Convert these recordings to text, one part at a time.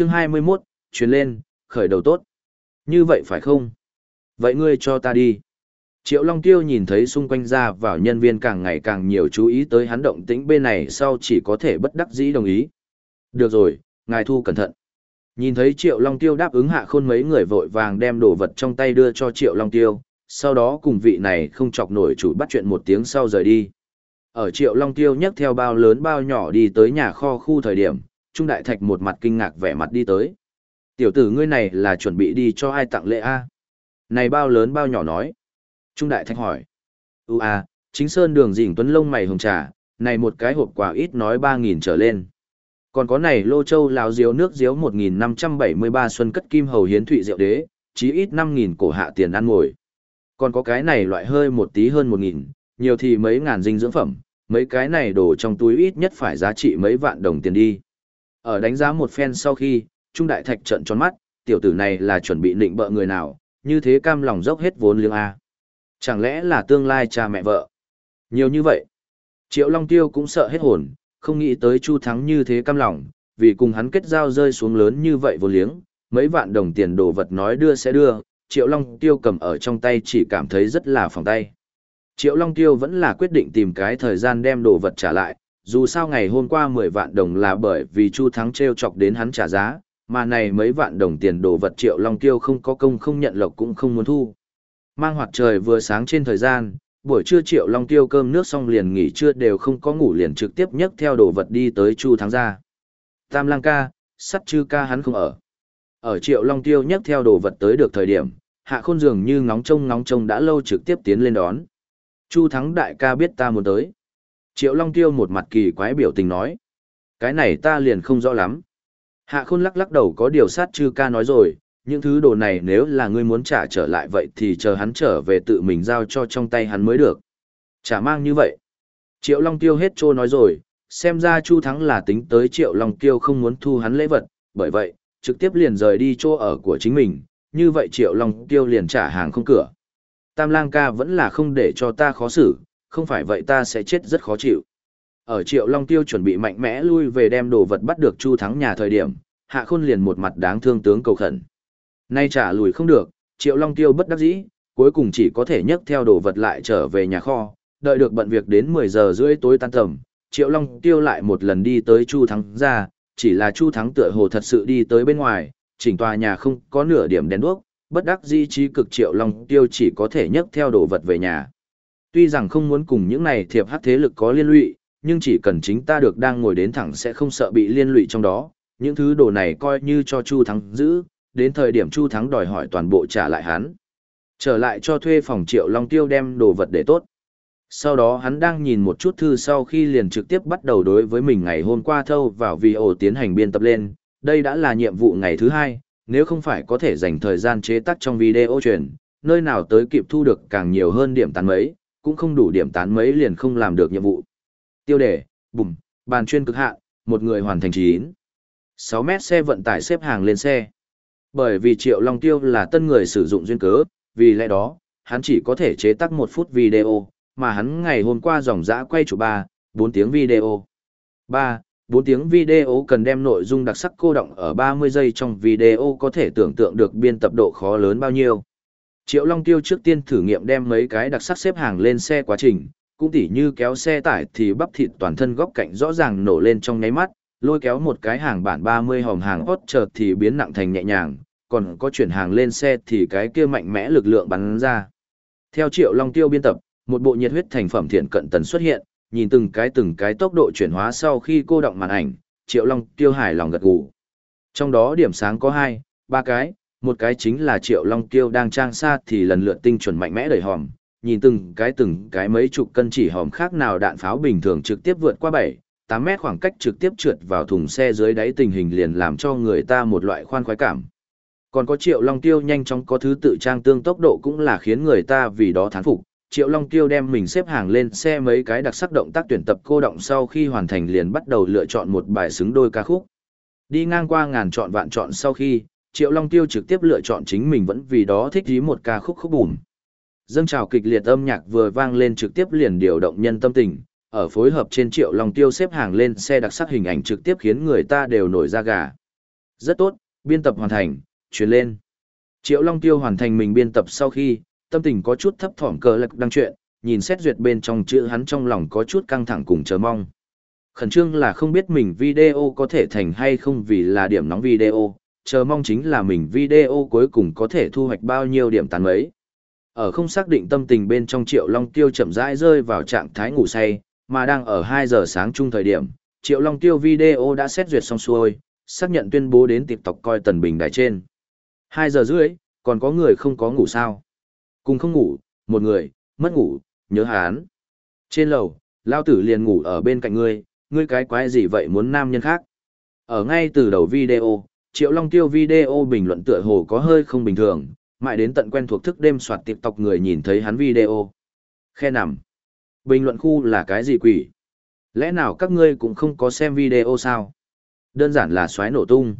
chương 21, chuyến lên, khởi đầu tốt. Như vậy phải không? Vậy ngươi cho ta đi. Triệu Long Tiêu nhìn thấy xung quanh ra vào nhân viên càng ngày càng nhiều chú ý tới hắn động tĩnh bên này sau chỉ có thể bất đắc dĩ đồng ý. Được rồi, ngài thu cẩn thận. Nhìn thấy Triệu Long Tiêu đáp ứng hạ khôn mấy người vội vàng đem đồ vật trong tay đưa cho Triệu Long Tiêu, sau đó cùng vị này không chọc nổi chủ bắt chuyện một tiếng sau rời đi. Ở Triệu Long Tiêu nhấc theo bao lớn bao nhỏ đi tới nhà kho khu thời điểm, Trung Đại Thạch một mặt kinh ngạc vẻ mặt đi tới. Tiểu tử ngươi này là chuẩn bị đi cho ai tặng lễ a? Này bao lớn bao nhỏ nói. Trung Đại Thạch hỏi. Ú à, chính sơn đường dỉnh tuấn lông mày hồng trà, này một cái hộp quà ít nói 3.000 trở lên. Còn có này lô châu lào diếu nước diếu 1.573 xuân cất kim hầu hiến thụy rượu đế, chí ít 5.000 cổ hạ tiền ăn ngồi. Còn có cái này loại hơi một tí hơn 1.000, nhiều thì mấy ngàn dinh dưỡng phẩm, mấy cái này đổ trong túi ít nhất phải giá trị mấy vạn đồng tiền đi. Ở đánh giá một phen sau khi, Trung Đại Thạch trận tròn mắt, tiểu tử này là chuẩn bị định bợ người nào, như thế cam lòng dốc hết vốn liếng A. Chẳng lẽ là tương lai cha mẹ vợ? Nhiều như vậy. Triệu Long Tiêu cũng sợ hết hồn, không nghĩ tới Chu Thắng như thế cam lòng, vì cùng hắn kết giao rơi xuống lớn như vậy vô liếng, mấy vạn đồng tiền đồ vật nói đưa sẽ đưa, Triệu Long Tiêu cầm ở trong tay chỉ cảm thấy rất là phòng tay. Triệu Long Tiêu vẫn là quyết định tìm cái thời gian đem đồ vật trả lại, dù sao ngày hôm qua 10 vạn đồng là bởi vì Chu Thắng treo chọc đến hắn trả giá, mà này mấy vạn đồng tiền đồ vật Triệu Long Tiêu không có công không nhận lộc cũng không muốn thu. Mang hoạt trời vừa sáng trên thời gian, buổi trưa Triệu Long Tiêu cơm nước xong liền nghỉ trưa đều không có ngủ liền trực tiếp nhấc theo đồ vật đi tới Chu Thắng gia. Tam Lang ca, sắt chư ca hắn không ở. Ở Triệu Long Tiêu nhấc theo đồ vật tới được thời điểm, Hạ Khôn dường như ngóng trông ngóng trông đã lâu trực tiếp tiến lên đón. Chu Thắng đại ca biết ta muốn tới. Triệu Long Tiêu một mặt kỳ quái biểu tình nói. Cái này ta liền không rõ lắm. Hạ Khôn lắc lắc đầu có điều sát chư ca nói rồi, những thứ đồ này nếu là ngươi muốn trả trở lại vậy thì chờ hắn trở về tự mình giao cho trong tay hắn mới được. Trả mang như vậy. Triệu Long Tiêu hết trô nói rồi, xem ra Chu Thắng là tính tới Triệu Long Tiêu không muốn thu hắn lễ vật, bởi vậy, trực tiếp liền rời đi chỗ ở của chính mình, như vậy Triệu Long Tiêu liền trả hàng không cửa. Tam lang ca vẫn là không để cho ta khó xử, không phải vậy ta sẽ chết rất khó chịu. Ở Triệu Long Tiêu chuẩn bị mạnh mẽ lui về đem đồ vật bắt được Chu Thắng nhà thời điểm, Hạ Khôn liền một mặt đáng thương tướng cầu khẩn. Nay trả lùi không được, Triệu Long Tiêu bất đắc dĩ, cuối cùng chỉ có thể nhấc theo đồ vật lại trở về nhà kho, đợi được bận việc đến 10 giờ rưỡi tối tan tầm, Triệu Long Tiêu lại một lần đi tới Chu Thắng ra, chỉ là Chu Thắng tựa hồ thật sự đi tới bên ngoài, chỉnh tòa nhà không có nửa điểm đèn đuốc, bất đắc dĩ trí cực Triệu Long Tiêu chỉ có thể nhấc theo đồ vật về nhà. Tuy rằng không muốn cùng những này thiệp hắc thế lực có liên lụy, nhưng chỉ cần chính ta được đang ngồi đến thẳng sẽ không sợ bị liên lụy trong đó, những thứ đồ này coi như cho Chu Thắng giữ, đến thời điểm Chu Thắng đòi hỏi toàn bộ trả lại hắn. Trở lại cho thuê phòng Triệu Long Tiêu đem đồ vật để tốt. Sau đó hắn đang nhìn một chút thư sau khi liền trực tiếp bắt đầu đối với mình ngày hôm qua thâu vào vì ổ tiến hành biên tập lên. Đây đã là nhiệm vụ ngày thứ hai, nếu không phải có thể dành thời gian chế tác trong video truyền, nơi nào tới kịp thu được càng nhiều hơn điểm tán mấy, cũng không đủ điểm tán mấy liền không làm được nhiệm vụ. Tiêu đề, bùm, bàn chuyên cực hạn, một người hoàn thành 9. 6 mét xe vận tải xếp hàng lên xe. Bởi vì Triệu Long Tiêu là tân người sử dụng duyên cớ, vì lẽ đó, hắn chỉ có thể chế tác một phút video, mà hắn ngày hôm qua dòng dã quay chủ 3, 4 tiếng video. 3, 4 tiếng video cần đem nội dung đặc sắc cô động ở 30 giây trong video có thể tưởng tượng được biên tập độ khó lớn bao nhiêu. Triệu Long Tiêu trước tiên thử nghiệm đem mấy cái đặc sắc xếp hàng lên xe quá trình, cũng tỉ như kéo xe tải thì bắp thịt toàn thân góc cạnh rõ ràng nổ lên trong nháy mắt, lôi kéo một cái hàng bản 30 hòm hàng hot chợt thì biến nặng thành nhẹ nhàng, còn có chuyển hàng lên xe thì cái kia mạnh mẽ lực lượng bắn ra. Theo Triệu Long Tiêu biên tập, một bộ nhiệt huyết thành phẩm thiện cận tần xuất hiện, nhìn từng cái từng cái tốc độ chuyển hóa sau khi cô động màn ảnh, Triệu Long Tiêu hài lòng gật gù. Trong đó điểm sáng có hai, ba cái, một cái chính là Triệu Long Tiêu đang trang xa thì lần lượt tinh chuẩn mạnh mẽ đẩy hòm, nhìn từng cái từng cái mấy chục cân chỉ hòm khác nào đạn pháo bình thường trực tiếp vượt qua 7, 8 mét khoảng cách trực tiếp trượt vào thùng xe dưới đáy tình hình liền làm cho người ta một loại khoan khoái cảm. Còn có Triệu Long Tiêu nhanh chóng có thứ tự trang tương tốc độ cũng là khiến người ta vì đó thán phục. Triệu Long Tiêu đem mình xếp hàng lên xe mấy cái đặc sắc động tác tuyển tập cô động sau khi hoàn thành liền bắt đầu lựa chọn một bài xứng đôi ca khúc. Đi ngang qua ngàn chọn vạn chọn sau khi, Triệu Long Tiêu trực tiếp lựa chọn chính mình vẫn vì đó thích ý một ca khúc khúc bùm. Dâng trào kịch liệt âm nhạc vừa vang lên trực tiếp liền điều động nhân tâm tình, ở phối hợp trên Triệu Long Tiêu xếp hàng lên xe đặc sắc hình ảnh trực tiếp khiến người ta đều nổi da gà. Rất tốt, biên tập hoàn thành, chuyển lên. Triệu Long Tiêu hoàn thành mình biên tập sau khi, tâm tình có chút thấp thỏm cờ lạc đăng chuyện, nhìn xét duyệt bên trong chữ hắn trong lòng có chút căng thẳng cùng chờ mong. Khẩn trương là không biết mình video có thể thành hay không vì là điểm nóng video, chờ mong chính là mình video cuối cùng có thể thu hoạch bao nhiêu điểm tán mấy. Ở không xác định tâm tình bên trong Triệu Long Tiêu chậm rãi rơi vào trạng thái ngủ say, mà đang ở 2 giờ sáng chung thời điểm, Triệu Long Tiêu video đã xét duyệt xong xuôi, xác nhận tuyên bố đến TikTok coi tần bình đài trên. 2 giờ rưỡi, còn có người không có ngủ sao? Cùng không ngủ, một người, mất ngủ, nhớ hán. Trên lầu, lao tử liền ngủ ở bên cạnh ngươi, ngươi cái quái gì vậy muốn nam nhân khác? Ở ngay từ đầu video, Triệu Long Tiêu video bình luận tựa hồ có hơi không bình thường, mãi đến tận quen thuộc thức đêm soạt tộc người nhìn thấy hắn video. Khe nằm. Bình luận khu là cái gì quỷ? Lẽ nào các ngươi cũng không có xem video sao? Đơn giản là xoáy nổ tung.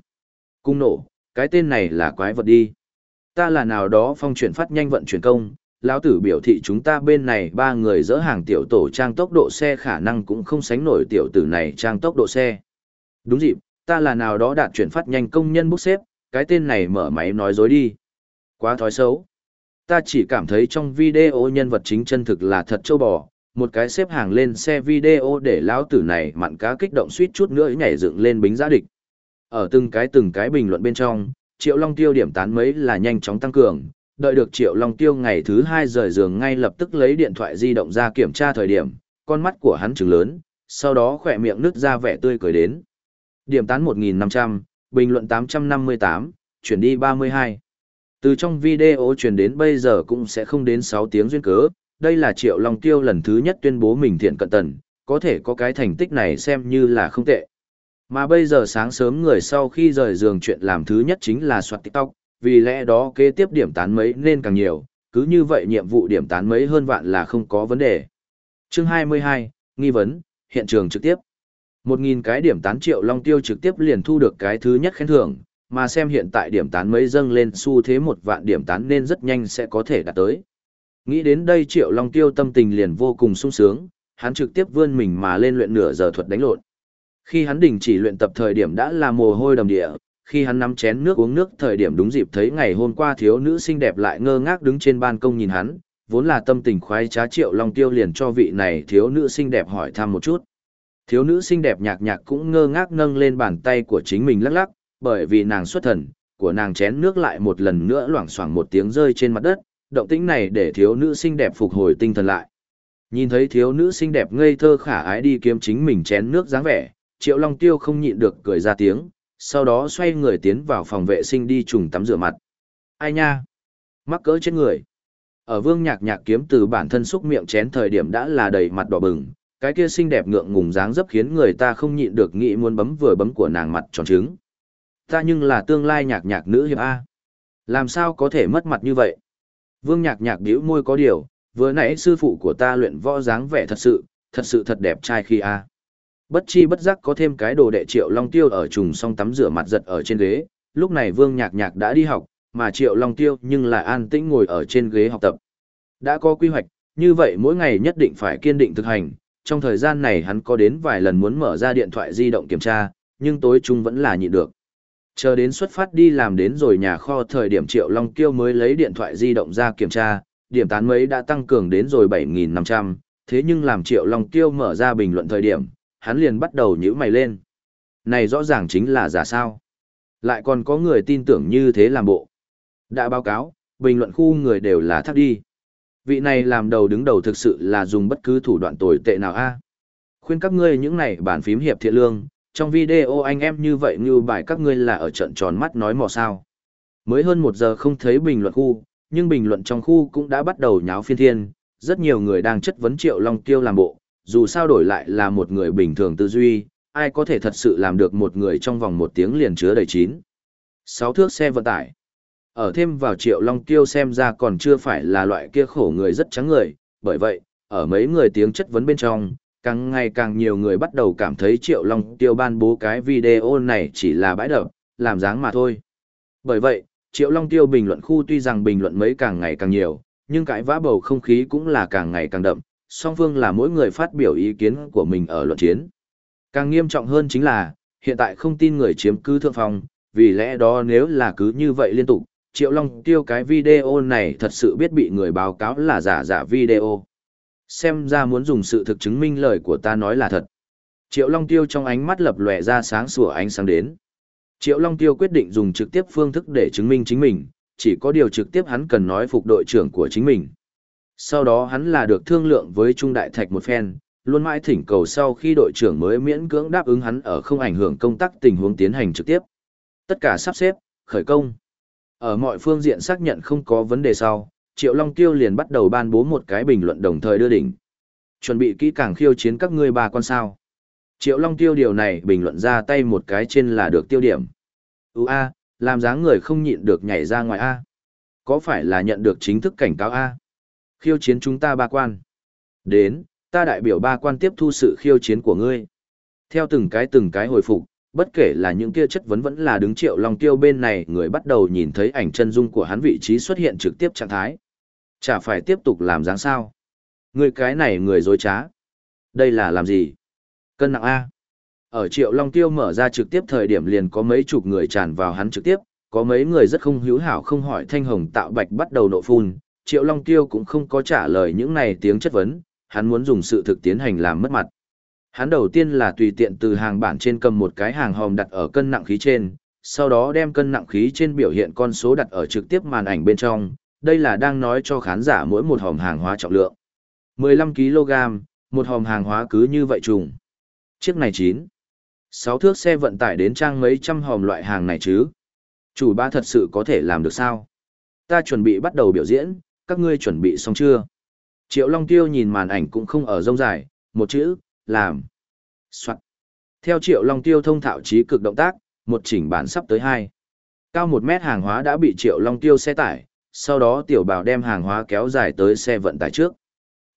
Cung nổ, cái tên này là quái vật đi. Ta là nào đó phong chuyển phát nhanh vận chuyển công, lão tử biểu thị chúng ta bên này ba người dỡ hàng tiểu tổ trang tốc độ xe khả năng cũng không sánh nổi tiểu tử này trang tốc độ xe. Đúng dịp, ta là nào đó đạt chuyển phát nhanh công nhân bốc xếp, cái tên này mở máy nói dối đi. Quá thói xấu. Ta chỉ cảm thấy trong video nhân vật chính chân thực là thật châu bò, một cái xếp hàng lên xe video để lão tử này mặn cá kích động suýt chút nữa nhảy dựng lên bính giá địch. Ở từng cái từng cái bình luận bên trong, Triệu Long Tiêu điểm tán mấy là nhanh chóng tăng cường, đợi được Triệu Long Tiêu ngày thứ hai rời giường ngay lập tức lấy điện thoại di động ra kiểm tra thời điểm, con mắt của hắn trừng lớn, sau đó khỏe miệng nứt ra vẻ tươi cười đến. Điểm tán 1.500, bình luận 858, chuyển đi 32. Từ trong video chuyển đến bây giờ cũng sẽ không đến 6 tiếng duyên cớ, đây là Triệu Long Tiêu lần thứ nhất tuyên bố mình thiện cận tần, có thể có cái thành tích này xem như là không tệ. Mà bây giờ sáng sớm người sau khi rời giường chuyện làm thứ nhất chính là soạt TikTok, vì lẽ đó kế tiếp điểm tán mấy nên càng nhiều, cứ như vậy nhiệm vụ điểm tán mấy hơn vạn là không có vấn đề. Chương 22, nghi vấn, hiện trường trực tiếp. 1.000 cái điểm tán triệu long tiêu trực tiếp liền thu được cái thứ nhất khen thưởng, mà xem hiện tại điểm tán mấy dâng lên xu thế một vạn điểm tán nên rất nhanh sẽ có thể đạt tới. Nghĩ đến đây triệu long tiêu tâm tình liền vô cùng sung sướng, hắn trực tiếp vươn mình mà lên luyện nửa giờ thuật đánh lộn. Khi hắn đình chỉ luyện tập thời điểm đã là mồ hôi đầm địa, khi hắn nắm chén nước uống nước thời điểm đúng dịp thấy ngày hôm qua thiếu nữ xinh đẹp lại ngơ ngác đứng trên ban công nhìn hắn, vốn là tâm tình khoái trá triệu long tiêu liền cho vị này thiếu nữ xinh đẹp hỏi thăm một chút. Thiếu nữ xinh đẹp nhạc nhạc cũng ngơ ngác nâng lên bàn tay của chính mình lắc lắc, bởi vì nàng xuất thần, của nàng chén nước lại một lần nữa loảng xoảng một tiếng rơi trên mặt đất, động tĩnh này để thiếu nữ xinh đẹp phục hồi tinh thần lại. Nhìn thấy thiếu nữ xinh đẹp ngây thơ khả ái đi kiếm chính mình chén nước dáng vẻ, Triệu Long Tiêu không nhịn được cười ra tiếng, sau đó xoay người tiến vào phòng vệ sinh đi trùng tắm rửa mặt. Ai nha? Mắc cỡ chết người. Ở vương nhạc nhạc kiếm từ bản thân xúc miệng chén thời điểm đã là đầy mặt đỏ bừng, cái kia xinh đẹp ngượng ngùng dáng dấp khiến người ta không nhịn được nghĩ muốn bấm vừa bấm của nàng mặt tròn trứng. Ta nhưng là tương lai nhạc nhạc nữ hiệp A. Làm sao có thể mất mặt như vậy? Vương nhạc nhạc biểu môi có điều, vừa nãy sư phụ của ta luyện võ dáng vẻ thật sự, thật sự thật đẹp trai khi A. Bất chi bất giác có thêm cái đồ đệ triệu long tiêu ở trùng song tắm rửa mặt giật ở trên ghế, lúc này vương nhạc nhạc đã đi học, mà triệu long tiêu nhưng lại an tĩnh ngồi ở trên ghế học tập. Đã có quy hoạch, như vậy mỗi ngày nhất định phải kiên định thực hành, trong thời gian này hắn có đến vài lần muốn mở ra điện thoại di động kiểm tra, nhưng tối chung vẫn là nhịn được. Chờ đến xuất phát đi làm đến rồi nhà kho thời điểm Triệu Long Kiêu mới lấy điện thoại di động ra kiểm tra, điểm tán mấy đã tăng cường đến rồi 7.500, thế nhưng làm Triệu Long Kiêu mở ra bình luận thời điểm, hắn liền bắt đầu nhíu mày lên. Này rõ ràng chính là giả sao. Lại còn có người tin tưởng như thế làm bộ. Đã báo cáo, bình luận khu người đều là thắc đi. Vị này làm đầu đứng đầu thực sự là dùng bất cứ thủ đoạn tồi tệ nào a. Khuyên các ngươi những này bản phím hiệp thiện lương, trong video anh em như vậy như bài các ngươi là ở trận tròn mắt nói mò sao. Mới hơn một giờ không thấy bình luận khu, nhưng bình luận trong khu cũng đã bắt đầu nháo phiên thiên, rất nhiều người đang chất vấn Triệu Long Tiêu làm bộ, dù sao đổi lại là một người bình thường tư duy, ai có thể thật sự làm được một người trong vòng một tiếng liền chứa đầy chín. Sáu thước xe vận tải. Ở thêm vào Triệu Long Tiêu xem ra còn chưa phải là loại kia khổ người rất trắng người, bởi vậy, ở mấy người tiếng chất vấn bên trong, càng ngày càng nhiều người bắt đầu cảm thấy Triệu Long Tiêu ban bố cái video này chỉ là bãi đập, làm dáng mà thôi. Bởi vậy, Triệu Long Tiêu bình luận khu tuy rằng bình luận mấy càng ngày càng nhiều, nhưng cãi vã bầu không khí cũng là càng ngày càng đậm, song phương là mỗi người phát biểu ý kiến của mình ở luận chiến. Càng nghiêm trọng hơn chính là, hiện tại không tin người chiếm cứ thượng phong, vì lẽ đó nếu là cứ như vậy liên tục, Triệu Long Tiêu cái video này thật sự biết bị người báo cáo là giả giả video. Xem ra muốn dùng sự thực chứng minh lời của ta nói là thật. Triệu Long Tiêu trong ánh mắt lập lòe ra sáng sủa ánh sáng đến. Triệu Long Tiêu quyết định dùng trực tiếp phương thức để chứng minh chính mình, chỉ có điều trực tiếp hắn cần nói phục đội trưởng của chính mình. Sau đó hắn là được thương lượng với Trung Đại Thạch một phen, luôn mãi thỉnh cầu sau khi đội trưởng mới miễn cưỡng đáp ứng hắn ở không ảnh hưởng công tác tình huống tiến hành trực tiếp. Tất cả sắp xếp, khởi công. Ở mọi phương diện xác nhận không có vấn đề sau, Triệu Long Tiêu liền bắt đầu ban bố một cái bình luận đồng thời đưa đỉnh. Chuẩn bị kỹ càng khiêu chiến các ngươi ba con sao. Triệu Long Tiêu điều này bình luận ra tay một cái trên là được tiêu điểm. Ú A, làm dáng người không nhịn được nhảy ra ngoài A. Có phải là nhận được chính thức cảnh cáo A? Khiêu chiến chúng ta ba quan. Đến, ta đại biểu ba quan tiếp thu sự khiêu chiến của ngươi. Theo từng cái từng cái hồi phục, bất kể là những kia chất vấn vẫn là đứng triệu long tiêu bên này người bắt đầu nhìn thấy ảnh chân dung của hắn vị trí xuất hiện trực tiếp trạng thái. Chả phải tiếp tục làm dáng sao. Người cái này người dối trá. Đây là làm gì? Cân nặng A. Ở triệu long tiêu mở ra trực tiếp thời điểm liền có mấy chục người tràn vào hắn trực tiếp, có mấy người rất không hữu hảo không hỏi thanh hồng tạo bạch bắt đầu nộ phun. Triệu Long Tiêu cũng không có trả lời những này tiếng chất vấn, hắn muốn dùng sự thực tiến hành làm mất mặt. Hắn đầu tiên là tùy tiện từ hàng bản trên cầm một cái hàng hòm đặt ở cân nặng khí trên, sau đó đem cân nặng khí trên biểu hiện con số đặt ở trực tiếp màn ảnh bên trong, đây là đang nói cho khán giả mỗi một hòm hàng hóa trọng lượng. 15 kg, một hòm hàng hóa cứ như vậy trùng. Chiếc này 9. 6 thước xe vận tải đến trang mấy trăm hòm loại hàng này chứ. Chủ ba thật sự có thể làm được sao? Ta chuẩn bị bắt đầu biểu diễn, các ngươi chuẩn bị xong chưa? Triệu Long Tiêu nhìn màn ảnh cũng không ở rông dài, một chữ, làm. Soạn. Theo Triệu Long Tiêu thông thạo trí cực động tác, một chỉnh bản sắp tới hai. Cao một mét hàng hóa đã bị Triệu Long Tiêu xe tải, sau đó tiểu bảo đem hàng hóa kéo dài tới xe vận tải trước.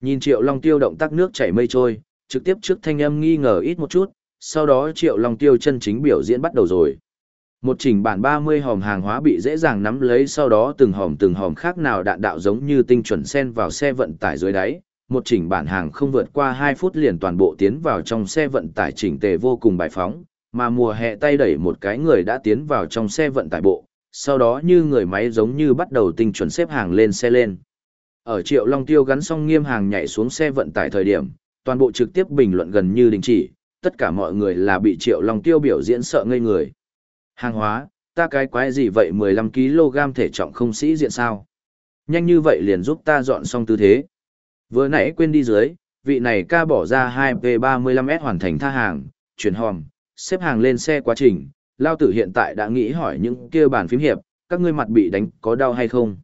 Nhìn Triệu Long Tiêu động tác nước chảy mây trôi, trực tiếp trước thanh âm nghi ngờ ít một chút, sau đó Triệu Long Tiêu chân chính biểu diễn bắt đầu rồi. Một chỉnh bản 30 hòm hàng hóa bị dễ dàng nắm lấy sau đó từng hòm từng hòm khác nào đạn đạo giống như tinh chuẩn xen vào xe vận tải dưới đáy. Một chỉnh bản hàng không vượt qua 2 phút liền toàn bộ tiến vào trong xe vận tải chỉnh tề vô cùng bài phóng, mà mùa hè tay đẩy một cái người đã tiến vào trong xe vận tải bộ, sau đó như người máy giống như bắt đầu tinh chuẩn xếp hàng lên xe lên. Ở Triệu Long Tiêu gắn xong nghiêm hàng nhảy xuống xe vận tải thời điểm, toàn bộ trực tiếp bình luận gần như đình chỉ, tất cả mọi người là bị Triệu Long Tiêu biểu diễn sợ ngây người. Hàng hóa, ta cái quái gì vậy 15kg thể trọng không sĩ diện sao? Nhanh như vậy liền giúp ta dọn xong tư thế. Vừa nãy quên đi dưới, vị này ca bỏ ra 2P35S hoàn thành tha hàng, chuyển hòm, xếp hàng lên xe quá trình. Lao tử hiện tại đã nghĩ hỏi những kia bàn phím hiệp, các ngươi mặt bị đánh có đau hay không?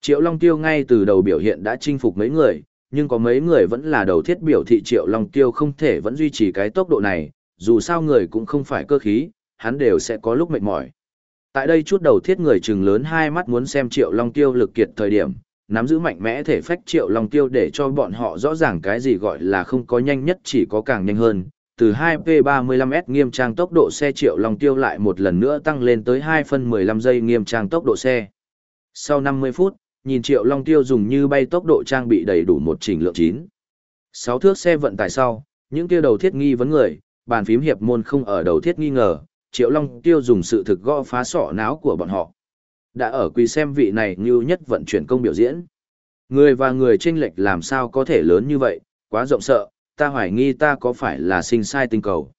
Triệu Long Tiêu ngay từ đầu biểu hiện đã chinh phục mấy người, nhưng có mấy người vẫn là đầu thiết biểu thị Triệu Long Tiêu không thể vẫn duy trì cái tốc độ này, dù sao người cũng không phải cơ khí, hắn đều sẽ có lúc mệt mỏi. Tại đây chút đầu thiết người chừng lớn hai mắt muốn xem Triệu Long Tiêu lực kiệt thời điểm, nắm giữ mạnh mẽ thể phách Triệu Long Tiêu để cho bọn họ rõ ràng cái gì gọi là không có nhanh nhất chỉ có càng nhanh hơn. Từ 2P35S nghiêm trang tốc độ xe Triệu Long Tiêu lại một lần nữa tăng lên tới 2 phân 15 giây nghiêm trang tốc độ xe. Sau 50 phút, nhìn Triệu Long Tiêu dùng như bay tốc độ trang bị đầy đủ một trình lượng 9. 6 thước xe vận tải sau, những kia đầu thiết nghi vấn người, bàn phím hiệp môn không ở đầu thiết nghi ngờ, Triệu Long Tiêu dùng sự thực gõ phá sọ não của bọn họ. Đã ở quỳ xem vị này như nhất vận chuyển công biểu diễn. Người và người chênh lệch làm sao có thể lớn như vậy, quá rộng sợ, ta hoài nghi ta có phải là sinh sai tinh cầu.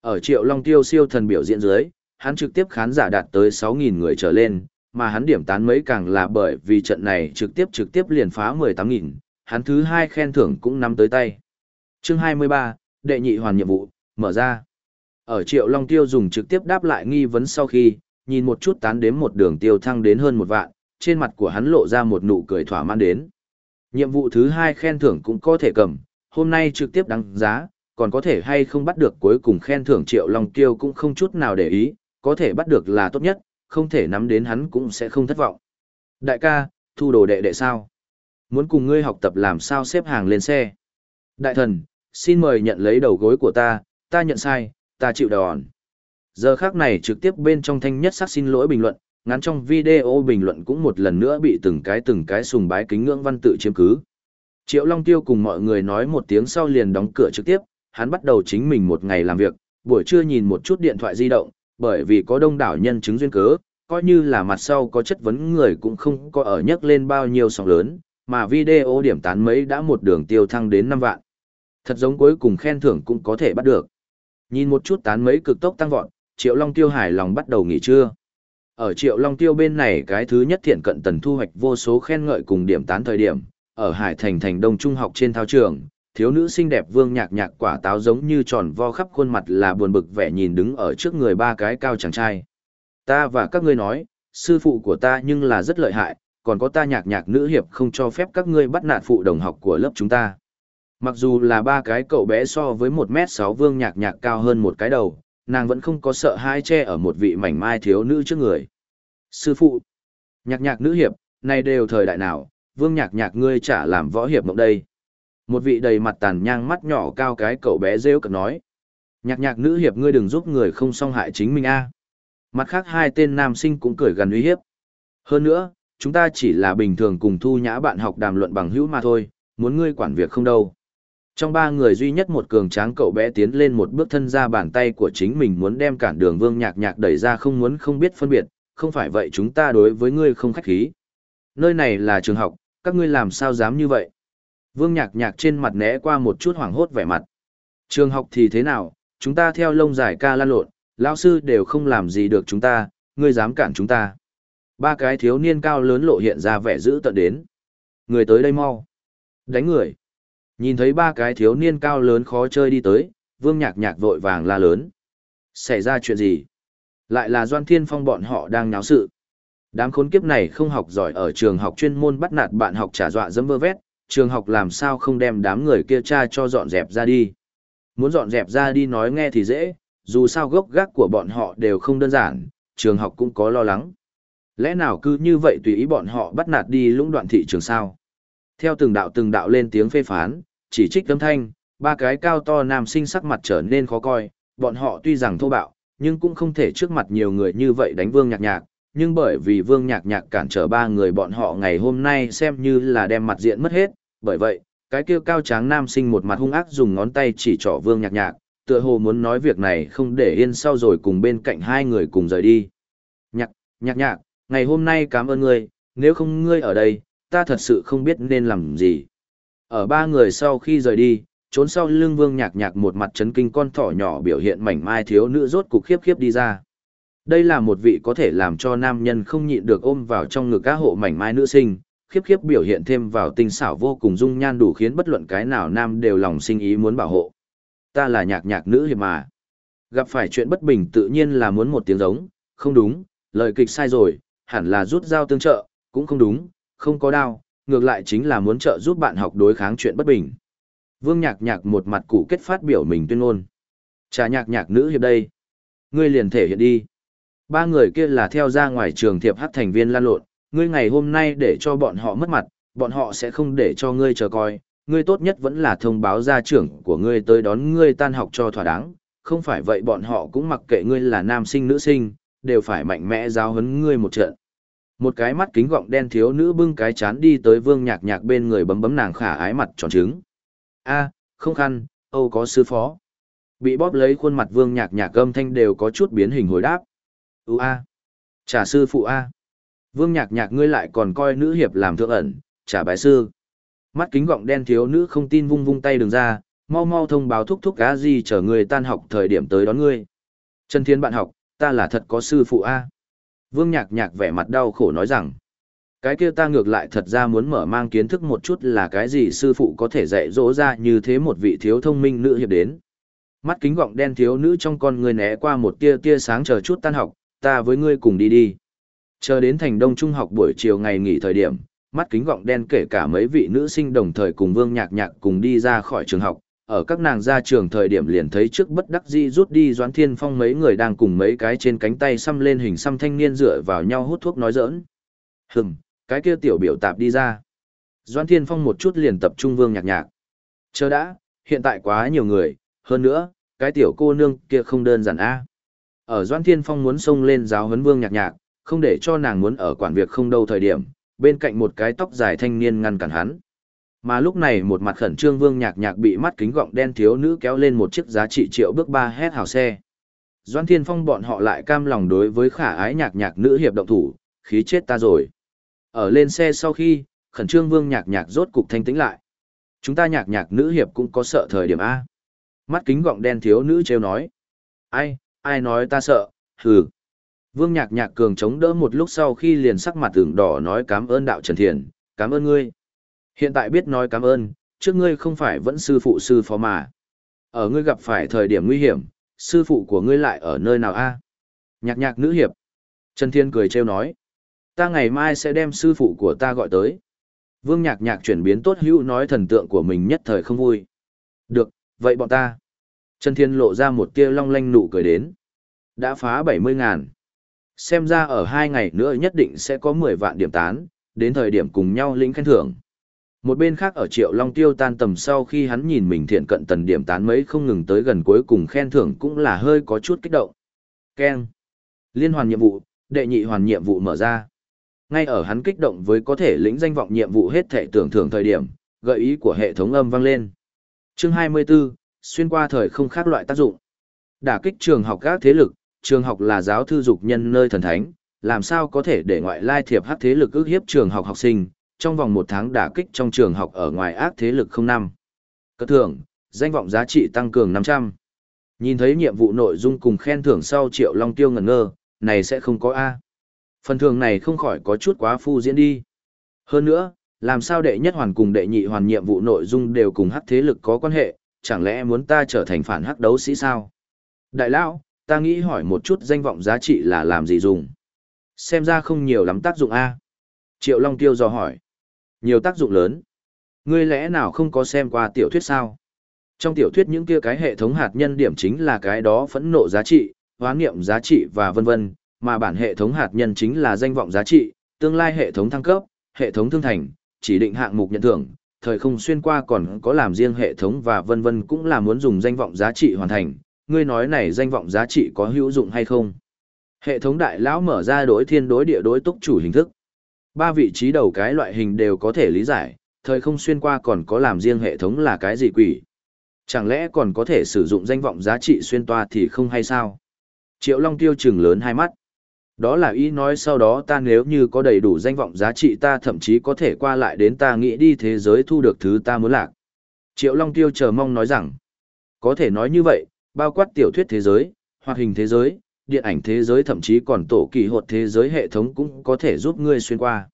Ở Triệu Long Tiêu siêu thần biểu diễn dưới, hắn trực tiếp khán giả đạt tới 6.000 người trở lên, mà hắn điểm tán mấy càng là bởi vì trận này trực tiếp trực tiếp liền phá 18.000, hắn thứ hai khen thưởng cũng nắm tới tay. Chương 23, đệ nhị hoàn nhiệm vụ, mở ra. Ở Triệu Long Tiêu dùng trực tiếp đáp lại nghi vấn sau khi, nhìn một chút tán đếm một đường tiêu thăng đến hơn một vạn, trên mặt của hắn lộ ra một nụ cười thỏa mãn đến. Nhiệm vụ thứ hai khen thưởng cũng có thể cầm, hôm nay trực tiếp đăng giá, còn có thể hay không bắt được cuối cùng khen thưởng Triệu Long Tiêu cũng không chút nào để ý, có thể bắt được là tốt nhất, không thể nắm đến hắn cũng sẽ không thất vọng. Đại ca, thu đồ đệ đệ sao? Muốn cùng ngươi học tập làm sao xếp hàng lên xe. Đại thần, xin mời nhận lấy đầu gối của ta, ta nhận sai, ta chịu đòn. Giờ khác này trực tiếp bên trong thanh nhất sắc xin lỗi bình luận, ngắn trong video bình luận cũng một lần nữa bị từng cái từng cái sùng bái kính ngưỡng văn tự chiếm cứ. Triệu Long Tiêu cùng mọi người nói một tiếng sau liền đóng cửa trực tiếp, hắn bắt đầu chính mình một ngày làm việc, buổi trưa nhìn một chút điện thoại di động, bởi vì có đông đảo nhân chứng duyên cớ, coi như là mặt sau có chất vấn người cũng không có ở nhấc lên bao nhiêu sóng lớn, mà video điểm tán mấy đã một đường tiêu thăng đến 5 vạn. Thật giống cuối cùng khen thưởng cũng có thể bắt được. Nhìn một chút tán mấy cực tốc tăng vọt, Triệu Long Tiêu hài lòng bắt đầu nghỉ trưa. Ở Triệu Long Tiêu bên này cái thứ nhất thiện cận tần thu hoạch vô số khen ngợi cùng điểm tán thời điểm, ở Hải Thành thành Đông Trung học trên thao trường, thiếu nữ xinh đẹp vương nhạc nhạc quả táo giống như tròn vo khắp khuôn mặt là buồn bực vẻ nhìn đứng ở trước người ba cái cao chàng trai. Ta và các ngươi nói, sư phụ của ta nhưng là rất lợi hại, còn có ta nhạc nhạc nữ hiệp không cho phép các ngươi bắt nạt phụ đồng học của lớp chúng ta. Mặc dù là ba cái cậu bé so với một m sáu vương nhạc nhạc cao hơn một cái đầu, nàng vẫn không có sợ hai che ở một vị mảnh mai thiếu nữ trước người. Sư phụ, nhạc nhạc nữ hiệp, này đều thời đại nào, vương nhạc nhạc ngươi chả làm võ hiệp mộng đây. Một vị đầy mặt tàn nhang mắt nhỏ cao cái cậu bé rêu cực nói. Nhạc nhạc nữ hiệp ngươi đừng giúp người không song hại chính mình a. Mặt khác hai tên nam sinh cũng cười gần uy hiếp. Hơn nữa, chúng ta chỉ là bình thường cùng thu nhã bạn học đàm luận bằng hữu mà thôi, muốn ngươi quản việc không đâu. Trong ba người duy nhất một cường tráng cậu bé tiến lên một bước thân ra bàn tay của chính mình muốn đem cản đường vương nhạc nhạc đẩy ra không muốn không biết phân biệt, không phải vậy chúng ta đối với ngươi không khách khí. Nơi này là trường học, các ngươi làm sao dám như vậy? Vương nhạc nhạc trên mặt né qua một chút hoảng hốt vẻ mặt. Trường học thì thế nào, chúng ta theo lông dài ca lan lộn, lão sư đều không làm gì được chúng ta, ngươi dám cản chúng ta. Ba cái thiếu niên cao lớn lộ hiện ra vẻ dữ tận đến. Người tới đây mau. Đánh người. Nhìn thấy ba cái thiếu niên cao lớn khó chơi đi tới, vương nhạc nhạc vội vàng la lớn. Xảy ra chuyện gì? Lại là Doan Thiên Phong bọn họ đang nháo sự. Đám khốn kiếp này không học giỏi ở trường học chuyên môn bắt nạt bạn học trả dọa dẫm vơ vét, trường học làm sao không đem đám người kia cha cho dọn dẹp ra đi. Muốn dọn dẹp ra đi nói nghe thì dễ, dù sao gốc gác của bọn họ đều không đơn giản, trường học cũng có lo lắng. Lẽ nào cứ như vậy tùy ý bọn họ bắt nạt đi lũng đoạn thị trường sao? Theo từng đạo từng đạo lên tiếng phê phán, chỉ trích âm thanh, ba cái cao to nam sinh sắc mặt trở nên khó coi, bọn họ tuy rằng thô bạo, nhưng cũng không thể trước mặt nhiều người như vậy đánh vương nhạc nhạc, nhưng bởi vì vương nhạc nhạc cản trở ba người bọn họ ngày hôm nay xem như là đem mặt diện mất hết, bởi vậy, cái kia cao tráng nam sinh một mặt hung ác dùng ngón tay chỉ trỏ vương nhạc nhạc, tựa hồ muốn nói việc này không để yên sau rồi cùng bên cạnh hai người cùng rời đi. Nhạc, nhạc nhạc, ngày hôm nay cảm ơn ngươi, nếu không ngươi ở đây, ta thật sự không biết nên làm gì. Ở ba người sau khi rời đi, trốn sau lưng vương nhạc nhạc một mặt chấn kinh con thỏ nhỏ biểu hiện mảnh mai thiếu nữ rốt cục khiếp khiếp đi ra. Đây là một vị có thể làm cho nam nhân không nhịn được ôm vào trong ngực các hộ mảnh mai nữ sinh, khiếp khiếp biểu hiện thêm vào tinh xảo vô cùng dung nhan đủ khiến bất luận cái nào nam đều lòng sinh ý muốn bảo hộ. Ta là nhạc nhạc nữ hiệp mà. Gặp phải chuyện bất bình tự nhiên là muốn một tiếng giống, không đúng, lời kịch sai rồi, hẳn là rút dao tương trợ, cũng không đúng, không có đao, ngược lại chính là muốn trợ giúp bạn học đối kháng chuyện bất bình. Vương nhạc nhạc một mặt cụ kết phát biểu mình tuyên ngôn. Trà nhạc nhạc nữ hiệp đây. Ngươi liền thể hiện đi. Ba người kia là theo ra ngoài trường thiệp hát thành viên lan lộn, ngươi ngày hôm nay để cho bọn họ mất mặt, bọn họ sẽ không để cho ngươi chờ coi, ngươi tốt nhất vẫn là thông báo gia trưởng của ngươi tới đón ngươi tan học cho thỏa đáng, không phải vậy bọn họ cũng mặc kệ ngươi là nam sinh nữ sinh, đều phải mạnh mẽ giáo huấn ngươi một trận. Một cái mắt kính gọng đen thiếu nữ bưng cái chán đi tới vương nhạc nhạc bên người bấm bấm nàng khả ái mặt tròn trứng. a không khăn, Âu có sư phó. Bị bóp lấy khuôn mặt vương nhạc nhạc âm thanh đều có chút biến hình hồi đáp. Ú a. Trả sư phụ a. Vương nhạc nhạc ngươi lại còn coi nữ hiệp làm thượng ẩn, trả bái sư. Mắt kính gọng đen thiếu nữ không tin vung vung tay đường ra, mau mau thông báo thúc thúc cá gì chờ người tan học thời điểm tới đón ngươi. Trần Thiên bạn học, ta là thật có sư phụ a. Vương nhạc nhạc vẻ mặt đau khổ nói rằng, cái kia ta ngược lại thật ra muốn mở mang kiến thức một chút là cái gì sư phụ có thể dạy dỗ ra như thế một vị thiếu thông minh nữ hiệp đến. Mắt kính gọng đen thiếu nữ trong con người né qua một tia tia sáng chờ chút tan học, ta với ngươi cùng đi đi. Chờ đến thành đông trung học buổi chiều ngày nghỉ thời điểm, mắt kính gọng đen kể cả mấy vị nữ sinh đồng thời cùng vương nhạc nhạc cùng đi ra khỏi trường học. Ở các nàng ra trường thời điểm liền thấy trước bất đắc di rút đi Doãn Thiên Phong mấy người đang cùng mấy cái trên cánh tay xăm lên hình xăm thanh niên dựa vào nhau hút thuốc nói dỡn hừng cái kia tiểu biểu tạp đi ra. Doãn Thiên Phong một chút liền tập trung vương nhạc nhạc. Chờ đã, hiện tại quá nhiều người, hơn nữa, cái tiểu cô nương kia không đơn giản a. Ở Doãn Thiên Phong muốn xông lên giáo huấn vương nhạc nhạc, không để cho nàng muốn ở quản việc không đâu thời điểm, bên cạnh một cái tóc dài thanh niên ngăn cản hắn. Mà lúc này một mặt khẩn trương vương nhạc nhạc bị mắt kính gọng đen thiếu nữ kéo lên một chiếc giá trị triệu bước ba hét hào xe. Doan Thiên Phong bọn họ lại cam lòng đối với khả ái nhạc nhạc nữ hiệp động thủ, khí chết ta rồi. Ở lên xe sau khi, khẩn trương vương nhạc nhạc rốt cục thanh tĩnh lại. Chúng ta nhạc nhạc nữ hiệp cũng có sợ thời điểm A. Mắt kính gọng đen thiếu nữ trêu nói. Ai, ai nói ta sợ, hừ. Vương nhạc nhạc cường chống đỡ một lúc sau khi liền sắc mặt tưởng đỏ nói cảm ơn đạo Trần Thiền, cảm ơn ngươi. Hiện tại biết nói cảm ơn, trước ngươi không phải vẫn sư phụ sư phó mà. Ở ngươi gặp phải thời điểm nguy hiểm, sư phụ của ngươi lại ở nơi nào a? Nhạc nhạc nữ hiệp. Trần Thiên cười trêu nói. Ta ngày mai sẽ đem sư phụ của ta gọi tới. Vương nhạc nhạc chuyển biến tốt hữu nói thần tượng của mình nhất thời không vui. Được, vậy bọn ta. Trần Thiên lộ ra một tia long lanh nụ cười đến. Đã phá bảy mươi ngàn. Xem ra ở hai ngày nữa nhất định sẽ có mười vạn điểm tán, đến thời điểm cùng nhau lĩnh khen thưởng. Một bên khác ở Triệu Long Tiêu tan tầm sau khi hắn nhìn mình thiện cận tần điểm tán mấy không ngừng tới gần cuối cùng khen thưởng cũng là hơi có chút kích động. Ken. Liên hoàn nhiệm vụ, đệ nhị hoàn nhiệm vụ mở ra. Ngay ở hắn kích động với có thể lĩnh danh vọng nhiệm vụ hết thể tưởng thưởng thời điểm, gợi ý của hệ thống âm vang lên. Chương 24, xuyên qua thời không khác loại tác dụng. Đả kích trường học các thế lực, trường học là giáo thư dục nhân nơi thần thánh, làm sao có thể để ngoại lai thiệp hắc thế lực ước hiếp trường học học sinh, trong vòng một tháng đả kích trong trường học ở ngoài ác thế lực không năm. Cất thưởng, danh vọng giá trị tăng cường 500. Nhìn thấy nhiệm vụ nội dung cùng khen thưởng sau triệu long tiêu ngẩn ngơ, này sẽ không có A. Phần thưởng này không khỏi có chút quá phu diễn đi. Hơn nữa, làm sao đệ nhất hoàn cùng đệ nhị hoàn nhiệm vụ nội dung đều cùng hắc thế lực có quan hệ, chẳng lẽ muốn ta trở thành phản hắc đấu sĩ sao? Đại lão, ta nghĩ hỏi một chút danh vọng giá trị là làm gì dùng? Xem ra không nhiều lắm tác dụng A. Triệu Long Tiêu dò hỏi. Nhiều tác dụng lớn. Ngươi lẽ nào không có xem qua tiểu thuyết sao? Trong tiểu thuyết những kia cái hệ thống hạt nhân điểm chính là cái đó phẫn nộ giá trị, hoán niệm giá trị và vân vân, mà bản hệ thống hạt nhân chính là danh vọng giá trị, tương lai hệ thống thăng cấp, hệ thống thương thành, chỉ định hạng mục nhận thưởng, thời không xuyên qua còn có làm riêng hệ thống và vân vân cũng là muốn dùng danh vọng giá trị hoàn thành. Ngươi nói này danh vọng giá trị có hữu dụng hay không? Hệ thống đại lão mở ra đối thiên đối địa đối túc chủ hình thức. Ba vị trí đầu cái loại hình đều có thể lý giải, thời không xuyên qua còn có làm riêng hệ thống là cái gì quỷ. Chẳng lẽ còn có thể sử dụng danh vọng giá trị xuyên toa thì không hay sao? Triệu Long tiêu trừng lớn hai mắt. Đó là ý nói sau đó ta nếu như có đầy đủ danh vọng giá trị ta thậm chí có thể qua lại đến ta nghĩ đi thế giới thu được thứ ta muốn lạc. Triệu Long tiêu chờ mong nói rằng, có thể nói như vậy, bao quát tiểu thuyết thế giới, hoạt hình thế giới, điện ảnh thế giới thậm chí còn tổ kỳ hột thế giới hệ thống cũng có thể giúp ngươi xuyên qua.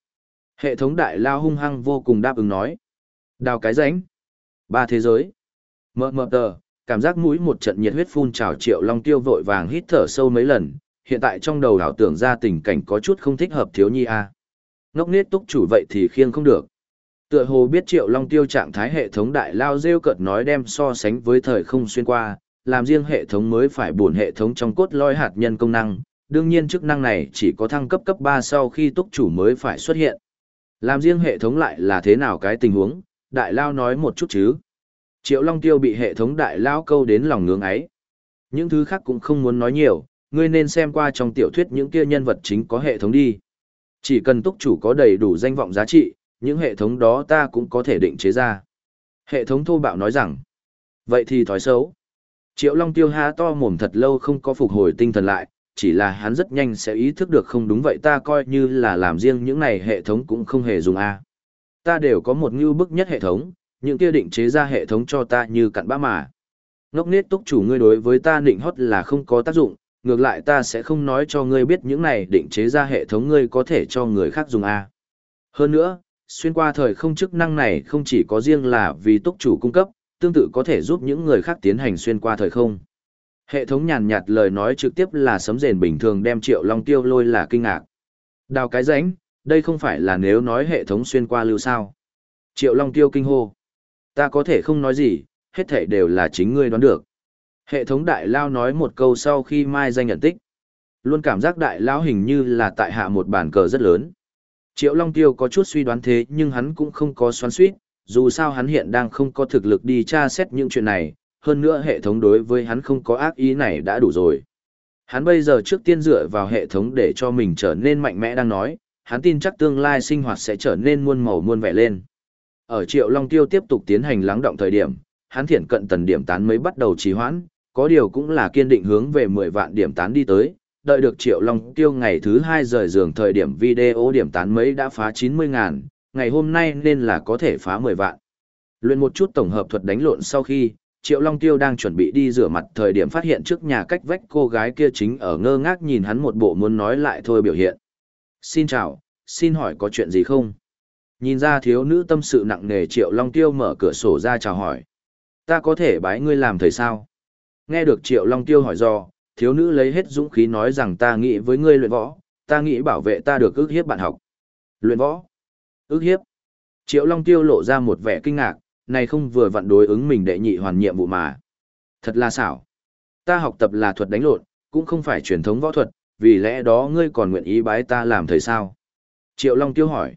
Hệ thống đại lao hung hăng vô cùng đáp ứng nói. Đào cái ránh. Ba thế giới. Mờ mờ tờ, cảm giác mũi một trận nhiệt huyết phun trào triệu long tiêu vội vàng hít thở sâu mấy lần, hiện tại trong đầu đảo tưởng ra tình cảnh có chút không thích hợp thiếu nhi a. Ngốc nết túc chủ vậy thì khiêng không được. Tựa hồ biết triệu long tiêu trạng thái hệ thống đại lao rêu cợt nói đem so sánh với thời không xuyên qua, làm riêng hệ thống mới phải buồn hệ thống trong cốt lõi hạt nhân công năng, đương nhiên chức năng này chỉ có thăng cấp cấp 3 sau khi túc chủ mới phải xuất hiện. Làm riêng hệ thống lại là thế nào cái tình huống, đại lao nói một chút chứ. Triệu Long Tiêu bị hệ thống đại lao câu đến lòng ngưỡng ấy. Những thứ khác cũng không muốn nói nhiều, ngươi nên xem qua trong tiểu thuyết những kia nhân vật chính có hệ thống đi. Chỉ cần túc chủ có đầy đủ danh vọng giá trị, những hệ thống đó ta cũng có thể định chế ra. Hệ thống thô bạo nói rằng, vậy thì thói xấu. Triệu Long Tiêu há to mồm thật lâu không có phục hồi tinh thần lại, chỉ là hắn rất nhanh sẽ ý thức được không đúng vậy ta coi như là làm riêng những này hệ thống cũng không hề dùng A. Ta đều có một ngưu bức nhất hệ thống, những kia định chế ra hệ thống cho ta như cặn bã mà. Ngốc nết túc chủ ngươi đối với ta định hót là không có tác dụng, ngược lại ta sẽ không nói cho ngươi biết những này định chế ra hệ thống ngươi có thể cho người khác dùng A. Hơn nữa, xuyên qua thời không chức năng này không chỉ có riêng là vì túc chủ cung cấp, tương tự có thể giúp những người khác tiến hành xuyên qua thời không. Hệ thống nhàn nhạt lời nói trực tiếp là sấm rền bình thường đem Triệu Long Tiêu lôi là kinh ngạc. Đào cái rãnh, đây không phải là nếu nói hệ thống xuyên qua lưu sao. Triệu Long Tiêu kinh hô. Ta có thể không nói gì, hết thể đều là chính ngươi đoán được. Hệ thống đại lao nói một câu sau khi mai danh nhận tích. Luôn cảm giác đại lao hình như là tại hạ một bàn cờ rất lớn. Triệu Long Tiêu có chút suy đoán thế nhưng hắn cũng không có xoắn suýt, dù sao hắn hiện đang không có thực lực đi tra xét những chuyện này, hơn nữa hệ thống đối với hắn không có ác ý này đã đủ rồi. Hắn bây giờ trước tiên dựa vào hệ thống để cho mình trở nên mạnh mẽ đang nói, hắn tin chắc tương lai sinh hoạt sẽ trở nên muôn màu muôn vẻ lên. Ở Triệu Long Tiêu tiếp tục tiến hành lắng động thời điểm, hắn thiển cận tần điểm tán mới bắt đầu trì hoãn, có điều cũng là kiên định hướng về 10 vạn điểm tán đi tới, đợi được Triệu Long Tiêu ngày thứ 2 rời giường thời điểm video điểm tán mấy đã phá 90 ngàn, ngày hôm nay nên là có thể phá 10 vạn. Luyện một chút tổng hợp thuật đánh lộn sau khi, Triệu Long Tiêu đang chuẩn bị đi rửa mặt thời điểm phát hiện trước nhà cách vách cô gái kia chính ở ngơ ngác nhìn hắn một bộ muốn nói lại thôi biểu hiện. Xin chào, xin hỏi có chuyện gì không? Nhìn ra thiếu nữ tâm sự nặng nề Triệu Long Tiêu mở cửa sổ ra chào hỏi. Ta có thể bái ngươi làm thầy sao? Nghe được Triệu Long Tiêu hỏi do, thiếu nữ lấy hết dũng khí nói rằng ta nghĩ với ngươi luyện võ, ta nghĩ bảo vệ ta được ước hiếp bạn học. Luyện võ? Ước hiếp? Triệu Long Tiêu lộ ra một vẻ kinh ngạc, này không vừa vặn đối ứng mình đệ nhị hoàn nhiệm vụ mà. Thật là xảo. Ta học tập là thuật đánh lộn, cũng không phải truyền thống võ thuật, vì lẽ đó ngươi còn nguyện ý bái ta làm thầy sao? Triệu Long Tiêu hỏi.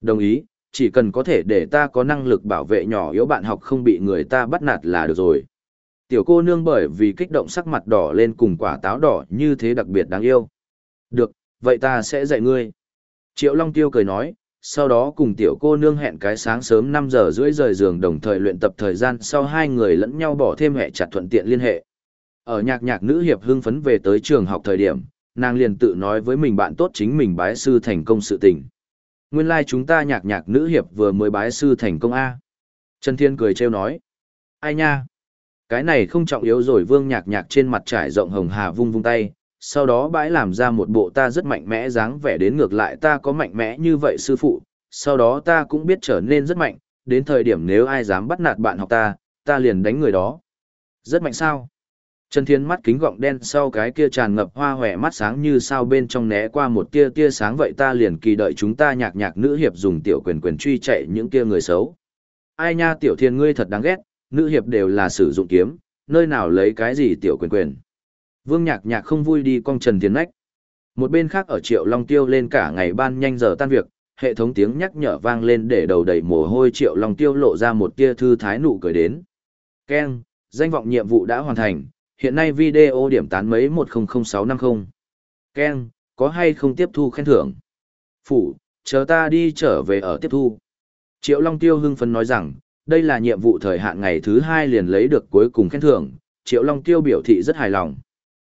Đồng ý, chỉ cần có thể để ta có năng lực bảo vệ nhỏ yếu bạn học không bị người ta bắt nạt là được rồi. Tiểu cô nương bởi vì kích động sắc mặt đỏ lên cùng quả táo đỏ như thế đặc biệt đáng yêu. Được, vậy ta sẽ dạy ngươi. Triệu Long Tiêu cười nói, sau đó cùng tiểu cô nương hẹn cái sáng sớm 5 giờ rưỡi rời giường đồng thời luyện tập thời gian sau hai người lẫn nhau bỏ thêm hệ chặt thuận tiện liên hệ. Ở nhạc nhạc nữ hiệp hưng phấn về tới trường học thời điểm, nàng liền tự nói với mình bạn tốt chính mình bái sư thành công sự tình. Nguyên lai like chúng ta nhạc nhạc nữ hiệp vừa mới bái sư thành công A. Trần Thiên cười trêu nói. Ai nha? Cái này không trọng yếu rồi vương nhạc nhạc trên mặt trải rộng hồng hà vung vung tay, sau đó bãi làm ra một bộ ta rất mạnh mẽ dáng vẻ đến ngược lại ta có mạnh mẽ như vậy sư phụ, sau đó ta cũng biết trở nên rất mạnh, đến thời điểm nếu ai dám bắt nạt bạn học ta, ta liền đánh người đó. Rất mạnh sao? Trần Thiên mắt kính gọng đen sau cái kia tràn ngập hoa hòe mắt sáng như sao bên trong né qua một tia tia sáng vậy ta liền kỳ đợi chúng ta nhạc nhạc nữ hiệp dùng tiểu quyền quyền truy chạy những kia người xấu. Ai nha tiểu thiên ngươi thật đáng ghét, nữ hiệp đều là sử dụng kiếm, nơi nào lấy cái gì tiểu quyền quyền. Vương nhạc nhạc không vui đi cong Trần Thiên nách. Một bên khác ở Triệu Long Tiêu lên cả ngày ban nhanh giờ tan việc, hệ thống tiếng nhắc nhở vang lên để đầu đầy mồ hôi Triệu Long Tiêu lộ ra một tia thư thái nụ cười đến. Ken, danh vọng nhiệm vụ đã hoàn thành hiện nay video điểm tán mấy 100650. Ken, có hay không tiếp thu khen thưởng? Phủ, chờ ta đi trở về ở tiếp thu. Triệu Long Tiêu hưng phấn nói rằng, đây là nhiệm vụ thời hạn ngày thứ hai liền lấy được cuối cùng khen thưởng, Triệu Long Tiêu biểu thị rất hài lòng.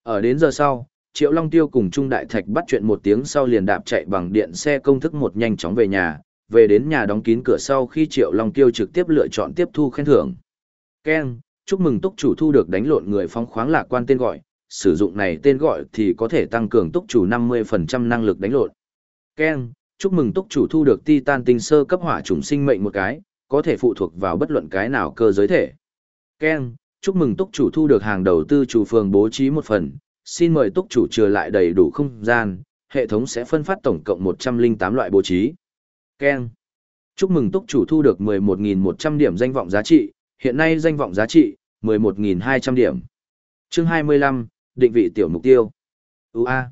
Ở đến giờ sau, Triệu Long Tiêu cùng Trung Đại Thạch bắt chuyện một tiếng sau liền đạp chạy bằng điện xe công thức một nhanh chóng về nhà, về đến nhà đóng kín cửa sau khi Triệu Long Tiêu trực tiếp lựa chọn tiếp thu khen thưởng. Ken, chúc mừng túc chủ thu được đánh lộn người phong khoáng lạc quan tên gọi, sử dụng này tên gọi thì có thể tăng cường túc chủ 50% năng lực đánh lộn. Ken, chúc mừng túc chủ thu được titan tinh sơ cấp hỏa trùng sinh mệnh một cái, có thể phụ thuộc vào bất luận cái nào cơ giới thể. Ken, chúc mừng túc chủ thu được hàng đầu tư chủ phường bố trí một phần, xin mời túc chủ trừ lại đầy đủ không gian, hệ thống sẽ phân phát tổng cộng 108 loại bố trí. Ken, chúc mừng túc chủ thu được 11.100 điểm danh vọng giá trị, hiện nay danh vọng giá trị, 11.200 điểm. Chương 25, định vị tiểu mục tiêu. UA.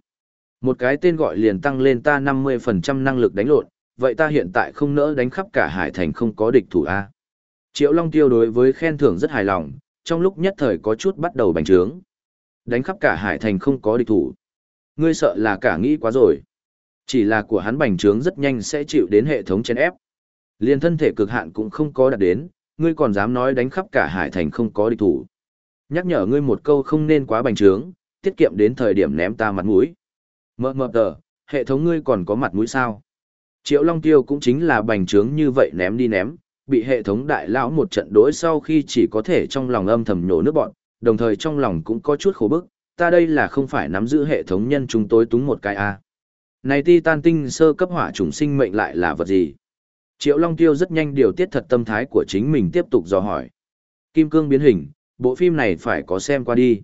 Một cái tên gọi liền tăng lên ta 50% năng lực đánh lộn, vậy ta hiện tại không nỡ đánh khắp cả hải thành không có địch thủ A. Triệu Long Tiêu đối với khen thưởng rất hài lòng, trong lúc nhất thời có chút bắt đầu bành trướng. Đánh khắp cả hải thành không có địch thủ. Ngươi sợ là cả nghĩ quá rồi. Chỉ là của hắn bành trướng rất nhanh sẽ chịu đến hệ thống chén ép. Liên thân thể cực hạn cũng không có đạt đến, ngươi còn dám nói đánh khắp cả hải thành không có địch thủ. Nhắc nhở ngươi một câu không nên quá bành trướng, tiết kiệm đến thời điểm ném ta mặt mũi. Mơ mơ tờ, hệ thống ngươi còn có mặt mũi sao? Triệu Long Tiêu cũng chính là bành trướng như vậy ném đi ném, bị hệ thống đại lão một trận đối sau khi chỉ có thể trong lòng âm thầm nhổ nước bọn, đồng thời trong lòng cũng có chút khổ bức, ta đây là không phải nắm giữ hệ thống nhân chúng tối túng một cái a. À. Này ti tan tinh sơ cấp hỏa chủng sinh mệnh lại là vật gì? Triệu Long Tiêu rất nhanh điều tiết thật tâm thái của chính mình tiếp tục dò hỏi. Kim cương biến hình, bộ phim này phải có xem qua đi.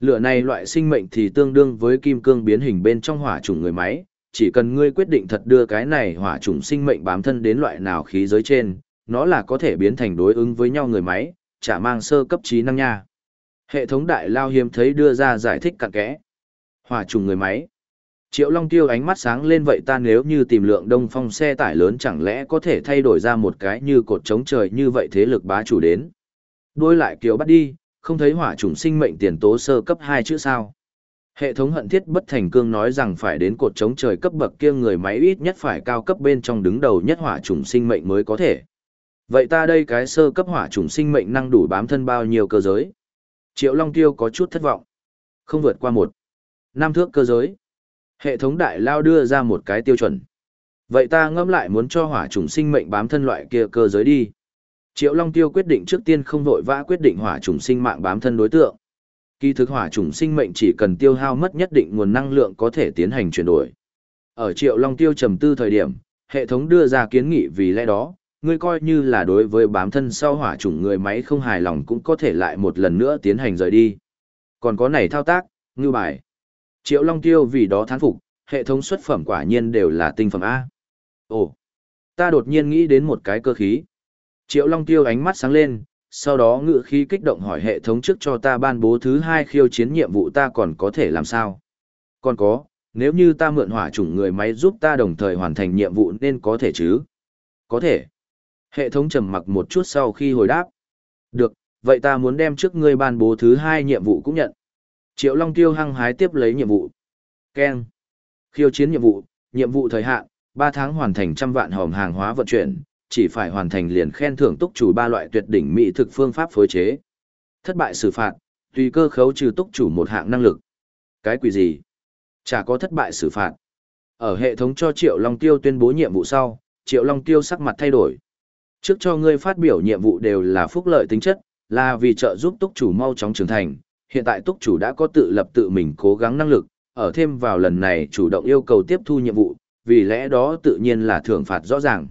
Lửa này loại sinh mệnh thì tương đương với kim cương biến hình bên trong hỏa chủng người máy, chỉ cần ngươi quyết định thật đưa cái này hỏa chủng sinh mệnh bám thân đến loại nào khí giới trên, nó là có thể biến thành đối ứng với nhau người máy, chả mang sơ cấp trí năng nha. Hệ thống đại lao hiếm thấy đưa ra giải thích cặn kẽ. Hỏa trùng người máy. Triệu Long Tiêu ánh mắt sáng lên vậy ta nếu như tìm lượng đông phong xe tải lớn chẳng lẽ có thể thay đổi ra một cái như cột chống trời như vậy thế lực bá chủ đến. Đôi lại kiều bắt đi, không thấy hỏa chủng sinh mệnh tiền tố sơ cấp 2 chữ sao. Hệ thống hận thiết bất thành cương nói rằng phải đến cột chống trời cấp bậc kia người máy ít nhất phải cao cấp bên trong đứng đầu nhất hỏa chủng sinh mệnh mới có thể. Vậy ta đây cái sơ cấp hỏa chủng sinh mệnh năng đủ bám thân bao nhiêu cơ giới? Triệu Long Tiêu có chút thất vọng. Không vượt qua một. Năm thước cơ giới. Hệ thống đại lao đưa ra một cái tiêu chuẩn. Vậy ta ngẫm lại muốn cho hỏa trùng sinh mệnh bám thân loại kia cơ giới đi. Triệu Long Tiêu quyết định trước tiên không vội vã quyết định hỏa trùng sinh mạng bám thân đối tượng. Kỳ thực hỏa trùng sinh mệnh chỉ cần tiêu hao mất nhất định nguồn năng lượng có thể tiến hành chuyển đổi. Ở Triệu Long Tiêu trầm tư thời điểm, hệ thống đưa ra kiến nghị vì lẽ đó, ngươi coi như là đối với bám thân sau hỏa chủng người máy không hài lòng cũng có thể lại một lần nữa tiến hành rời đi. Còn có này thao tác, ngư bài. Triệu Long Tiêu vì đó thán phục, hệ thống xuất phẩm quả nhiên đều là tinh phẩm A. Ồ, ta đột nhiên nghĩ đến một cái cơ khí. Triệu Long Tiêu ánh mắt sáng lên, sau đó ngự khí kích động hỏi hệ thống trước cho ta ban bố thứ hai khiêu chiến nhiệm vụ ta còn có thể làm sao. Còn có, nếu như ta mượn hỏa chủng người máy giúp ta đồng thời hoàn thành nhiệm vụ nên có thể chứ? Có thể. Hệ thống trầm mặc một chút sau khi hồi đáp. Được, vậy ta muốn đem trước ngươi ban bố thứ hai nhiệm vụ cũng nhận. Triệu Long Tiêu hăng hái tiếp lấy nhiệm vụ. Ken. Khiêu chiến nhiệm vụ, nhiệm vụ thời hạn, 3 tháng hoàn thành trăm vạn hòm hàng hóa vận chuyển, chỉ phải hoàn thành liền khen thưởng túc chủ ba loại tuyệt đỉnh mỹ thực phương pháp phối chế. Thất bại xử phạt, tùy cơ khấu trừ túc chủ một hạng năng lực. Cái quỷ gì? Chả có thất bại xử phạt. Ở hệ thống cho Triệu Long Tiêu tuyên bố nhiệm vụ sau, Triệu Long Tiêu sắc mặt thay đổi. Trước cho ngươi phát biểu nhiệm vụ đều là phúc lợi tính chất, là vì trợ giúp túc chủ mau chóng trưởng thành. Hiện tại túc chủ đã có tự lập tự mình cố gắng năng lực, ở thêm vào lần này chủ động yêu cầu tiếp thu nhiệm vụ, vì lẽ đó tự nhiên là thưởng phạt rõ ràng.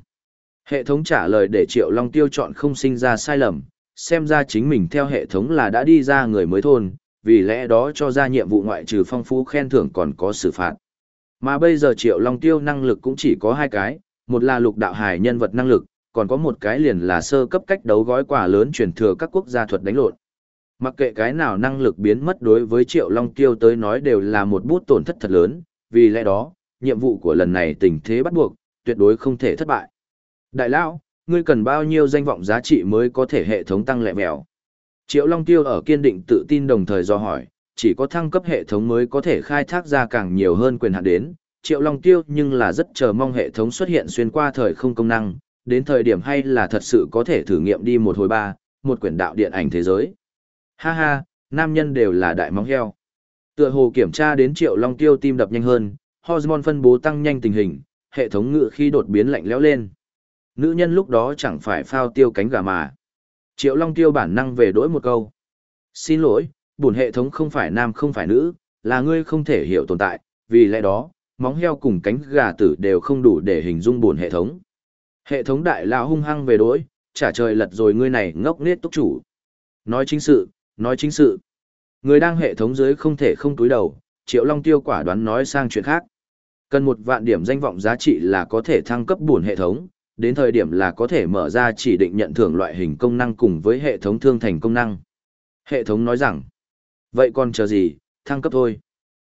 Hệ thống trả lời để Triệu Long Tiêu chọn không sinh ra sai lầm, xem ra chính mình theo hệ thống là đã đi ra người mới thôn, vì lẽ đó cho ra nhiệm vụ ngoại trừ phong phú khen thưởng còn có xử phạt. Mà bây giờ Triệu Long Tiêu năng lực cũng chỉ có hai cái, một là lục đạo hải nhân vật năng lực, còn có một cái liền là sơ cấp cách đấu gói quà lớn truyền thừa các quốc gia thuật đánh lộn. Mặc kệ cái nào năng lực biến mất đối với Triệu Long Tiêu tới nói đều là một bút tổn thất thật lớn, vì lẽ đó, nhiệm vụ của lần này tình thế bắt buộc, tuyệt đối không thể thất bại. Đại lão, ngươi cần bao nhiêu danh vọng giá trị mới có thể hệ thống tăng lẹ mèo? Triệu Long Tiêu ở kiên định tự tin đồng thời do hỏi, chỉ có thăng cấp hệ thống mới có thể khai thác ra càng nhiều hơn quyền hạn đến. Triệu Long Tiêu nhưng là rất chờ mong hệ thống xuất hiện xuyên qua thời không công năng, đến thời điểm hay là thật sự có thể thử nghiệm đi một hồi ba, một quyển đạo điện ảnh thế giới. Ha ha, nam nhân đều là đại móng heo. Tựa hồ kiểm tra đến Triệu Long Tiêu tim đập nhanh hơn, hormone phân bố tăng nhanh tình hình, hệ thống ngự khi đột biến lạnh lẽo lên. Nữ nhân lúc đó chẳng phải phao tiêu cánh gà mà. Triệu Long Tiêu bản năng về đổi một câu. Xin lỗi, bổn hệ thống không phải nam không phải nữ, là ngươi không thể hiểu tồn tại, vì lẽ đó, móng heo cùng cánh gà tử đều không đủ để hình dung bổn hệ thống. Hệ thống đại lão hung hăng về đối, trả trời lật rồi ngươi này ngốc nết túc chủ. Nói chính sự, nói chính sự. Người đang hệ thống dưới không thể không túi đầu, Triệu Long Tiêu quả đoán nói sang chuyện khác. Cần một vạn điểm danh vọng giá trị là có thể thăng cấp buồn hệ thống, đến thời điểm là có thể mở ra chỉ định nhận thưởng loại hình công năng cùng với hệ thống thương thành công năng. Hệ thống nói rằng, vậy còn chờ gì, thăng cấp thôi.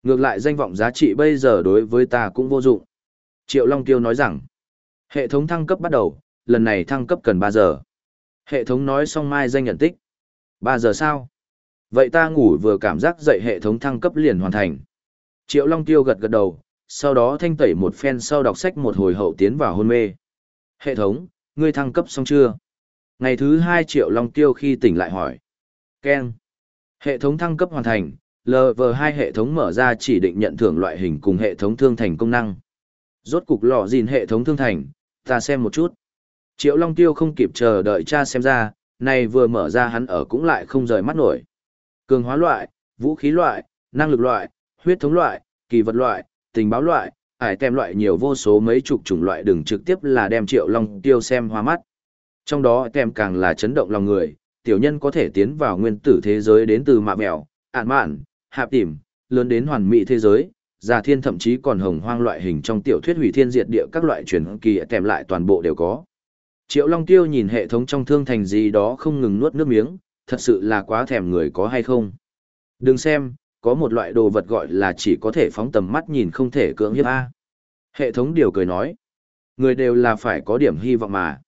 Ngược lại danh vọng giá trị bây giờ đối với ta cũng vô dụng. Triệu Long Tiêu nói rằng, hệ thống thăng cấp bắt đầu, lần này thăng cấp cần 3 giờ. Hệ thống nói xong mai danh nhận tích. 3 giờ sao? Vậy ta ngủ vừa cảm giác dậy hệ thống thăng cấp liền hoàn thành. Triệu Long Tiêu gật gật đầu, sau đó thanh tẩy một phen sau đọc sách một hồi hậu tiến vào hôn mê. Hệ thống, ngươi thăng cấp xong chưa? Ngày thứ hai Triệu Long Tiêu khi tỉnh lại hỏi. Ken. Hệ thống thăng cấp hoàn thành, LV2 hệ thống mở ra chỉ định nhận thưởng loại hình cùng hệ thống thương thành công năng. Rốt cục lọ gìn hệ thống thương thành, ta xem một chút. Triệu Long Tiêu không kịp chờ đợi cha xem ra, này vừa mở ra hắn ở cũng lại không rời mắt nổi. Cường hóa loại, vũ khí loại, năng lực loại, huyết thống loại, kỳ vật loại, tình báo loại, ải tem loại nhiều vô số mấy chục chủng loại đừng trực tiếp là đem triệu long tiêu xem hoa mắt. Trong đó tem càng là chấn động lòng người, tiểu nhân có thể tiến vào nguyên tử thế giới đến từ mạ mèo, ạn mạn, hạp tìm, lớn đến hoàn mỹ thế giới, già thiên thậm chí còn hồng hoang loại hình trong tiểu thuyết hủy thiên diệt địa các loại truyền kỳ tem lại toàn bộ đều có. Triệu Long Tiêu nhìn hệ thống trong thương thành gì đó không ngừng nuốt nước miếng, thật sự là quá thèm người có hay không. Đừng xem, có một loại đồ vật gọi là chỉ có thể phóng tầm mắt nhìn không thể cưỡng hiếp A. Hệ thống điều cười nói, người đều là phải có điểm hy vọng mà.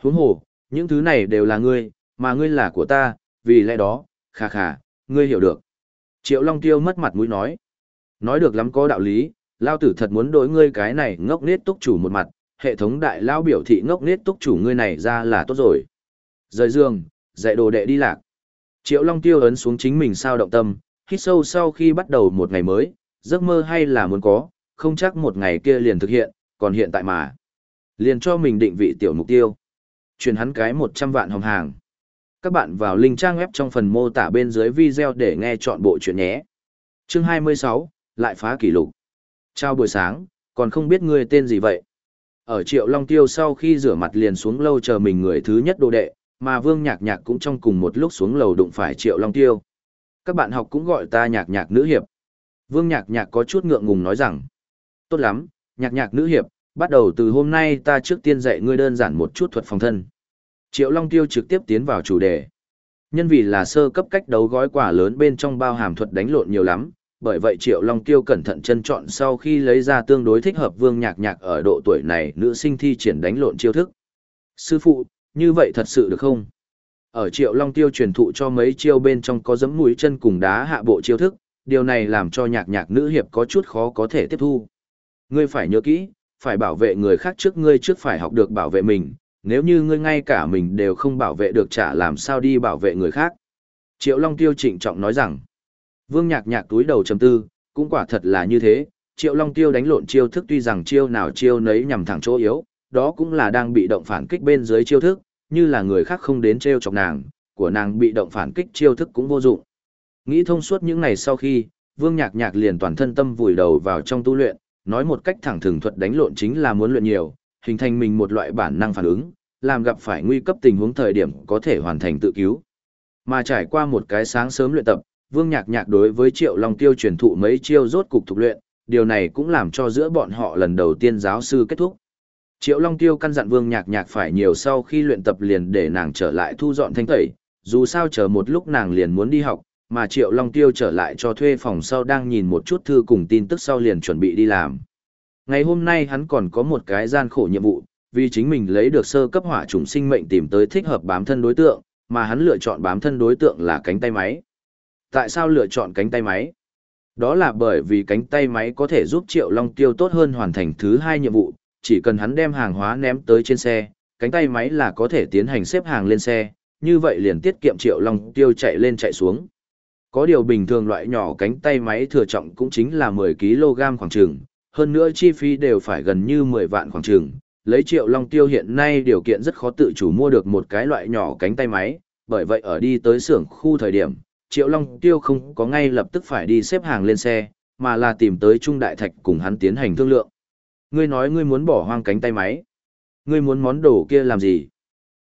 Huống hồ, những thứ này đều là ngươi, mà ngươi là của ta, vì lẽ đó, khà khà, ngươi hiểu được. Triệu Long Tiêu mất mặt mũi nói. Nói được lắm có đạo lý, lao tử thật muốn đối ngươi cái này ngốc nết túc chủ một mặt, hệ thống đại lao biểu thị ngốc nết túc chủ ngươi này ra là tốt rồi. Rời giường, dạy đồ đệ đi lạc. Triệu Long Tiêu ấn xuống chính mình sao động tâm, hít sâu sau khi bắt đầu một ngày mới, giấc mơ hay là muốn có, không chắc một ngày kia liền thực hiện, còn hiện tại mà. Liền cho mình định vị tiểu mục tiêu. Chuyển hắn cái 100 vạn hồng hàng. Các bạn vào link trang web trong phần mô tả bên dưới video để nghe chọn bộ chuyện nhé. Chương 26, lại phá kỷ lục. Chào buổi sáng, còn không biết ngươi tên gì vậy? Ở Triệu Long Tiêu sau khi rửa mặt liền xuống lâu chờ mình người thứ nhất đồ đệ, mà Vương Nhạc Nhạc cũng trong cùng một lúc xuống lầu đụng phải Triệu Long Tiêu. Các bạn học cũng gọi ta Nhạc Nhạc nữ hiệp. Vương Nhạc Nhạc có chút ngượng ngùng nói rằng, tốt lắm, Nhạc Nhạc nữ hiệp, bắt đầu từ hôm nay ta trước tiên dạy ngươi đơn giản một chút thuật phòng thân. Triệu Long Tiêu trực tiếp tiến vào chủ đề. Nhân vì là sơ cấp cách đấu gói quả lớn bên trong bao hàm thuật đánh lộn nhiều lắm, bởi vậy Triệu Long Tiêu cẩn thận chân chọn sau khi lấy ra tương đối thích hợp Vương Nhạc Nhạc ở độ tuổi này nữ sinh thi triển đánh lộn chiêu thức. Sư phụ, như vậy thật sự được không? Ở Triệu Long Tiêu truyền thụ cho mấy chiêu bên trong có giẫm mũi chân cùng đá hạ bộ chiêu thức, điều này làm cho Nhạc Nhạc nữ hiệp có chút khó có thể tiếp thu. Ngươi phải nhớ kỹ, phải bảo vệ người khác trước ngươi trước phải học được bảo vệ mình, nếu như ngươi ngay cả mình đều không bảo vệ được chả làm sao đi bảo vệ người khác. Triệu Long Tiêu trịnh trọng nói rằng, Vương Nhạc Nhạc túi đầu trầm tư, cũng quả thật là như thế, Triệu Long Tiêu đánh lộn chiêu thức tuy rằng chiêu nào chiêu nấy nhằm thẳng chỗ yếu, đó cũng là đang bị động phản kích bên dưới chiêu thức, như là người khác không đến trêu chọc nàng, của nàng bị động phản kích chiêu thức cũng vô dụng. Nghĩ thông suốt những ngày sau khi, Vương Nhạc Nhạc liền toàn thân tâm vùi đầu vào trong tu luyện, nói một cách thẳng thừng thuật đánh lộn chính là muốn luyện nhiều, hình thành mình một loại bản năng phản ứng, làm gặp phải nguy cấp tình huống thời điểm có thể hoàn thành tự cứu. Mà trải qua một cái sáng sớm luyện tập, Vương Nhạc Nhạc đối với Triệu Long Tiêu truyền thụ mấy chiêu rốt cục thuộc luyện, điều này cũng làm cho giữa bọn họ lần đầu tiên giáo sư kết thúc. Triệu Long Tiêu căn dặn Vương Nhạc Nhạc phải nhiều sau khi luyện tập liền để nàng trở lại thu dọn thanh tẩy, dù sao chờ một lúc nàng liền muốn đi học, mà Triệu Long Tiêu trở lại cho thuê phòng sau đang nhìn một chút thư cùng tin tức sau liền chuẩn bị đi làm. Ngày hôm nay hắn còn có một cái gian khổ nhiệm vụ, vì chính mình lấy được sơ cấp hỏa trùng sinh mệnh tìm tới thích hợp bám thân đối tượng, mà hắn lựa chọn bám thân đối tượng là cánh tay máy. Tại sao lựa chọn cánh tay máy? Đó là bởi vì cánh tay máy có thể giúp Triệu Long Tiêu tốt hơn hoàn thành thứ hai nhiệm vụ, chỉ cần hắn đem hàng hóa ném tới trên xe, cánh tay máy là có thể tiến hành xếp hàng lên xe, như vậy liền tiết kiệm Triệu Long Tiêu chạy lên chạy xuống. Có điều bình thường loại nhỏ cánh tay máy thừa trọng cũng chính là 10 kg khoảng trường, hơn nữa chi phí đều phải gần như 10 vạn khoảng trường. Lấy Triệu Long Tiêu hiện nay điều kiện rất khó tự chủ mua được một cái loại nhỏ cánh tay máy, bởi vậy ở đi tới xưởng khu thời điểm, Triệu Long Tiêu không có ngay lập tức phải đi xếp hàng lên xe, mà là tìm tới Trung Đại Thạch cùng hắn tiến hành thương lượng. Ngươi nói ngươi muốn bỏ hoang cánh tay máy. Ngươi muốn món đồ kia làm gì?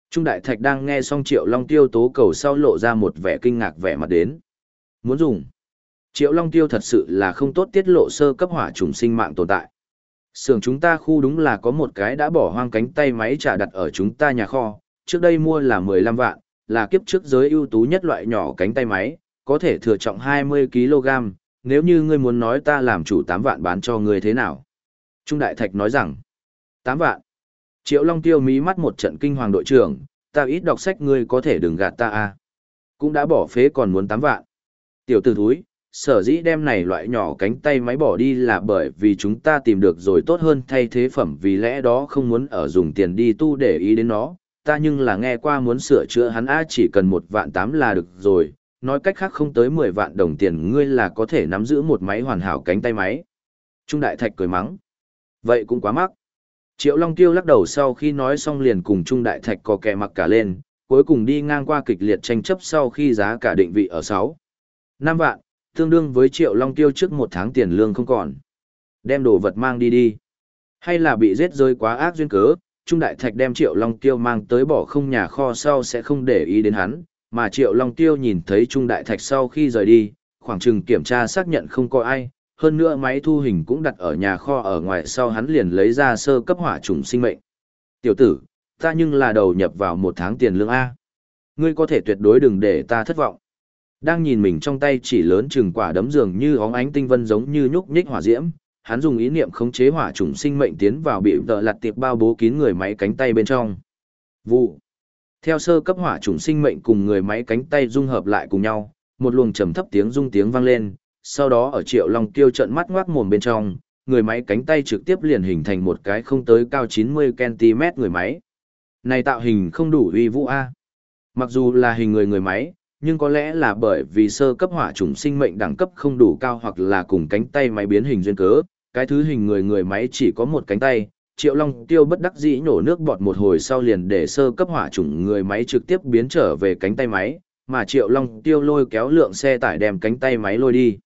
Trung Đại Thạch đang nghe xong Triệu Long Tiêu tố cầu sau lộ ra một vẻ kinh ngạc vẻ mặt đến. Muốn dùng. Triệu Long Tiêu thật sự là không tốt tiết lộ sơ cấp hỏa trùng sinh mạng tồn tại. Sưởng chúng ta khu đúng là có một cái đã bỏ hoang cánh tay máy trả đặt ở chúng ta nhà kho, trước đây mua là 15 vạn, là kiếp trước giới ưu tú nhất loại nhỏ cánh tay máy, có thể thừa trọng 20kg, nếu như ngươi muốn nói ta làm chủ 8 vạn bán cho ngươi thế nào. Trung Đại Thạch nói rằng, 8 vạn. Triệu Long Tiêu mí mắt một trận kinh hoàng đội trưởng, ta ít đọc sách ngươi có thể đừng gạt ta à. Cũng đã bỏ phế còn muốn 8 vạn. Tiểu tử thúi, sở dĩ đem này loại nhỏ cánh tay máy bỏ đi là bởi vì chúng ta tìm được rồi tốt hơn thay thế phẩm vì lẽ đó không muốn ở dùng tiền đi tu để ý đến nó, ta nhưng là nghe qua muốn sửa chữa hắn A chỉ cần một vạn tám là được rồi, nói cách khác không tới mười vạn đồng tiền ngươi là có thể nắm giữ một máy hoàn hảo cánh tay máy. Trung Đại Thạch cười mắng. Vậy cũng quá mắc. Triệu Long Tiêu lắc đầu sau khi nói xong liền cùng Trung Đại Thạch có kẻ mặc cả lên, cuối cùng đi ngang qua kịch liệt tranh chấp sau khi giá cả định vị ở 6. 5 vạn, tương đương với Triệu Long Tiêu trước một tháng tiền lương không còn. Đem đồ vật mang đi đi. Hay là bị giết rơi quá ác duyên cớ, Trung Đại Thạch đem Triệu Long Tiêu mang tới bỏ không nhà kho sau sẽ không để ý đến hắn, mà Triệu Long Tiêu nhìn thấy Trung Đại Thạch sau khi rời đi, khoảng chừng kiểm tra xác nhận không có ai, hơn nữa máy thu hình cũng đặt ở nhà kho ở ngoài sau hắn liền lấy ra sơ cấp hỏa trùng sinh mệnh. Tiểu tử, ta nhưng là đầu nhập vào một tháng tiền lương A. Ngươi có thể tuyệt đối đừng để ta thất vọng. Đang nhìn mình trong tay chỉ lớn chừng quả đấm dường như óng ánh tinh vân giống như nhúc nhích hỏa diễm, hắn dùng ý niệm khống chế hỏa trùng sinh mệnh tiến vào bị tợ lặt tiệp bao bố kín người máy cánh tay bên trong. Vụ. Theo sơ cấp hỏa trùng sinh mệnh cùng người máy cánh tay dung hợp lại cùng nhau, một luồng trầm thấp tiếng rung tiếng vang lên, sau đó ở Triệu Long Tiêu trận mắt ngoác mồm bên trong, người máy cánh tay trực tiếp liền hình thành một cái không tới cao 90 cm người máy. Này tạo hình không đủ uy vũ a. Mặc dù là hình người người máy, nhưng có lẽ là bởi vì sơ cấp hỏa trùng sinh mệnh đẳng cấp không đủ cao hoặc là cùng cánh tay máy biến hình duyên cớ, cái thứ hình người người máy chỉ có một cánh tay. Triệu Long Tiêu bất đắc dĩ nổ nước bọt một hồi sau liền để sơ cấp hỏa chủng người máy trực tiếp biến trở về cánh tay máy, mà Triệu Long Tiêu lôi kéo lượng xe tải đem cánh tay máy lôi đi.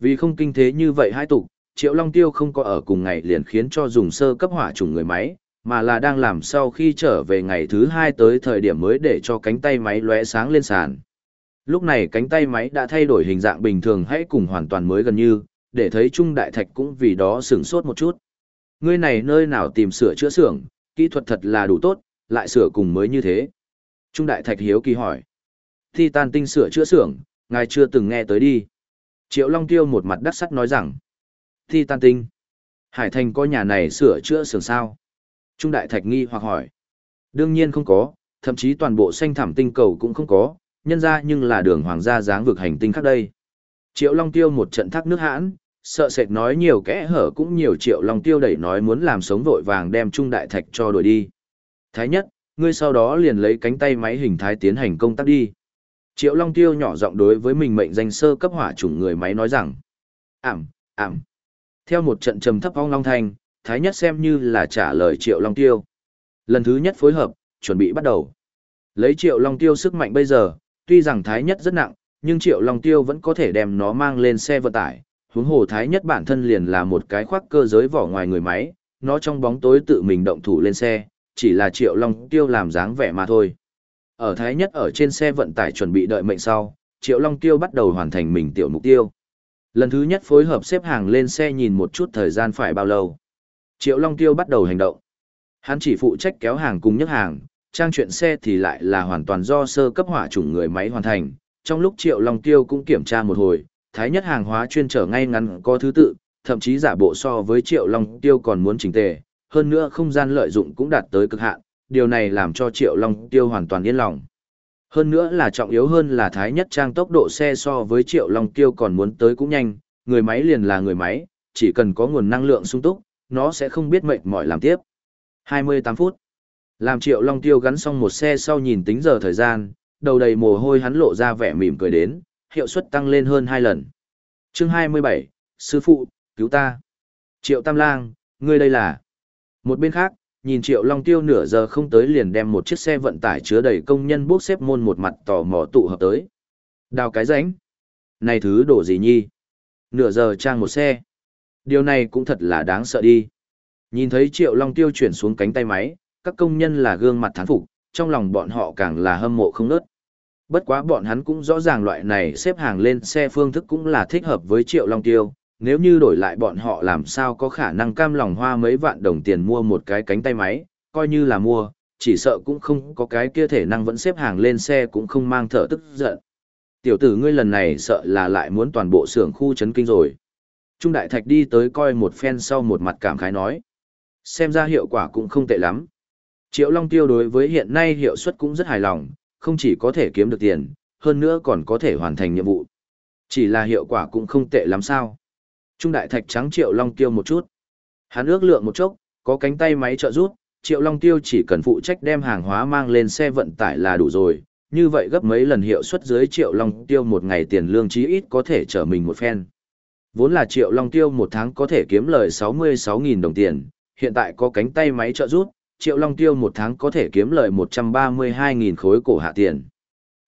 Vì không kinh thế như vậy hai tục, Triệu Long Tiêu không có ở cùng ngày liền khiến cho dùng sơ cấp hỏa chủng người máy, mà là đang làm sau khi trở về ngày thứ hai tới thời điểm mới để cho cánh tay máy lóe sáng lên sàn. Lúc này cánh tay máy đã thay đổi hình dạng bình thường hãy cùng hoàn toàn mới gần như, để thấy Trung Đại Thạch cũng vì đó sửng sốt một chút. Ngươi này nơi nào tìm sửa chữa xưởng, kỹ thuật thật là đủ tốt, lại sửa cùng mới như thế. Trung Đại Thạch hiếu kỳ hỏi. Thi tan tinh sửa chữa xưởng, ngài chưa từng nghe tới đi. Triệu Long Tiêu một mặt đắc sắt nói rằng. Thi tan tinh. Hải Thành có nhà này sửa chữa xưởng sao? Trung Đại Thạch nghi hoặc hỏi. Đương nhiên không có, thậm chí toàn bộ xanh thảm tinh cầu cũng không có, nhân ra nhưng là đường hoàng gia dáng vực hành tinh khác đây. Triệu Long Tiêu một trận thác nước hãn, sợ sệt nói nhiều kẽ hở cũng nhiều Triệu Long Tiêu đẩy nói muốn làm sống vội vàng đem Trung Đại Thạch cho đuổi đi. Thái nhất, ngươi sau đó liền lấy cánh tay máy hình thái tiến hành công tác đi. Triệu Long Tiêu nhỏ giọng đối với mình mệnh danh sơ cấp hỏa chủng người máy nói rằng. Ảm, ảm. Theo một trận trầm thấp ong long thanh, Thái Nhất xem như là trả lời Triệu Long Tiêu. Lần thứ nhất phối hợp, chuẩn bị bắt đầu. Lấy Triệu Long Tiêu sức mạnh bây giờ, tuy rằng Thái Nhất rất nặng, nhưng Triệu Long Tiêu vẫn có thể đem nó mang lên xe vận tải. Huống hồ Thái Nhất bản thân liền là một cái khoác cơ giới vỏ ngoài người máy, nó trong bóng tối tự mình động thủ lên xe, chỉ là Triệu Long Tiêu làm dáng vẻ mà thôi. Ở Thái Nhất ở trên xe vận tải chuẩn bị đợi mệnh sau, Triệu Long Tiêu bắt đầu hoàn thành mình tiểu mục tiêu. Lần thứ nhất phối hợp xếp hàng lên xe nhìn một chút thời gian phải bao lâu. Triệu Long Tiêu bắt đầu hành động. Hắn chỉ phụ trách kéo hàng cùng nhấc hàng, trang chuyện xe thì lại là hoàn toàn do sơ cấp hỏa chủng người máy hoàn thành. Trong lúc Triệu Long Tiêu cũng kiểm tra một hồi, thái nhất hàng hóa chuyên trở ngay ngắn có thứ tự, thậm chí giả bộ so với Triệu Long Tiêu còn muốn chỉnh tề, hơn nữa không gian lợi dụng cũng đạt tới cực hạn, điều này làm cho Triệu Long Tiêu hoàn toàn yên lòng. Hơn nữa là trọng yếu hơn là thái nhất trang tốc độ xe so với Triệu Long Tiêu còn muốn tới cũng nhanh, người máy liền là người máy, chỉ cần có nguồn năng lượng sung túc, nó sẽ không biết mệt mỏi làm tiếp. 28 phút. Làm Triệu Long Tiêu gắn xong một xe sau nhìn tính giờ thời gian, đầu đầy mồ hôi hắn lộ ra vẻ mỉm cười đến, hiệu suất tăng lên hơn 2 lần. Chương 27, Sư phụ, cứu ta. Triệu Tam Lang, ngươi đây là... Một bên khác, nhìn Triệu Long Tiêu nửa giờ không tới liền đem một chiếc xe vận tải chứa đầy công nhân bốc xếp môn một mặt tò mò tụ hợp tới. Đào cái rãnh. Này thứ đổ gì nhi? Nửa giờ trang một xe. Điều này cũng thật là đáng sợ đi. Nhìn thấy Triệu Long Tiêu chuyển xuống cánh tay máy, các công nhân là gương mặt thán phục, trong lòng bọn họ càng là hâm mộ không nớt. Bất quá bọn hắn cũng rõ ràng loại này xếp hàng lên xe phương thức cũng là thích hợp với Triệu Long Tiêu, nếu như đổi lại bọn họ làm sao có khả năng cam lòng hoa mấy vạn đồng tiền mua một cái cánh tay máy, coi như là mua, chỉ sợ cũng không có cái kia thể năng vẫn xếp hàng lên xe cũng không mang thở tức giận. Tiểu tử ngươi lần này sợ là lại muốn toàn bộ xưởng khu chấn kinh rồi. Trung Đại Thạch đi tới coi một phen sau một mặt cảm khái nói. Xem ra hiệu quả cũng không tệ lắm. Triệu Long Tiêu đối với hiện nay hiệu suất cũng rất hài lòng, không chỉ có thể kiếm được tiền, hơn nữa còn có thể hoàn thành nhiệm vụ. Chỉ là hiệu quả cũng không tệ lắm sao. Trung Đại Thạch trắng Triệu Long Tiêu một chút. Hắn ước lượng một chốc, có cánh tay máy trợ giúp, Triệu Long Tiêu chỉ cần phụ trách đem hàng hóa mang lên xe vận tải là đủ rồi, như vậy gấp mấy lần hiệu suất dưới Triệu Long Tiêu một ngày tiền lương chí ít có thể trở mình một phen. Vốn là triệu long tiêu một tháng có thể kiếm lời 66.000 đồng tiền, hiện tại có cánh tay máy trợ giúp, triệu long tiêu một tháng có thể kiếm lời 132.000 khối cổ hạ tiền.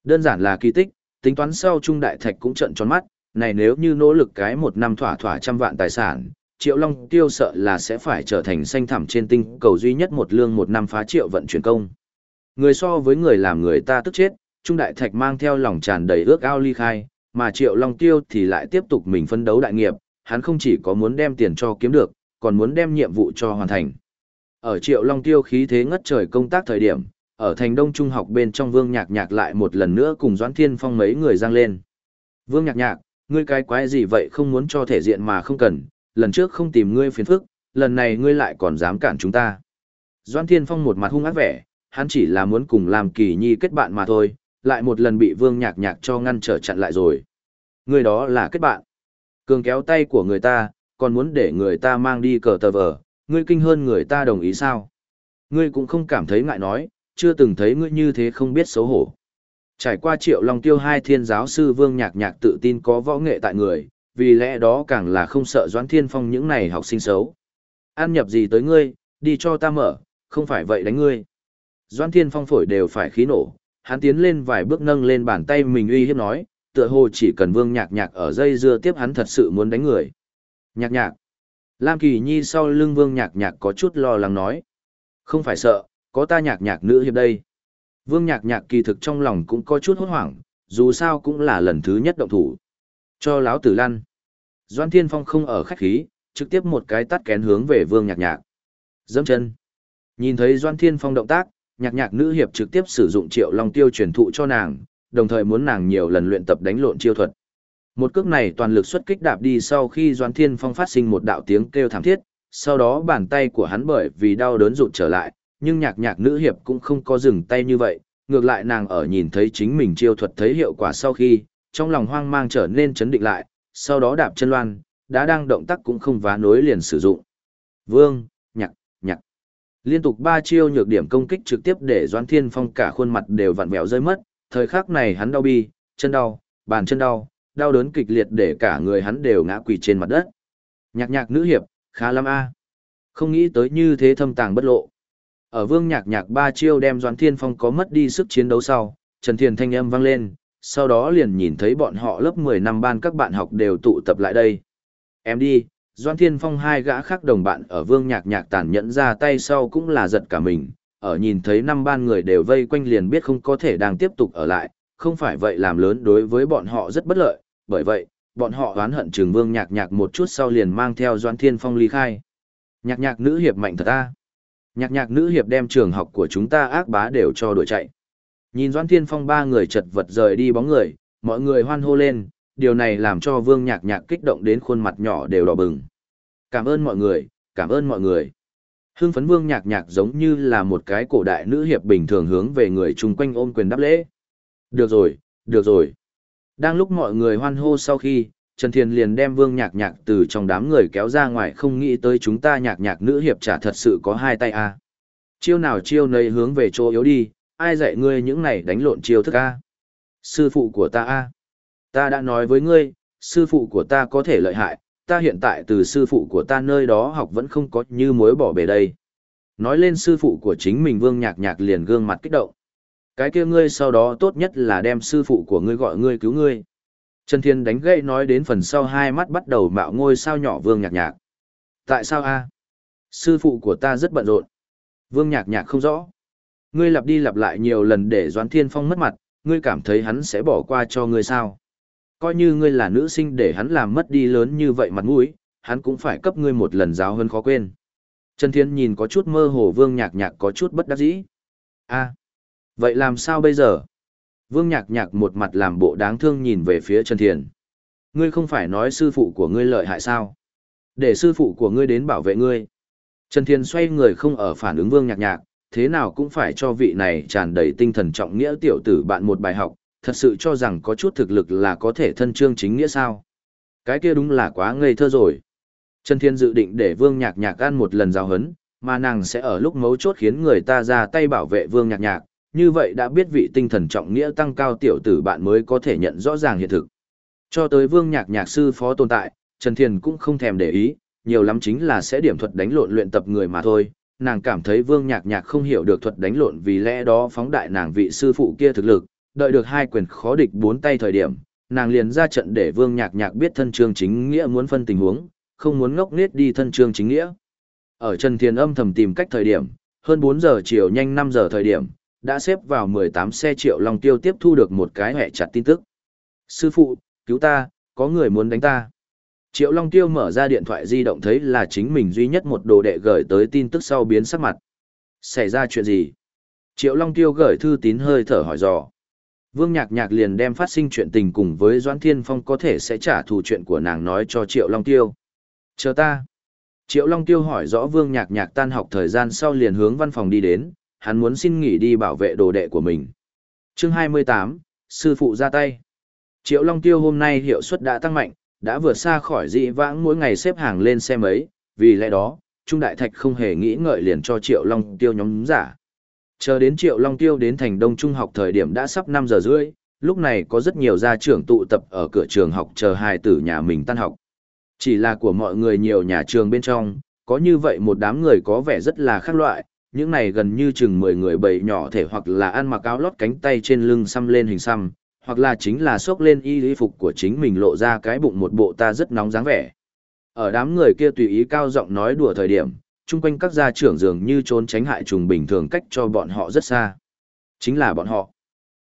Đơn giản là kỳ tích, tính toán sau Trung Đại Thạch cũng trận tròn mắt, này nếu như nỗ lực cái một năm thỏa thỏa trăm vạn tài sản, triệu long tiêu sợ là sẽ phải trở thành xanh thẳm trên tinh cầu duy nhất một lương một năm phá triệu vận chuyển công. Người so với người làm người ta tức chết, Trung Đại Thạch mang theo lòng tràn đầy ước ao ly khai, mà Triệu Long Tiêu thì lại tiếp tục mình phân đấu đại nghiệp, hắn không chỉ có muốn đem tiền cho kiếm được, còn muốn đem nhiệm vụ cho hoàn thành. Ở Triệu Long Tiêu khí thế ngất trời công tác thời điểm, ở thành đông trung học bên trong Vương Nhạc Nhạc lại một lần nữa cùng Doãn Thiên Phong mấy người giang lên. Vương Nhạc Nhạc, ngươi cái quái gì vậy không muốn cho thể diện mà không cần, lần trước không tìm ngươi phiền phức, lần này ngươi lại còn dám cản chúng ta. Doãn Thiên Phong một mặt hung ác vẻ, hắn chỉ là muốn cùng làm kỳ nhi kết bạn mà thôi, lại một lần bị Vương Nhạc Nhạc cho ngăn trở chặn lại rồi. Người đó là kết bạn. Cường kéo tay của người ta, còn muốn để người ta mang đi cờ tờ vờ, ngươi kinh hơn người ta đồng ý sao? Ngươi cũng không cảm thấy ngại nói, chưa từng thấy ngươi như thế không biết xấu hổ. Trải qua triệu long tiêu hai thiên giáo sư vương nhạc nhạc tự tin có võ nghệ tại người, vì lẽ đó càng là không sợ doãn thiên phong những này học sinh xấu. An nhập gì tới ngươi, đi cho ta mở, không phải vậy đánh ngươi. Doãn thiên phong phổi đều phải khí nổ, hắn tiến lên vài bước nâng lên bàn tay mình uy hiếp nói, tựa hồ chỉ cần vương nhạc nhạc ở dây dưa tiếp hắn thật sự muốn đánh người. Nhạc nhạc. Lam Kỳ Nhi sau lưng vương nhạc nhạc có chút lo lắng nói. Không phải sợ, có ta nhạc nhạc nữ hiệp đây. Vương nhạc nhạc kỳ thực trong lòng cũng có chút hốt hoảng, dù sao cũng là lần thứ nhất động thủ. Cho láo tử lăn. Doan Thiên Phong không ở khách khí, trực tiếp một cái tắt kén hướng về vương nhạc nhạc. Dẫm chân. Nhìn thấy Doan Thiên Phong động tác, nhạc nhạc nữ hiệp trực tiếp sử dụng triệu long tiêu truyền thụ cho nàng, đồng thời muốn nàng nhiều lần luyện tập đánh lộn chiêu thuật. Một cước này toàn lực xuất kích đạp đi sau khi Doan Thiên Phong phát sinh một đạo tiếng kêu thảm thiết, sau đó bàn tay của hắn bởi vì đau đớn rụt trở lại, nhưng nhạc nhạc nữ hiệp cũng không có dừng tay như vậy, ngược lại nàng ở nhìn thấy chính mình chiêu thuật thấy hiệu quả sau khi, trong lòng hoang mang trở nên chấn định lại, sau đó đạp chân loan, đã đang động tác cũng không vá nối liền sử dụng. Vương, nhạc, nhạc. Liên tục ba chiêu nhược điểm công kích trực tiếp để doan Thiên Phong cả khuôn mặt đều vặn vẹo rơi mất, thời khắc này hắn đau bi, chân đau, bàn chân đau, đau đớn kịch liệt để cả người hắn đều ngã quỳ trên mặt đất. Nhạc nhạc nữ hiệp, khá lắm a. Không nghĩ tới như thế thâm tàng bất lộ. Ở vương nhạc nhạc ba chiêu đem Doãn Thiên Phong có mất đi sức chiến đấu sau, Trần Thiền thanh âm vang lên, sau đó liền nhìn thấy bọn họ lớp 10 năm ban các bạn học đều tụ tập lại đây. Em đi, Doan Thiên Phong hai gã khác đồng bạn ở vương nhạc nhạc tàn nhẫn ra tay sau cũng là giật cả mình, ở nhìn thấy năm ban người đều vây quanh liền biết không có thể đang tiếp tục ở lại, không phải vậy làm lớn đối với bọn họ rất bất lợi, bởi vậy, bọn họ oán hận trường vương nhạc nhạc một chút sau liền mang theo doãn Thiên Phong ly khai. Nhạc nhạc nữ hiệp mạnh thật a Nhạc nhạc nữ hiệp đem trường học của chúng ta ác bá đều cho đuổi chạy. Nhìn doãn Thiên Phong ba người chật vật rời đi bóng người, mọi người hoan hô lên, điều này làm cho Vương Nhạc Nhạc kích động đến khuôn mặt nhỏ đều đỏ bừng. Cảm ơn mọi người, cảm ơn mọi người. Hưng phấn Vương Nhạc Nhạc giống như là một cái cổ đại nữ hiệp bình thường hướng về người chung quanh ôm quyền đáp lễ. Được rồi, được rồi. Đang lúc mọi người hoan hô sau khi, Trần Thiền liền đem Vương Nhạc Nhạc từ trong đám người kéo ra ngoài không nghĩ tới chúng ta Nhạc Nhạc nữ hiệp trả thật sự có hai tay a à. Chiêu nào chiêu nấy hướng về chỗ yếu đi, ai dạy ngươi những này đánh lộn chiêu thức a? Sư phụ của ta a. Ta đã nói với ngươi, sư phụ của ta có thể lợi hại, ta hiện tại từ sư phụ của ta nơi đó học vẫn không có như mối bỏ bể đây. Nói lên sư phụ của chính mình vương nhạc nhạc liền gương mặt kích động. Cái kia ngươi sau đó tốt nhất là đem sư phụ của ngươi gọi ngươi cứu ngươi. Trần Thiên đánh gậy nói đến phần sau hai mắt bắt đầu mạo ngôi sao nhỏ vương nhạc nhạc. Tại sao a? Sư phụ của ta rất bận rộn. Vương nhạc nhạc không rõ. Ngươi lặp đi lặp lại nhiều lần để Doãn Thiên Phong mất mặt, ngươi cảm thấy hắn sẽ bỏ qua cho ngươi sao? Coi như ngươi là nữ sinh để hắn làm mất đi lớn như vậy mặt mũi, hắn cũng phải cấp ngươi một lần giáo hơn khó quên. Trần Thiên nhìn có chút mơ hồ Vương Nhạc Nhạc có chút bất đắc dĩ. A, vậy làm sao bây giờ? Vương Nhạc Nhạc một mặt làm bộ đáng thương nhìn về phía Trần thiền. Ngươi không phải nói sư phụ của ngươi lợi hại sao? Để sư phụ của ngươi đến bảo vệ ngươi. Trần thiền xoay người không ở phản ứng Vương Nhạc Nhạc, thế nào cũng phải cho vị này tràn đầy tinh thần trọng nghĩa tiểu tử bạn một bài học, thật sự cho rằng có chút thực lực là có thể thân trương chính nghĩa sao. Cái kia đúng là quá ngây thơ rồi. Trần Thiên dự định để Vương Nhạc Nhạc ăn một lần giao hấn, mà nàng sẽ ở lúc mấu chốt khiến người ta ra tay bảo vệ Vương Nhạc Nhạc, như vậy đã biết vị tinh thần trọng nghĩa tăng cao tiểu tử bạn mới có thể nhận rõ ràng hiện thực. Cho tới Vương Nhạc Nhạc sư phó tồn tại, Trần Thiền cũng không thèm để ý, nhiều lắm chính là sẽ điểm thuật đánh lộn luyện tập người mà thôi, nàng cảm thấy vương nhạc nhạc không hiểu được thuật đánh lộn vì lẽ đó phóng đại nàng vị sư phụ kia thực lực, đợi được hai quyền khó địch bốn tay thời điểm, nàng liền ra trận để vương nhạc nhạc biết thân trương chính nghĩa muốn phân tình huống, không muốn ngốc nết đi thân trương chính nghĩa. Ở Trần Thiền âm thầm tìm cách thời điểm, hơn 4 giờ chiều nhanh 5 giờ thời điểm, đã xếp vào 18 xe triệu long tiêu tiếp thu được một cái hẹ chặt tin tức. Sư phụ, cứu ta, có người muốn đánh ta. Triệu Long Tiêu mở ra điện thoại di động thấy là chính mình duy nhất một đồ đệ gửi tới tin tức sau biến sắc mặt. Xảy ra chuyện gì? Triệu Long Tiêu gửi thư tín hơi thở hỏi dò. Vương Nhạc Nhạc liền đem phát sinh chuyện tình cùng với Doãn Thiên Phong có thể sẽ trả thù chuyện của nàng nói cho Triệu Long Tiêu. Chờ ta. Triệu Long Tiêu hỏi rõ Vương Nhạc Nhạc tan học thời gian sau liền hướng văn phòng đi đến, hắn muốn xin nghỉ đi bảo vệ đồ đệ của mình. Chương 28, Sư phụ ra tay. Triệu Long Tiêu hôm nay hiệu suất đã tăng mạnh, đã vượt xa khỏi dị vãng mỗi ngày xếp hàng lên xe mấy, vì lẽ đó, Trung Đại Thạch không hề nghĩ ngợi liền cho Triệu Long Tiêu nhóm giả. Chờ đến Triệu Long Tiêu đến thành Đông Trung học thời điểm đã sắp 5 giờ rưỡi, lúc này có rất nhiều gia trưởng tụ tập ở cửa trường học chờ hài tử nhà mình tan học. Chỉ là của mọi người nhiều nhà trường bên trong, có như vậy một đám người có vẻ rất là khác loại, những này gần như chừng 10 người bầy nhỏ thể hoặc là ăn mặc áo lót cánh tay trên lưng xăm lên hình xăm, hoặc là chính là xốc lên y lý phục của chính mình lộ ra cái bụng một bộ ta rất nóng dáng vẻ. Ở đám người kia tùy ý cao giọng nói đùa thời điểm, chung quanh các gia trưởng dường như trốn tránh hại trùng bình thường cách cho bọn họ rất xa. Chính là bọn họ.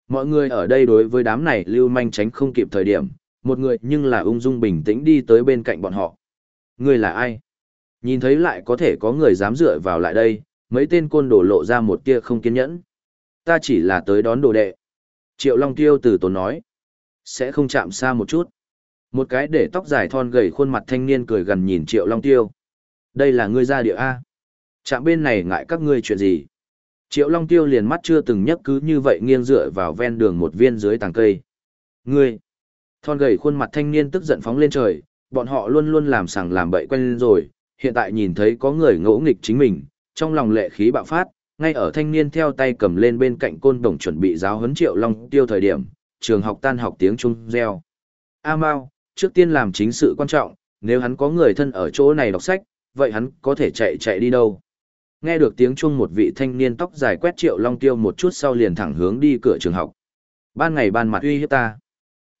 Mọi người ở đây đối với đám này lưu manh tránh không kịp thời điểm, một người nhưng là ung dung bình tĩnh đi tới bên cạnh bọn họ. Người là ai? Nhìn thấy lại có thể có người dám dựa vào lại đây, mấy tên côn đồ lộ ra một tia không kiên nhẫn. Ta chỉ là tới đón đồ đệ. Triệu Long Tiêu từ tốn nói. Sẽ không chạm xa một chút. Một cái để tóc dài thon gầy khuôn mặt thanh niên cười gần nhìn Triệu Long Tiêu. Đây là ngươi ra địa A. Chạm bên này ngại các ngươi chuyện gì? Triệu Long Tiêu liền mắt chưa từng nhấc cứ như vậy nghiêng dựa vào ven đường một viên dưới tàng cây. Ngươi! Thon gầy khuôn mặt thanh niên tức giận phóng lên trời, bọn họ luôn luôn làm sằng làm bậy quen lên rồi, hiện tại nhìn thấy có người ngỗ nghịch chính mình, trong lòng lệ khí bạo phát, ngay ở thanh niên theo tay cầm lên bên cạnh côn đồng chuẩn bị giáo huấn Triệu Long Tiêu thời điểm, trường học tan học tiếng trung reo. A Mao, trước tiên làm chính sự quan trọng, nếu hắn có người thân ở chỗ này đọc sách, vậy hắn có thể chạy chạy đi đâu. Nghe được tiếng chuông một vị thanh niên tóc dài quét Triệu Long Tiêu một chút sau liền thẳng hướng đi cửa trường học. Ban ngày ban mặt uy hiếp ta.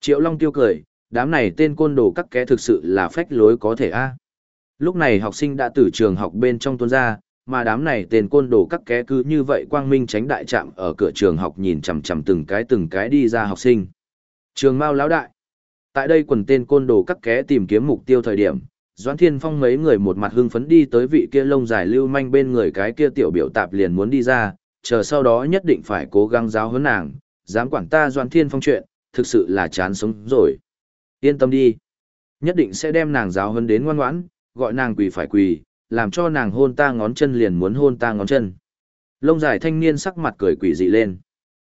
Triệu Long Tiêu cười, đám này tên côn đồ các ké thực sự là phách lối có thể a. Lúc này học sinh đã từ trường học bên trong tuôn ra, mà đám này tên côn đồ các ké cứ như vậy quang minh tránh đại trạm ở cửa trường học nhìn chằm chằm từng cái từng cái đi ra học sinh. Trường Mao lão đại. Tại đây quần tên côn đồ các ké tìm kiếm mục tiêu thời điểm, Doãn Thiên Phong mấy người một mặt hưng phấn đi tới vị kia lông dài lưu manh bên người cái kia tiểu biểu tạp liền muốn đi ra, chờ sau đó nhất định phải cố gắng giáo huấn nàng, dám quản ta Doãn Thiên Phong chuyện, thực sự là chán sống rồi. Yên tâm đi, nhất định sẽ đem nàng giáo huấn đến ngoan ngoãn, gọi nàng quỳ phải quỳ, làm cho nàng hôn ta ngón chân liền muốn hôn ta ngón chân. Lông dài thanh niên sắc mặt cười quỷ dị lên.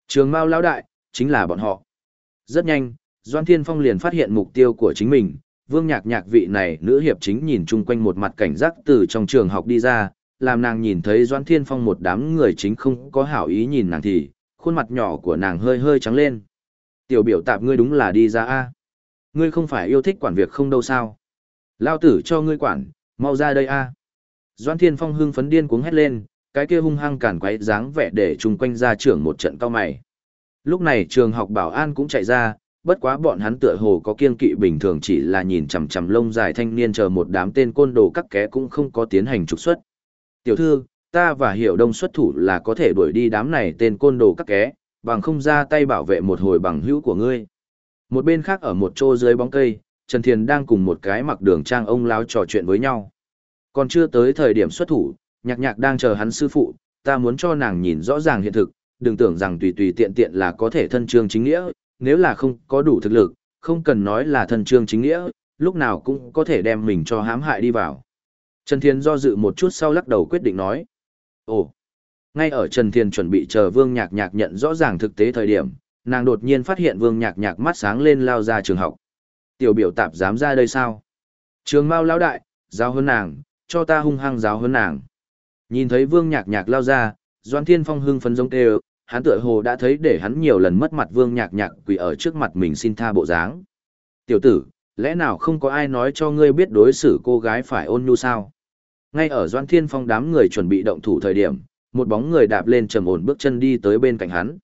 Trường Mao lão đại, chính là bọn họ. Rất nhanh, Doan Thiên Phong liền phát hiện mục tiêu của chính mình, vương nhạc nhạc vị này nữ hiệp chính nhìn chung quanh một mặt cảnh giác từ trong trường học đi ra, làm nàng nhìn thấy Doan Thiên Phong một đám người chính không có hảo ý nhìn nàng thì, khuôn mặt nhỏ của nàng hơi hơi trắng lên. Tiểu biểu tạp ngươi đúng là đi ra a Ngươi không phải yêu thích quản việc không đâu sao. Lao tử cho ngươi quản, mau ra đây a Doan Thiên Phong hưng phấn điên cuống hét lên, cái kia hung hăng cản quấy dáng vẻ để chung quanh ra trưởng một trận cao mày. Lúc này trường học bảo an cũng chạy ra, bất quá bọn hắn tựa hồ có kiên kỵ bình thường chỉ là nhìn chằm chằm lông dài thanh niên chờ một đám tên côn đồ các ké cũng không có tiến hành trục xuất. Tiểu thư, ta và hiểu đông xuất thủ là có thể đuổi đi đám này tên côn đồ các ké, bằng không ra tay bảo vệ một hồi bằng hữu của ngươi. Một bên khác ở một chỗ dưới bóng cây, Trần Thiền đang cùng một cái mặc đường trang ông láo trò chuyện với nhau. Còn chưa tới thời điểm xuất thủ, nhạc nhạc đang chờ hắn sư phụ, ta muốn cho nàng nhìn rõ ràng hiện thực, đừng tưởng rằng tùy tùy tiện tiện là có thể thân trương chính nghĩa, nếu là không có đủ thực lực, không cần nói là thân trương chính nghĩa, lúc nào cũng có thể đem mình cho hãm hại đi vào. Trần Thiên do dự một chút sau lắc đầu quyết định nói. Ồ, ngay ở Trần Thiên chuẩn bị chờ Vương Nhạc Nhạc nhận rõ ràng thực tế thời điểm, nàng đột nhiên phát hiện Vương Nhạc Nhạc mắt sáng lên lao ra trường học. Tiểu biểu tạp dám ra đây sao? Trường Mao lão đại, giao hơn nàng, cho ta hung hăng giáo hơn nàng. Nhìn thấy Vương Nhạc Nhạc lao ra, Doan Thiên Phong hưng phấn giống kêu, hắn tựa hồ đã thấy để hắn nhiều lần mất mặt Vương Nhạc Nhạc quỳ ở trước mặt mình xin tha bộ dáng. Tiểu tử, lẽ nào không có ai nói cho ngươi biết đối xử cô gái phải ôn nhu sao? Ngay ở Doan Thiên Phong đám người chuẩn bị động thủ thời điểm, một bóng người đạp lên trầm ổn bước chân đi tới bên cạnh hắn.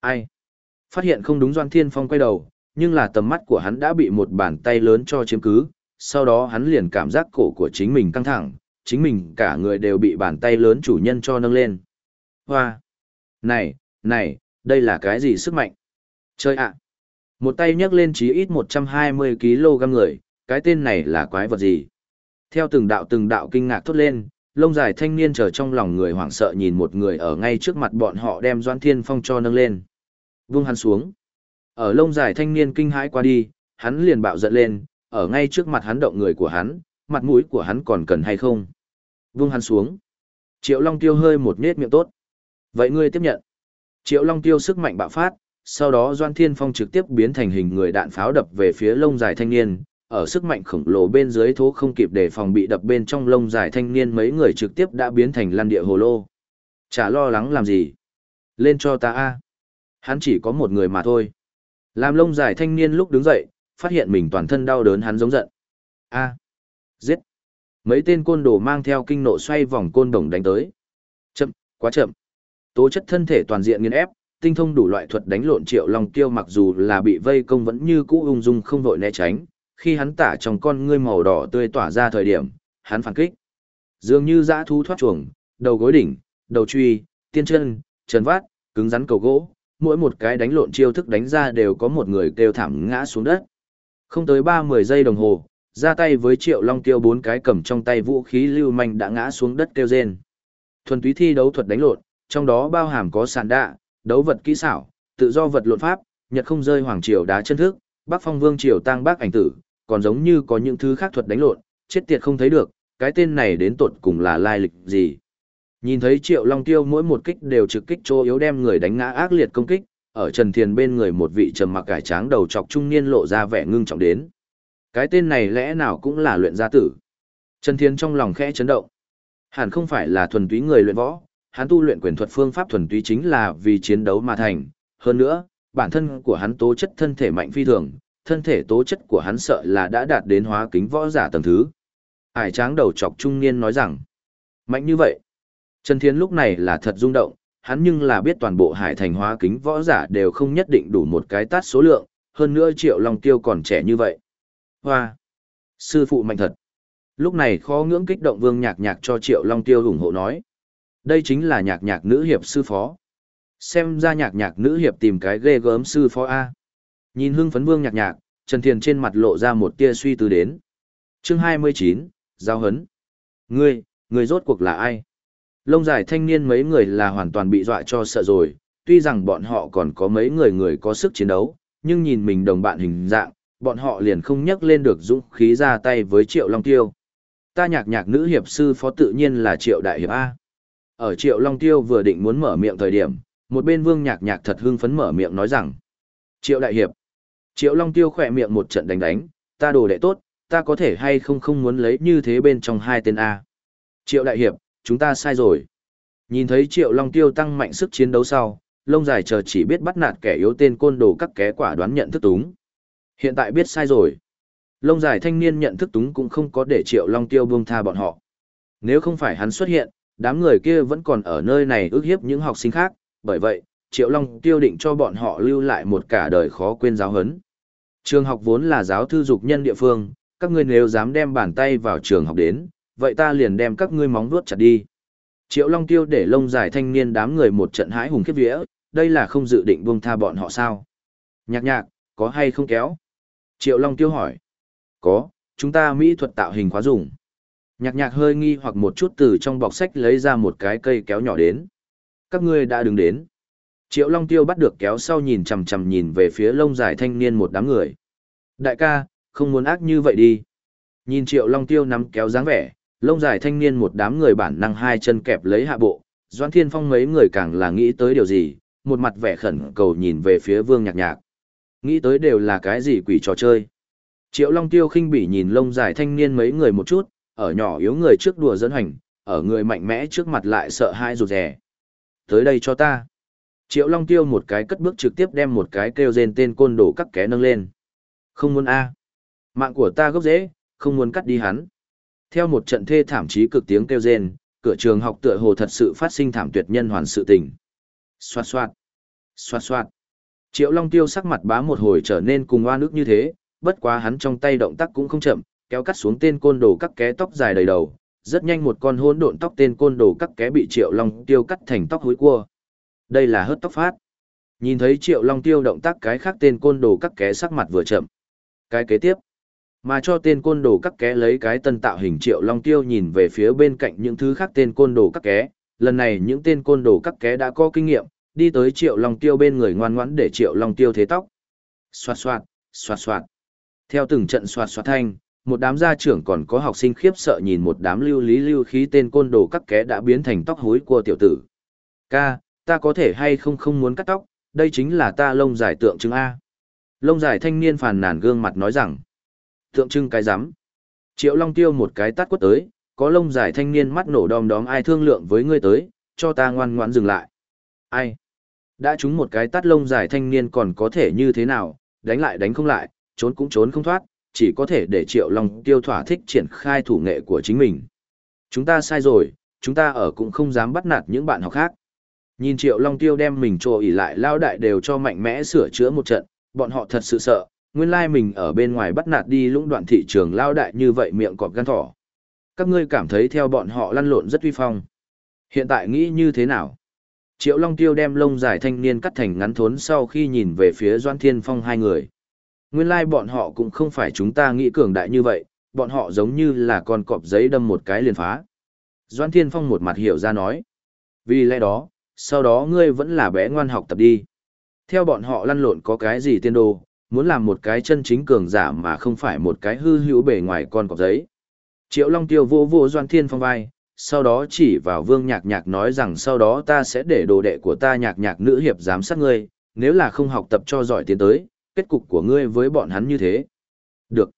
Ai? Phát hiện không đúng Doan Thiên Phong quay đầu, nhưng là tầm mắt của hắn đã bị một bàn tay lớn cho chiếm cứ, sau đó hắn liền cảm giác cổ của chính mình căng thẳng, chính mình cả người đều bị bàn tay lớn chủ nhân cho nâng lên. Hoa! Này, này, đây là cái gì sức mạnh? Chơi ạ! Một tay nhấc lên chí ít 120kg người, cái tên này là quái vật gì? Theo từng đạo từng đạo kinh ngạc thốt lên, lông dài thanh niên chờ trong lòng người hoảng sợ nhìn một người ở ngay trước mặt bọn họ đem Doan Thiên Phong cho nâng lên. Vung hắn xuống. Ở lông dài thanh niên kinh hãi qua đi, hắn liền bạo giận lên, ở ngay trước mặt hắn động người của hắn, mặt mũi của hắn còn cần hay không. Vung hắn xuống. Triệu Long Tiêu hơi một nết miệng tốt. Vậy ngươi tiếp nhận. Triệu Long Tiêu sức mạnh bạo phát, sau đó Doan Thiên Phong trực tiếp biến thành hình người đạn pháo đập về phía lông dài thanh niên, ở sức mạnh khổng lồ bên dưới thố không kịp để phòng bị đập bên trong lông dài thanh niên mấy người trực tiếp đã biến thành lăn địa hồ lô. Chả lo lắng làm gì. Lên cho ta a. Hắn chỉ có một người mà thôi. Làm lông dài thanh niên lúc đứng dậy, phát hiện mình toàn thân đau đớn hắn giống giận. A. Giết. Mấy tên côn đồ mang theo kinh nộ xoay vòng côn đồng đánh tới. Chậm, quá chậm. Tố chất thân thể toàn diện nghiền ép, tinh thông đủ loại thuật đánh lộn triệu long tiêu mặc dù là bị vây công vẫn như cũ ung dung không vội né tránh. Khi hắn tả trong con ngươi màu đỏ tươi tỏa ra thời điểm, hắn phản kích. Dường như dã thú thoát chuồng, đầu gối đỉnh, đầu truy, tiên chân, chân vát, cứng rắn cầu gỗ, mỗi một cái đánh lộn chiêu thức đánh ra đều có một người kêu thảm ngã xuống đất. Không tới ba mươi giây đồng hồ, ra tay với triệu long tiêu bốn cái cầm trong tay vũ khí lưu manh đã ngã xuống đất kêu rên. Thuần túy thi đấu thuật đánh lộn, trong đó bao hàm có sàn đạ, đấu vật kỹ xảo, tự do vật lộn pháp, nhật không rơi hoàng triều đá chân thức, bắc phong vương triều tăng bác ảnh tử, còn giống như có những thứ khác thuật đánh lộn, chết tiệt không thấy được, cái tên này đến tột cùng là lai lịch gì. Nhìn thấy Triệu Long Tiêu mỗi một kích đều trực kích chỗ yếu đem người đánh ngã ác liệt công kích, ở Trần Thiền bên người một vị trầm mặc cải tráng đầu chọc trung niên lộ ra vẻ ngưng trọng đến. Cái tên này lẽ nào cũng là luyện gia tử. Trần Thiền trong lòng khẽ chấn động. Hẳn không phải là thuần túy người luyện võ, hắn tu luyện quyền thuật phương pháp thuần túy chính là vì chiến đấu mà thành. Hơn nữa, bản thân của hắn tố chất thân thể mạnh phi thường, thân thể tố chất của hắn sợ là đã đạt đến hóa kính võ giả tầng thứ. hải tráng đầu chọc trung niên nói rằng, mạnh như vậy. Trần Thiến lúc này là thật rung động, hắn nhưng là biết toàn bộ hải thành hóa kính võ giả đều không nhất định đủ một cái tát số lượng, hơn nữa triệu long tiêu còn trẻ như vậy. Hoa! Sư phụ mạnh thật! Lúc này khó ngưỡng kích động vương nhạc nhạc cho triệu long tiêu ủng hộ nói. Đây chính là nhạc nhạc nữ hiệp sư phó. Xem ra nhạc nhạc nữ hiệp tìm cái ghê gớm sư phó A. Nhìn hưng phấn vương nhạc nhạc, Trần Thiền trên mặt lộ ra một tia suy tư đến. chương 29, Giao hấn. Ngươi, ngươi rốt cuộc là ai? Lông dài thanh niên mấy người là hoàn toàn bị dọa cho sợ rồi, tuy rằng bọn họ còn có mấy người người có sức chiến đấu, nhưng nhìn mình đồng bạn hình dạng, bọn họ liền không nhắc lên được dũng khí ra tay với Triệu Long Tiêu. Ta nhạc nhạc nữ hiệp sư phó tự nhiên là Triệu Đại Hiệp A. Ở Triệu Long Tiêu vừa định muốn mở miệng thời điểm, một bên vương nhạc nhạc thật hưng phấn mở miệng nói rằng. Triệu Đại Hiệp. Triệu Long Tiêu khỏe miệng một trận đánh đánh, ta đồ đệ tốt, ta có thể hay không không muốn lấy như thế bên trong hai tên A. Triệu Đại Hiệp, chúng ta sai rồi. Nhìn thấy Triệu Long Tiêu tăng mạnh sức chiến đấu sau, lông dài chờ chỉ biết bắt nạt kẻ yếu tên côn đồ các ké quả đoán nhận thức túng. Hiện tại biết sai rồi. Lông dài thanh niên nhận thức túng cũng không có để Triệu Long Tiêu buông tha bọn họ. Nếu không phải hắn xuất hiện, đám người kia vẫn còn ở nơi này ước hiếp những học sinh khác, bởi vậy, Triệu Long Tiêu định cho bọn họ lưu lại một cả đời khó quên giáo huấn. Trường học vốn là giáo thư dục nhân địa phương, các ngươi nếu dám đem bàn tay vào trường học đến, vậy ta liền đem các ngươi móng vuốt chặt đi. Triệu Long Tiêu để lông dài thanh niên đám người một trận hãi hùng khiếp vía, đây là không dự định buông tha bọn họ sao? Nhạc nhạc, có hay không kéo? Triệu Long Tiêu hỏi. Có, chúng ta mỹ thuật tạo hình khóa dùng. Nhạc nhạc hơi nghi hoặc một chút từ trong bọc sách lấy ra một cái cây kéo nhỏ đến. Các ngươi đã đứng đến. Triệu Long Tiêu bắt được kéo sau nhìn chằm chằm nhìn về phía lông dài thanh niên một đám người. Đại ca, không muốn ác như vậy đi. Nhìn Triệu Long Tiêu nắm kéo dáng vẻ, lông dài thanh niên một đám người bản năng hai chân kẹp lấy hạ bộ, doan Thiên Phong mấy người càng là nghĩ tới điều gì, một mặt vẻ khẩn cầu nhìn về phía Vương Nhạc Nhạc. Nghĩ tới đều là cái gì quỷ trò chơi. Triệu Long Tiêu khinh bỉ nhìn lông dài thanh niên mấy người một chút, ở nhỏ yếu người trước đùa dẫn hành, ở người mạnh mẽ trước mặt lại sợ hai rụt rè. Tới đây cho ta. Triệu Long Tiêu một cái cất bước trực tiếp đem một cái kêu rên tên côn đồ cắt ké nâng lên. Không muốn a Mạng của ta gốc dễ, không muốn cắt đi hắn. Theo một trận thê thảm chí cực tiếng kêu rên, cửa trường học tựa hồ thật sự phát sinh thảm tuyệt nhân hoàn sự tình. Xoạt xoạt, xoạt xoạt. Triệu Long Tiêu sắc mặt bá một hồi trở nên cùng oan ức như thế, bất quá hắn trong tay động tác cũng không chậm, kéo cắt xuống tên côn đồ cắt ké tóc dài đầy đầu. Rất nhanh một con hỗn độn tóc tên côn đồ cắt ké bị Triệu Long Tiêu cắt thành tóc hối cua. Đây là hớt tóc phát. Nhìn thấy Triệu Long Tiêu động tác cái khác tên côn đồ cắt ké sắc mặt vừa chậm. Cái kế tiếp, mà cho tên côn đồ cắt ké lấy cái tân tạo hình triệu long tiêu nhìn về phía bên cạnh những thứ khác tên côn đồ cắt ké. Lần này những tên côn đồ cắt ké đã có kinh nghiệm, đi tới triệu long tiêu bên người ngoan ngoãn để triệu long tiêu thế tóc. Xoạt xoạt, xoạt xoạt. Theo từng trận xoạt xoạt thanh, một đám gia trưởng còn có học sinh khiếp sợ nhìn một đám lưu lý lưu khí tên côn đồ cắt ké đã biến thành tóc hối của tiểu tử. Ca, ta có thể hay không không muốn cắt tóc, đây chính là ta lông dài tượng trưng A. Lông dài thanh niên phàn nàn gương mặt nói rằng, tượng trưng cái rắm Triệu Long Tiêu một cái tát quất tới, có lông dài thanh niên mắt nổ đom đóm ai thương lượng với ngươi tới, cho ta ngoan ngoãn dừng lại. Ai? Đã trúng một cái tát lông dài thanh niên còn có thể như thế nào, đánh lại đánh không lại, trốn cũng trốn không thoát, chỉ có thể để Triệu Long Tiêu thỏa thích triển khai thủ nghệ của chính mình. Chúng ta sai rồi, chúng ta ở cũng không dám bắt nạt những bạn học khác. Nhìn Triệu Long Tiêu đem mình trồ ỉ lại lao đại đều cho mạnh mẽ sửa chữa một trận, bọn họ thật sự sợ, nguyên lai mình ở bên ngoài bắt nạt đi lũng đoạn thị trường lao đại như vậy miệng cọp gan thỏ. Các ngươi cảm thấy theo bọn họ lăn lộn rất uy phong. Hiện tại nghĩ như thế nào? Triệu Long Tiêu đem lông dài thanh niên cắt thành ngắn thốn sau khi nhìn về phía Doan Thiên Phong hai người. Nguyên lai bọn họ cũng không phải chúng ta nghĩ cường đại như vậy, bọn họ giống như là con cọp giấy đâm một cái liền phá. Doan Thiên Phong một mặt hiểu ra nói. Vì lẽ đó, sau đó ngươi vẫn là bé ngoan học tập đi. Theo bọn họ lăn lộn có cái gì tiên đồ, muốn làm một cái chân chính cường giả mà không phải một cái hư hữu bề ngoài con cọp giấy. Triệu Long Tiêu vô vô Doan Thiên Phong vai, sau đó chỉ vào Vương Nhạc Nhạc nói rằng sau đó ta sẽ để đồ đệ của ta Nhạc Nhạc nữ hiệp giám sát ngươi, nếu là không học tập cho giỏi tiến tới, kết cục của ngươi với bọn hắn như thế. Được.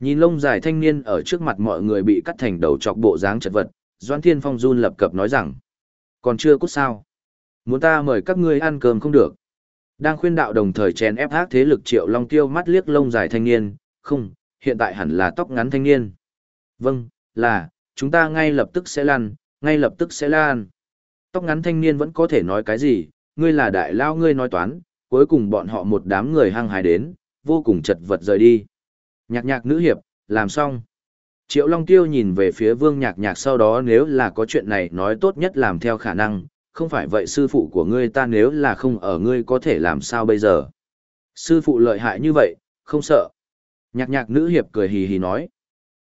Nhìn lông dài thanh niên ở trước mặt mọi người bị cắt thành đầu chọc bộ dáng chật vật, Doan Thiên Phong run lập cập nói rằng, còn chưa cút sao. Muốn ta mời các ngươi ăn cơm không được. Đang khuyên đạo đồng thời chèn ép hát thế lực triệu long tiêu mắt liếc lông dài thanh niên, không, hiện tại hẳn là tóc ngắn thanh niên. Vâng, là, chúng ta ngay lập tức sẽ lan, ngay lập tức sẽ lan. Tóc ngắn thanh niên vẫn có thể nói cái gì, ngươi là đại lao ngươi nói toán, cuối cùng bọn họ một đám người hăng hái đến, vô cùng chật vật rời đi. Nhạc nhạc nữ hiệp, làm xong. Triệu Long Tiêu nhìn về phía vương nhạc nhạc sau đó nếu là có chuyện này nói tốt nhất làm theo khả năng, không phải vậy sư phụ của ngươi ta nếu là không ở ngươi có thể làm sao bây giờ. Sư phụ lợi hại như vậy, không sợ. Nhạc nhạc nữ hiệp cười hì hì nói.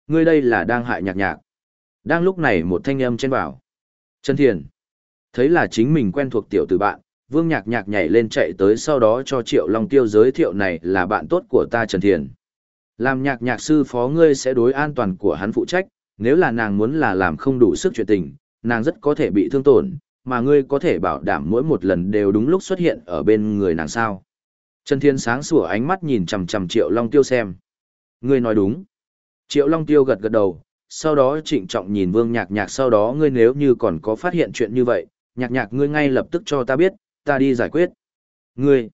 Ngươi đây là đang hại nhạc nhạc. Đang lúc này một thanh âm trên bảo. Trần Thiền. Thấy là chính mình quen thuộc tiểu tử bạn, vương nhạc nhạc nhảy lên chạy tới sau đó cho Triệu Long Tiêu giới thiệu này là bạn tốt của ta Trần Thiền. Làm nhạc nhạc sư phó ngươi sẽ đối an toàn của hắn phụ trách, nếu là nàng muốn là làm không đủ sức chuyện tình, nàng rất có thể bị thương tổn, mà ngươi có thể bảo đảm mỗi một lần đều đúng lúc xuất hiện ở bên người nàng sao. Trần Thiên sáng sủa ánh mắt nhìn chằm chằm Triệu Long Tiêu xem. Ngươi nói đúng. Triệu Long Tiêu gật gật đầu, sau đó trịnh trọng nhìn Vương Nhạc Nhạc sau đó ngươi nếu như còn có phát hiện chuyện như vậy, Nhạc Nhạc ngươi ngay lập tức cho ta biết, ta đi giải quyết. Ngươi.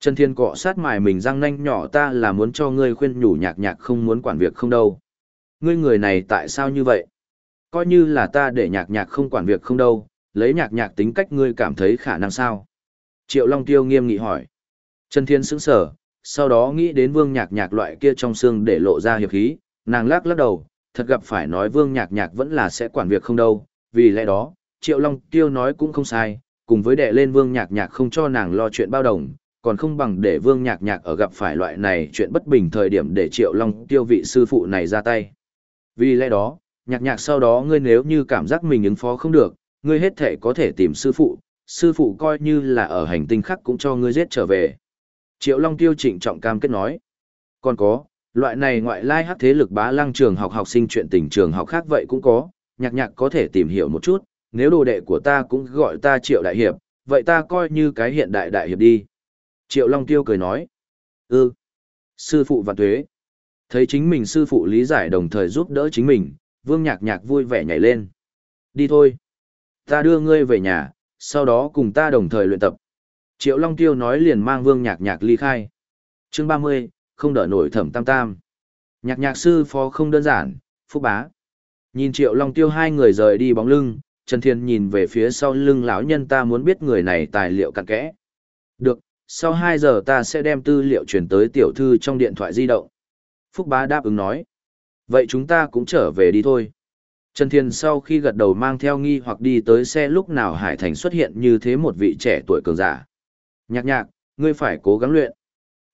Trần Thiên cọ sát mài mình răng nanh nhỏ ta là muốn cho ngươi khuyên nhủ Nhạc Nhạc không muốn quản việc không đâu. Ngươi người này tại sao như vậy? Coi như là ta để Nhạc Nhạc không quản việc không đâu, lấy nhạc nhạc tính cách ngươi cảm thấy khả năng sao? Triệu Long Tiêu nghiêm nghị hỏi. Trần Thiên sững sờ sau đó nghĩ đến vương nhạc nhạc loại kia trong xương để lộ ra hiệp khí, nàng lắc lắc đầu, thật gặp phải nói vương nhạc nhạc vẫn là sẽ quản việc không đâu, vì lẽ đó, Triệu Long Tiêu nói cũng không sai, cùng với đệ lên vương nhạc nhạc không cho nàng lo chuyện bao đồng, còn không bằng để vương nhạc nhạc ở gặp phải loại này chuyện bất bình thời điểm để Triệu Long Tiêu vị sư phụ này ra tay. Vì lẽ đó, nhạc nhạc sau đó ngươi nếu như cảm giác mình ứng phó không được, ngươi hết thể có thể tìm sư phụ, sư phụ coi như là ở hành tinh khác cũng cho ngươi giết trở về. Triệu Long Tiêu trịnh trọng cam kết nói. Còn có, loại này ngoại lai hắc thế lực bá lăng trường học học sinh chuyện tình trường học khác vậy cũng có, nhạc nhạc có thể tìm hiểu một chút, nếu đồ đệ của ta cũng gọi ta Triệu Đại Hiệp, vậy ta coi như cái hiện đại đại hiệp đi. Triệu Long Tiêu cười nói. Ừ. Sư phụ vạn tuế. Thấy chính mình sư phụ lý giải đồng thời giúp đỡ chính mình, vương nhạc nhạc vui vẻ nhảy lên. Đi thôi. Ta đưa ngươi về nhà, sau đó cùng ta đồng thời luyện tập. Triệu Long Tiêu nói liền mang vương nhạc nhạc ly khai. chương 30, không đỡ nổi thẩm tam tam. Nhạc nhạc sư phó không đơn giản, phúc bá. Nhìn Triệu Long Tiêu hai người rời đi bóng lưng, Trần Thiên nhìn về phía sau lưng lão nhân ta muốn biết người này tài liệu cặn kẽ. Được, sau 2 giờ ta sẽ đem tư liệu chuyển tới tiểu thư trong điện thoại di động. Phúc bá đáp ứng nói. Vậy chúng ta cũng trở về đi thôi. Trần Thiên sau khi gật đầu mang theo nghi hoặc đi tới xe lúc nào Hải Thành xuất hiện như thế một vị trẻ tuổi cường giả. Nhạc nhạc, ngươi phải cố gắng luyện.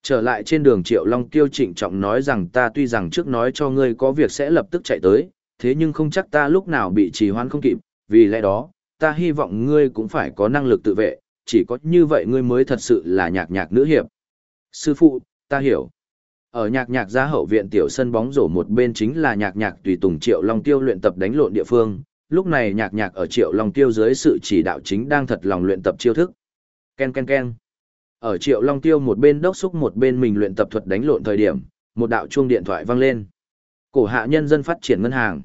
Trở lại trên đường Triệu Long Kiêu trịnh trọng nói rằng ta tuy rằng trước nói cho ngươi có việc sẽ lập tức chạy tới, thế nhưng không chắc ta lúc nào bị trì hoãn không kịp, vì lẽ đó, ta hy vọng ngươi cũng phải có năng lực tự vệ, chỉ có như vậy ngươi mới thật sự là nhạc nhạc nữ hiệp. Sư phụ, ta hiểu. Ở nhạc nhạc gia hậu viện tiểu sân bóng rổ một bên chính là nhạc nhạc tùy tùng Triệu Long Tiêu luyện tập đánh lộn địa phương, lúc này nhạc nhạc ở Triệu Long Tiêu dưới sự chỉ đạo chính đang thật lòng luyện tập chiêu thức. Ken ken ken. Ở Triệu Long Tiêu một bên đốc xúc một bên mình luyện tập thuật đánh lộn thời điểm, một đạo chuông điện thoại vang lên. Cổ hạ nhân dân phát triển ngân hàng.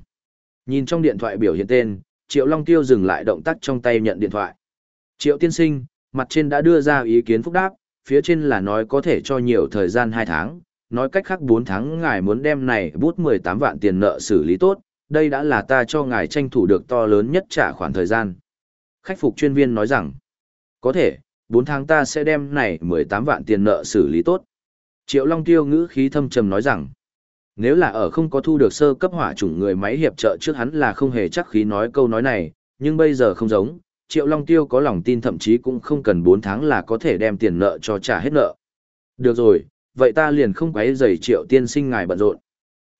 Nhìn trong điện thoại biểu hiện tên, Triệu Long Tiêu dừng lại động tác trong tay nhận điện thoại. Triệu tiên sinh, Mặt trên đã đưa ra ý kiến phúc đáp, phía trên là nói có thể cho nhiều thời gian 2 tháng, nói cách khác 4 tháng ngài muốn đem này bút 18 vạn tiền nợ xử lý tốt, đây đã là ta cho ngài tranh thủ được to lớn nhất trả khoản thời gian. Khách phục chuyên viên nói rằng, có thể, 4 tháng ta sẽ đem này 18 vạn tiền nợ xử lý tốt. Triệu Long Tiêu ngữ khí thâm trầm nói rằng, nếu là ở không có thu được sơ cấp hỏa chủng người máy hiệp trợ trước hắn là không hề chắc khí nói câu nói này, nhưng bây giờ không giống, Triệu Long Tiêu có lòng tin thậm chí cũng không cần 4 tháng là có thể đem tiền nợ cho trả hết nợ. Được rồi, vậy ta liền không quấy rầy Triệu tiên sinh ngài bận rộn.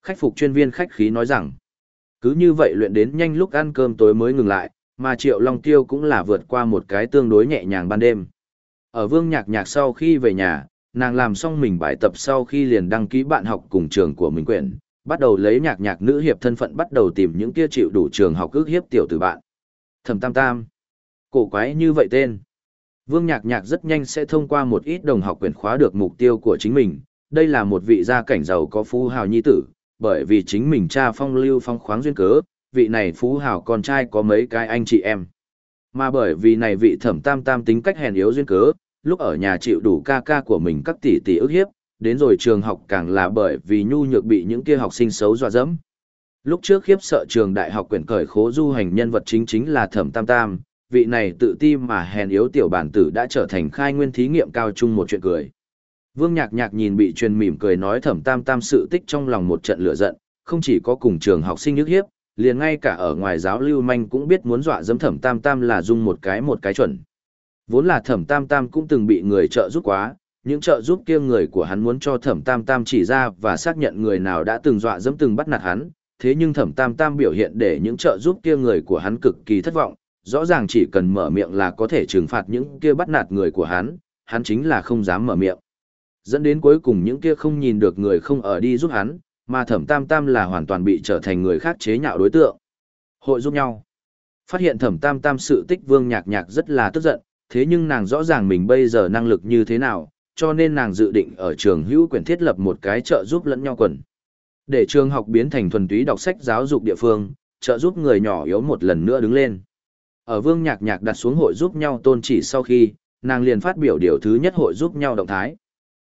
Khách phục chuyên viên khách khí nói rằng, cứ như vậy luyện đến nhanh lúc ăn cơm tối mới ngừng lại, mà Triệu Long Tiêu cũng là vượt qua một cái tương đối nhẹ nhàng ban đêm. Ở Vương Nhạc Nhạc sau khi về nhà, nàng làm xong mình bài tập sau khi liền đăng ký bạn học cùng trường của mình quyển, bắt đầu lấy nhạc nhạc nữ hiệp thân phận bắt đầu tìm những kia chịu đủ trường học ước hiếp tiểu tử bạn. Thẩm Tam Tam. Cổ quái như vậy tên. Vương Nhạc Nhạc rất nhanh sẽ thông qua một ít đồng học quyển khóa được mục tiêu của chính mình. Đây là một vị gia cảnh giàu có phú hào nhi tử, bởi vì chính mình cha phong lưu phong khoáng duyên cớ, vị này phú hào con trai có mấy cái anh chị em. Mà bởi vì này vị thẩm tam tam tính cách hèn yếu duyên cớ, lúc ở nhà chịu đủ ca ca của mình các tỷ tỷ ức hiếp, đến rồi trường học càng là bởi vì nhu nhược bị những kia học sinh xấu dọa dẫm. Lúc trước khiếp sợ trường đại học quyển cởi khố du hành nhân vật chính chính là Thẩm Tam Tam, vị này tự ti mà hèn yếu tiểu bản tử đã trở thành khai nguyên thí nghiệm cao trung một chuyện cười. Vương Nhạc Nhạc nhìn bị truyền mỉm cười nói Thẩm Tam Tam sự tích trong lòng một trận lửa giận, không chỉ có cùng trường học sinh nhức hiếp, liền ngay cả ở ngoài giáo lưu manh cũng biết muốn dọa dẫm Thẩm Tam Tam là dung một cái một cái chuẩn. Vốn là thẩm tam tam cũng từng bị người trợ giúp quá, những trợ giúp kia người của hắn muốn cho thẩm tam tam chỉ ra và xác nhận người nào đã từng dọa dẫm từng bắt nạt hắn, thế nhưng thẩm tam tam biểu hiện để những trợ giúp kia người của hắn cực kỳ thất vọng, rõ ràng chỉ cần mở miệng là có thể trừng phạt những kia bắt nạt người của hắn, hắn chính là không dám mở miệng. Dẫn đến cuối cùng những kia không nhìn được người không ở đi giúp hắn, mà thẩm tam tam là hoàn toàn bị trở thành người khác chế nhạo đối tượng. Hội giúp nhau. Phát hiện thẩm tam tam sự tích vương nhạc nhạc rất là tức giận, thế nhưng nàng rõ ràng mình bây giờ năng lực như thế nào, cho nên nàng dự định ở trường hữu quyền thiết lập một cái trợ giúp lẫn nhau quần. Để trường học biến thành thuần túy đọc sách giáo dục địa phương, trợ giúp người nhỏ yếu một lần nữa đứng lên. Ở vương nhạc nhạc đặt xuống hội giúp nhau tôn chỉ sau khi, nàng liền phát biểu điều thứ nhất hội giúp nhau động thái.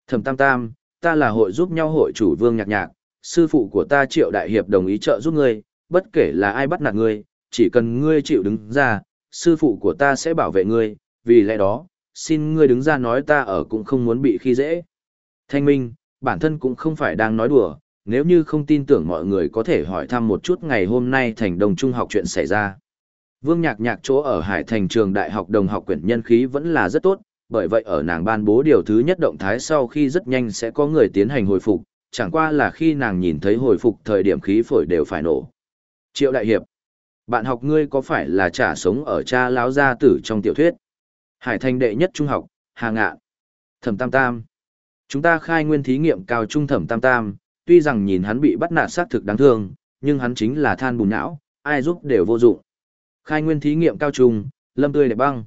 Thẩm Tam Tam, ta là hội giúp nhau hội chủ vương nhạc nhạc, sư phụ của ta triệu đại hiệp đồng ý trợ giúp ngươi, bất kể là ai bắt nạt ngươi, chỉ cần ngươi chịu đứng ra, sư phụ của ta sẽ bảo vệ ngươi, vì lẽ đó, xin ngươi đứng ra nói ta ở cũng không muốn bị khi dễ. Thanh minh, bản thân cũng không phải đang nói đùa, nếu như không tin tưởng mọi người có thể hỏi thăm một chút ngày hôm nay thành đồng trung học chuyện xảy ra. Vương Nhạc Nhạc chỗ ở Hải Thành trường đại học đồng học quyển nhân khí vẫn là rất tốt, bởi vậy ở nàng ban bố điều thứ nhất động thái sau khi rất nhanh sẽ có người tiến hành hồi phục, chẳng qua là khi nàng nhìn thấy hồi phục thời điểm khí phổi đều phải nổ. Triệu Đại Hiệp, bạn học ngươi có phải là trả sống ở cha lão gia tử trong tiểu thuyết? Hải Thành đệ nhất trung học, Hà Ngạn. Thẩm Tam Tam. Chúng ta khai nguyên thí nghiệm cao trung Thẩm Tam Tam, tuy rằng nhìn hắn bị bắt nạt xác thực đáng thương, nhưng hắn chính là than bùn não, ai giúp đều vô dụng. Khai nguyên thí nghiệm cao trung, lâm tươi đẹp băng.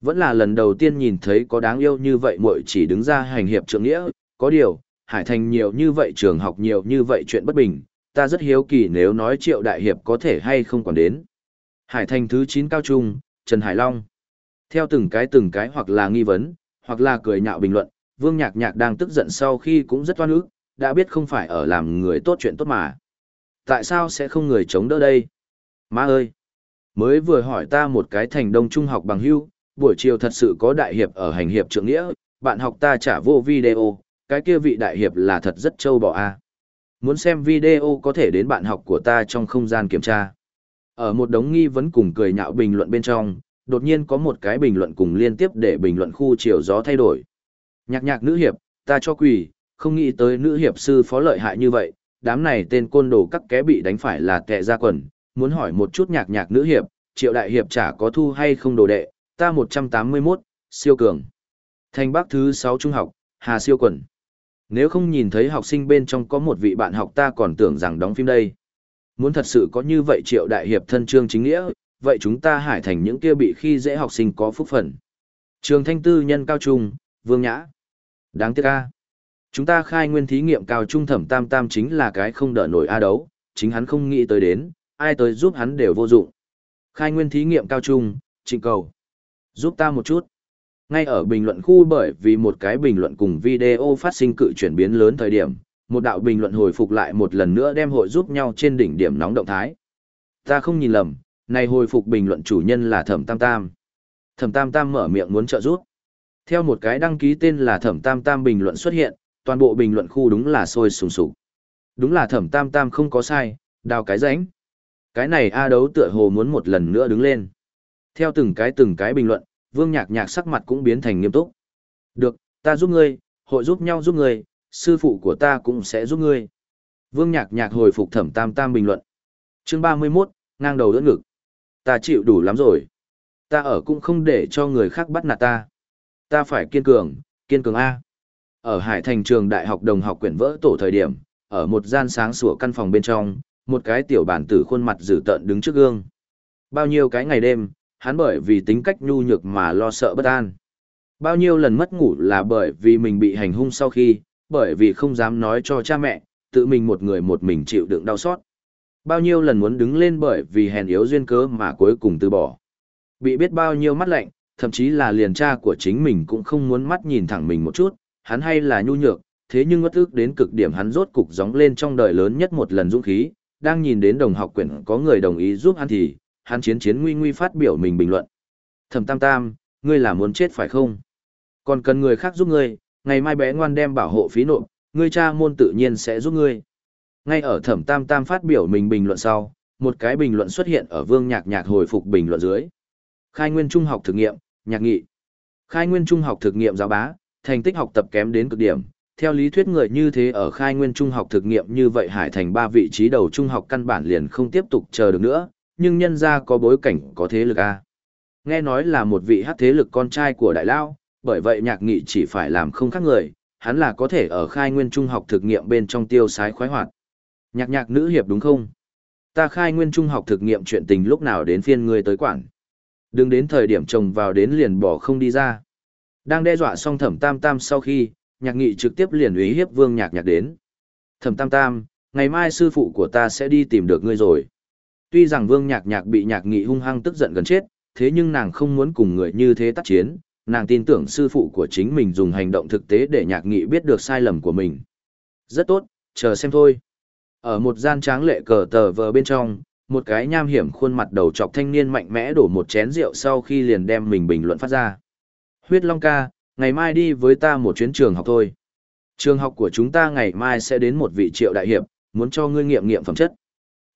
Vẫn là lần đầu tiên nhìn thấy có đáng yêu như vậy muội chỉ đứng ra hành hiệp trượng nghĩa, có điều, Hải Thành nhiều như vậy trường học nhiều như vậy chuyện bất bình, ta rất hiếu kỳ nếu nói triệu đại hiệp có thể hay không còn đến. Hải Thành thứ 9 cao trung, Trần Hải Long. Theo từng cái từng cái hoặc là nghi vấn, hoặc là cười nhạo bình luận, Vương Nhạc Nhạc đang tức giận sau khi cũng rất oan ức, đã biết không phải ở làm người tốt chuyện tốt mà. Tại sao sẽ không người chống đỡ đây? Má ơi! Mới vừa hỏi ta một cái thành đông trung học bằng hưu, buổi chiều thật sự có đại hiệp ở hành hiệp trưởng nghĩa, bạn học ta trả vô video, cái kia vị đại hiệp là thật rất trâu bò a. À. Muốn xem video có thể đến bạn học của ta trong không gian kiểm tra. Ở một đống nghi vấn cùng cười nhạo bình luận bên trong, đột nhiên có một cái bình luận cùng liên tiếp để bình luận khu chiều gió thay đổi. Nhạc nhạc nữ hiệp, ta cho quỳ, không nghĩ tới nữ hiệp sư phó lợi hại như vậy, đám này tên côn đồ các ké bị đánh phải là tệ ra quần, muốn hỏi một chút nhạc nhạc nữ hiệp, triệu đại hiệp chả có thu hay không đồ đệ, ta 181, siêu cường. Thành bác thứ 6 trung học, Hà siêu quần. Nếu không nhìn thấy học sinh bên trong có một vị bạn học ta còn tưởng rằng đóng phim đây. Muốn thật sự có như vậy triệu đại hiệp thân trương chính nghĩa, vậy chúng ta hải thành những kia bị khi dễ học sinh có phúc phần. Trường thanh tư nhân cao trung, vương nhã. Đáng tiếc ca. Chúng ta khai nguyên thí nghiệm cao trung thẩm tam tam chính là cái không đỡ nổi a đấu, chính hắn không nghĩ tới đến, ai tới giúp hắn đều vô dụng. Khai nguyên thí nghiệm cao trung, trịnh cầu. Giúp ta một chút. Ngay ở bình luận khu bởi vì một cái bình luận cùng video phát sinh cự chuyển biến lớn thời điểm, một đạo bình luận hồi phục lại một lần nữa đem hội giúp nhau trên đỉnh điểm nóng động thái. Ta không nhìn lầm, này hồi phục bình luận chủ nhân là Thẩm Tam Tam. Thẩm Tam Tam mở miệng muốn trợ giúp. Theo một cái đăng ký tên là Thẩm Tam Tam bình luận xuất hiện, toàn bộ bình luận khu đúng là sôi sùng sục. Đúng là Thẩm Tam Tam không có sai, đào cái rãnh. Cái này A đấu tựa hồ muốn một lần nữa đứng lên. Theo từng cái từng cái bình luận, Vương Nhạc Nhạc sắc mặt cũng biến thành nghiêm túc. Được, ta giúp ngươi, hội giúp nhau giúp ngươi, sư phụ của ta cũng sẽ giúp ngươi. Vương Nhạc Nhạc hồi phục Thẩm Tam Tam bình luận. Chương 31, ngang đầu đỡ ngực. Ta chịu đủ lắm rồi. Ta ở cũng không để cho người khác bắt nạt ta. Ta phải kiên cường, kiên cường A. Ở Hải Thành trường đại học đồng học quyển vỡ tổ thời điểm, ở một gian sáng sủa căn phòng bên trong, một cái tiểu bản tử khuôn mặt dữ tợn đứng trước gương. Bao nhiêu cái ngày đêm, hắn bởi vì tính cách nhu nhược mà lo sợ bất an. Bao nhiêu lần mất ngủ là bởi vì mình bị hành hung sau khi, bởi vì không dám nói cho cha mẹ, tự mình một người một mình chịu đựng đau xót. Bao nhiêu lần muốn đứng lên bởi vì hèn yếu duyên cớ mà cuối cùng từ bỏ. Bị biết bao nhiêu mắt lạnh, thậm chí là liền cha của chính mình cũng không muốn mắt nhìn thẳng mình một chút, hắn hay là nhu nhược, thế nhưng ngất ức đến cực điểm hắn rốt cục gióng lên trong đời lớn nhất một lần dũng khí, đang nhìn đến đồng học quyển có người đồng ý giúp hắn thì, hắn chiến chiến nguy nguy phát biểu mình bình luận. Thẩm Tam Tam, ngươi là muốn chết phải không? Còn cần người khác giúp ngươi, ngày mai bé ngoan đem bảo hộ phí nộp, ngươi cha môn tự nhiên sẽ giúp ngươi. Ngay ở Thẩm Tam Tam phát biểu mình bình luận sau, một cái bình luận xuất hiện ở Vương Nhạc Nhạc hồi phục bình luận dưới. Khai nguyên trung học thực nghiệm, nhạc nghị. Khai nguyên trung học thực nghiệm giáo bá, thành tích học tập kém đến cực điểm. Theo lý thuyết người như thế ở khai nguyên trung học thực nghiệm như vậy hải thành ba vị trí đầu trung học căn bản liền không tiếp tục chờ được nữa, nhưng nhân ra có bối cảnh có thế lực A. Nghe nói là một vị hát thế lực con trai của đại lao, bởi vậy nhạc nghị chỉ phải làm không khác người, hắn là có thể ở khai nguyên trung học thực nghiệm bên trong tiêu sái khoái hoạt. Nhạc nhạc nữ hiệp đúng không? Ta khai nguyên trung học thực nghiệm chuyện tình lúc nào đến phiên ngươi tới quản. Đừng đến thời điểm chồng vào đến liền bỏ không đi ra. Đang đe dọa xong thẩm tam tam sau khi, nhạc nghị trực tiếp liền ủy hiếp vương nhạc nhạc đến. Thẩm tam tam, ngày mai sư phụ của ta sẽ đi tìm được ngươi rồi. Tuy rằng vương nhạc nhạc bị nhạc nghị hung hăng tức giận gần chết, thế nhưng nàng không muốn cùng người như thế tác chiến, nàng tin tưởng sư phụ của chính mình dùng hành động thực tế để nhạc nghị biết được sai lầm của mình. Rất tốt, chờ xem thôi. Ở một gian tráng lệ cờ tờ vờ bên trong, một cái nham hiểm khuôn mặt đầu chọc thanh niên mạnh mẽ đổ một chén rượu sau khi liền đem mình bình luận phát ra. Huyết Long ca, ngày mai đi với ta một chuyến trường học thôi. Trường học của chúng ta ngày mai sẽ đến một vị triệu đại hiệp, muốn cho ngươi nghiệm nghiệm phẩm chất.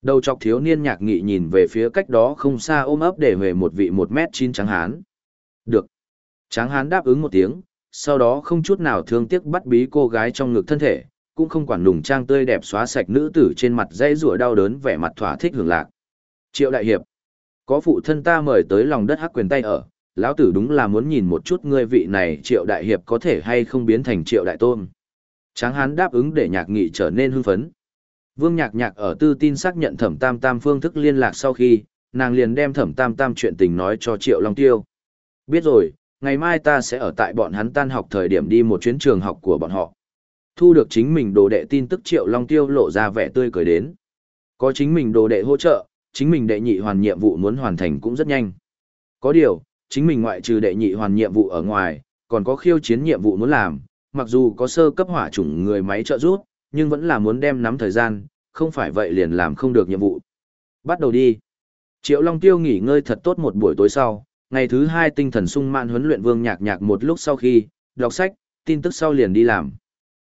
Đầu chọc thiếu niên nhạc nghị nhìn về phía cách đó không xa ôm ấp để về một vị một mét chín tráng hán. Được. Tráng hán đáp ứng một tiếng, sau đó không chút nào thương tiếc bắt bí cô gái trong ngực thân thể, cũng không quản nùng trang tươi đẹp xóa sạch nữ tử trên mặt dây rủa đau đớn vẻ mặt thỏa thích hưởng lạc. Triệu đại hiệp, có phụ thân ta mời tới lòng đất hắc quyền tay ở, lão tử đúng là muốn nhìn một chút ngươi vị này triệu đại hiệp có thể hay không biến thành triệu đại tôn. Tráng hán đáp ứng để nhạc nghị trở nên hưng phấn. Vương nhạc nhạc ở tư tin xác nhận thẩm tam tam phương thức liên lạc sau khi, nàng liền đem thẩm tam tam chuyện tình nói cho triệu long tiêu. Biết rồi, ngày mai ta sẽ ở tại bọn hắn tan học thời điểm đi một chuyến trường học của bọn họ. Thu được chính mình đồ đệ tin tức triệu long tiêu lộ ra vẻ tươi cười đến. Có chính mình đồ đệ hỗ trợ, chính mình đệ nhị hoàn nhiệm vụ muốn hoàn thành cũng rất nhanh. Có điều, chính mình ngoại trừ đệ nhị hoàn nhiệm vụ ở ngoài, còn có khiêu chiến nhiệm vụ muốn làm, mặc dù có sơ cấp hỏa chủng người máy trợ giúp, nhưng vẫn là muốn đem nắm thời gian, không phải vậy liền làm không được nhiệm vụ. Bắt đầu đi. Triệu Long Tiêu nghỉ ngơi thật tốt một buổi tối sau, ngày thứ hai tinh thần sung mãn huấn luyện vương nhạc nhạc một lúc sau khi, đọc sách, tin tức sau liền đi làm.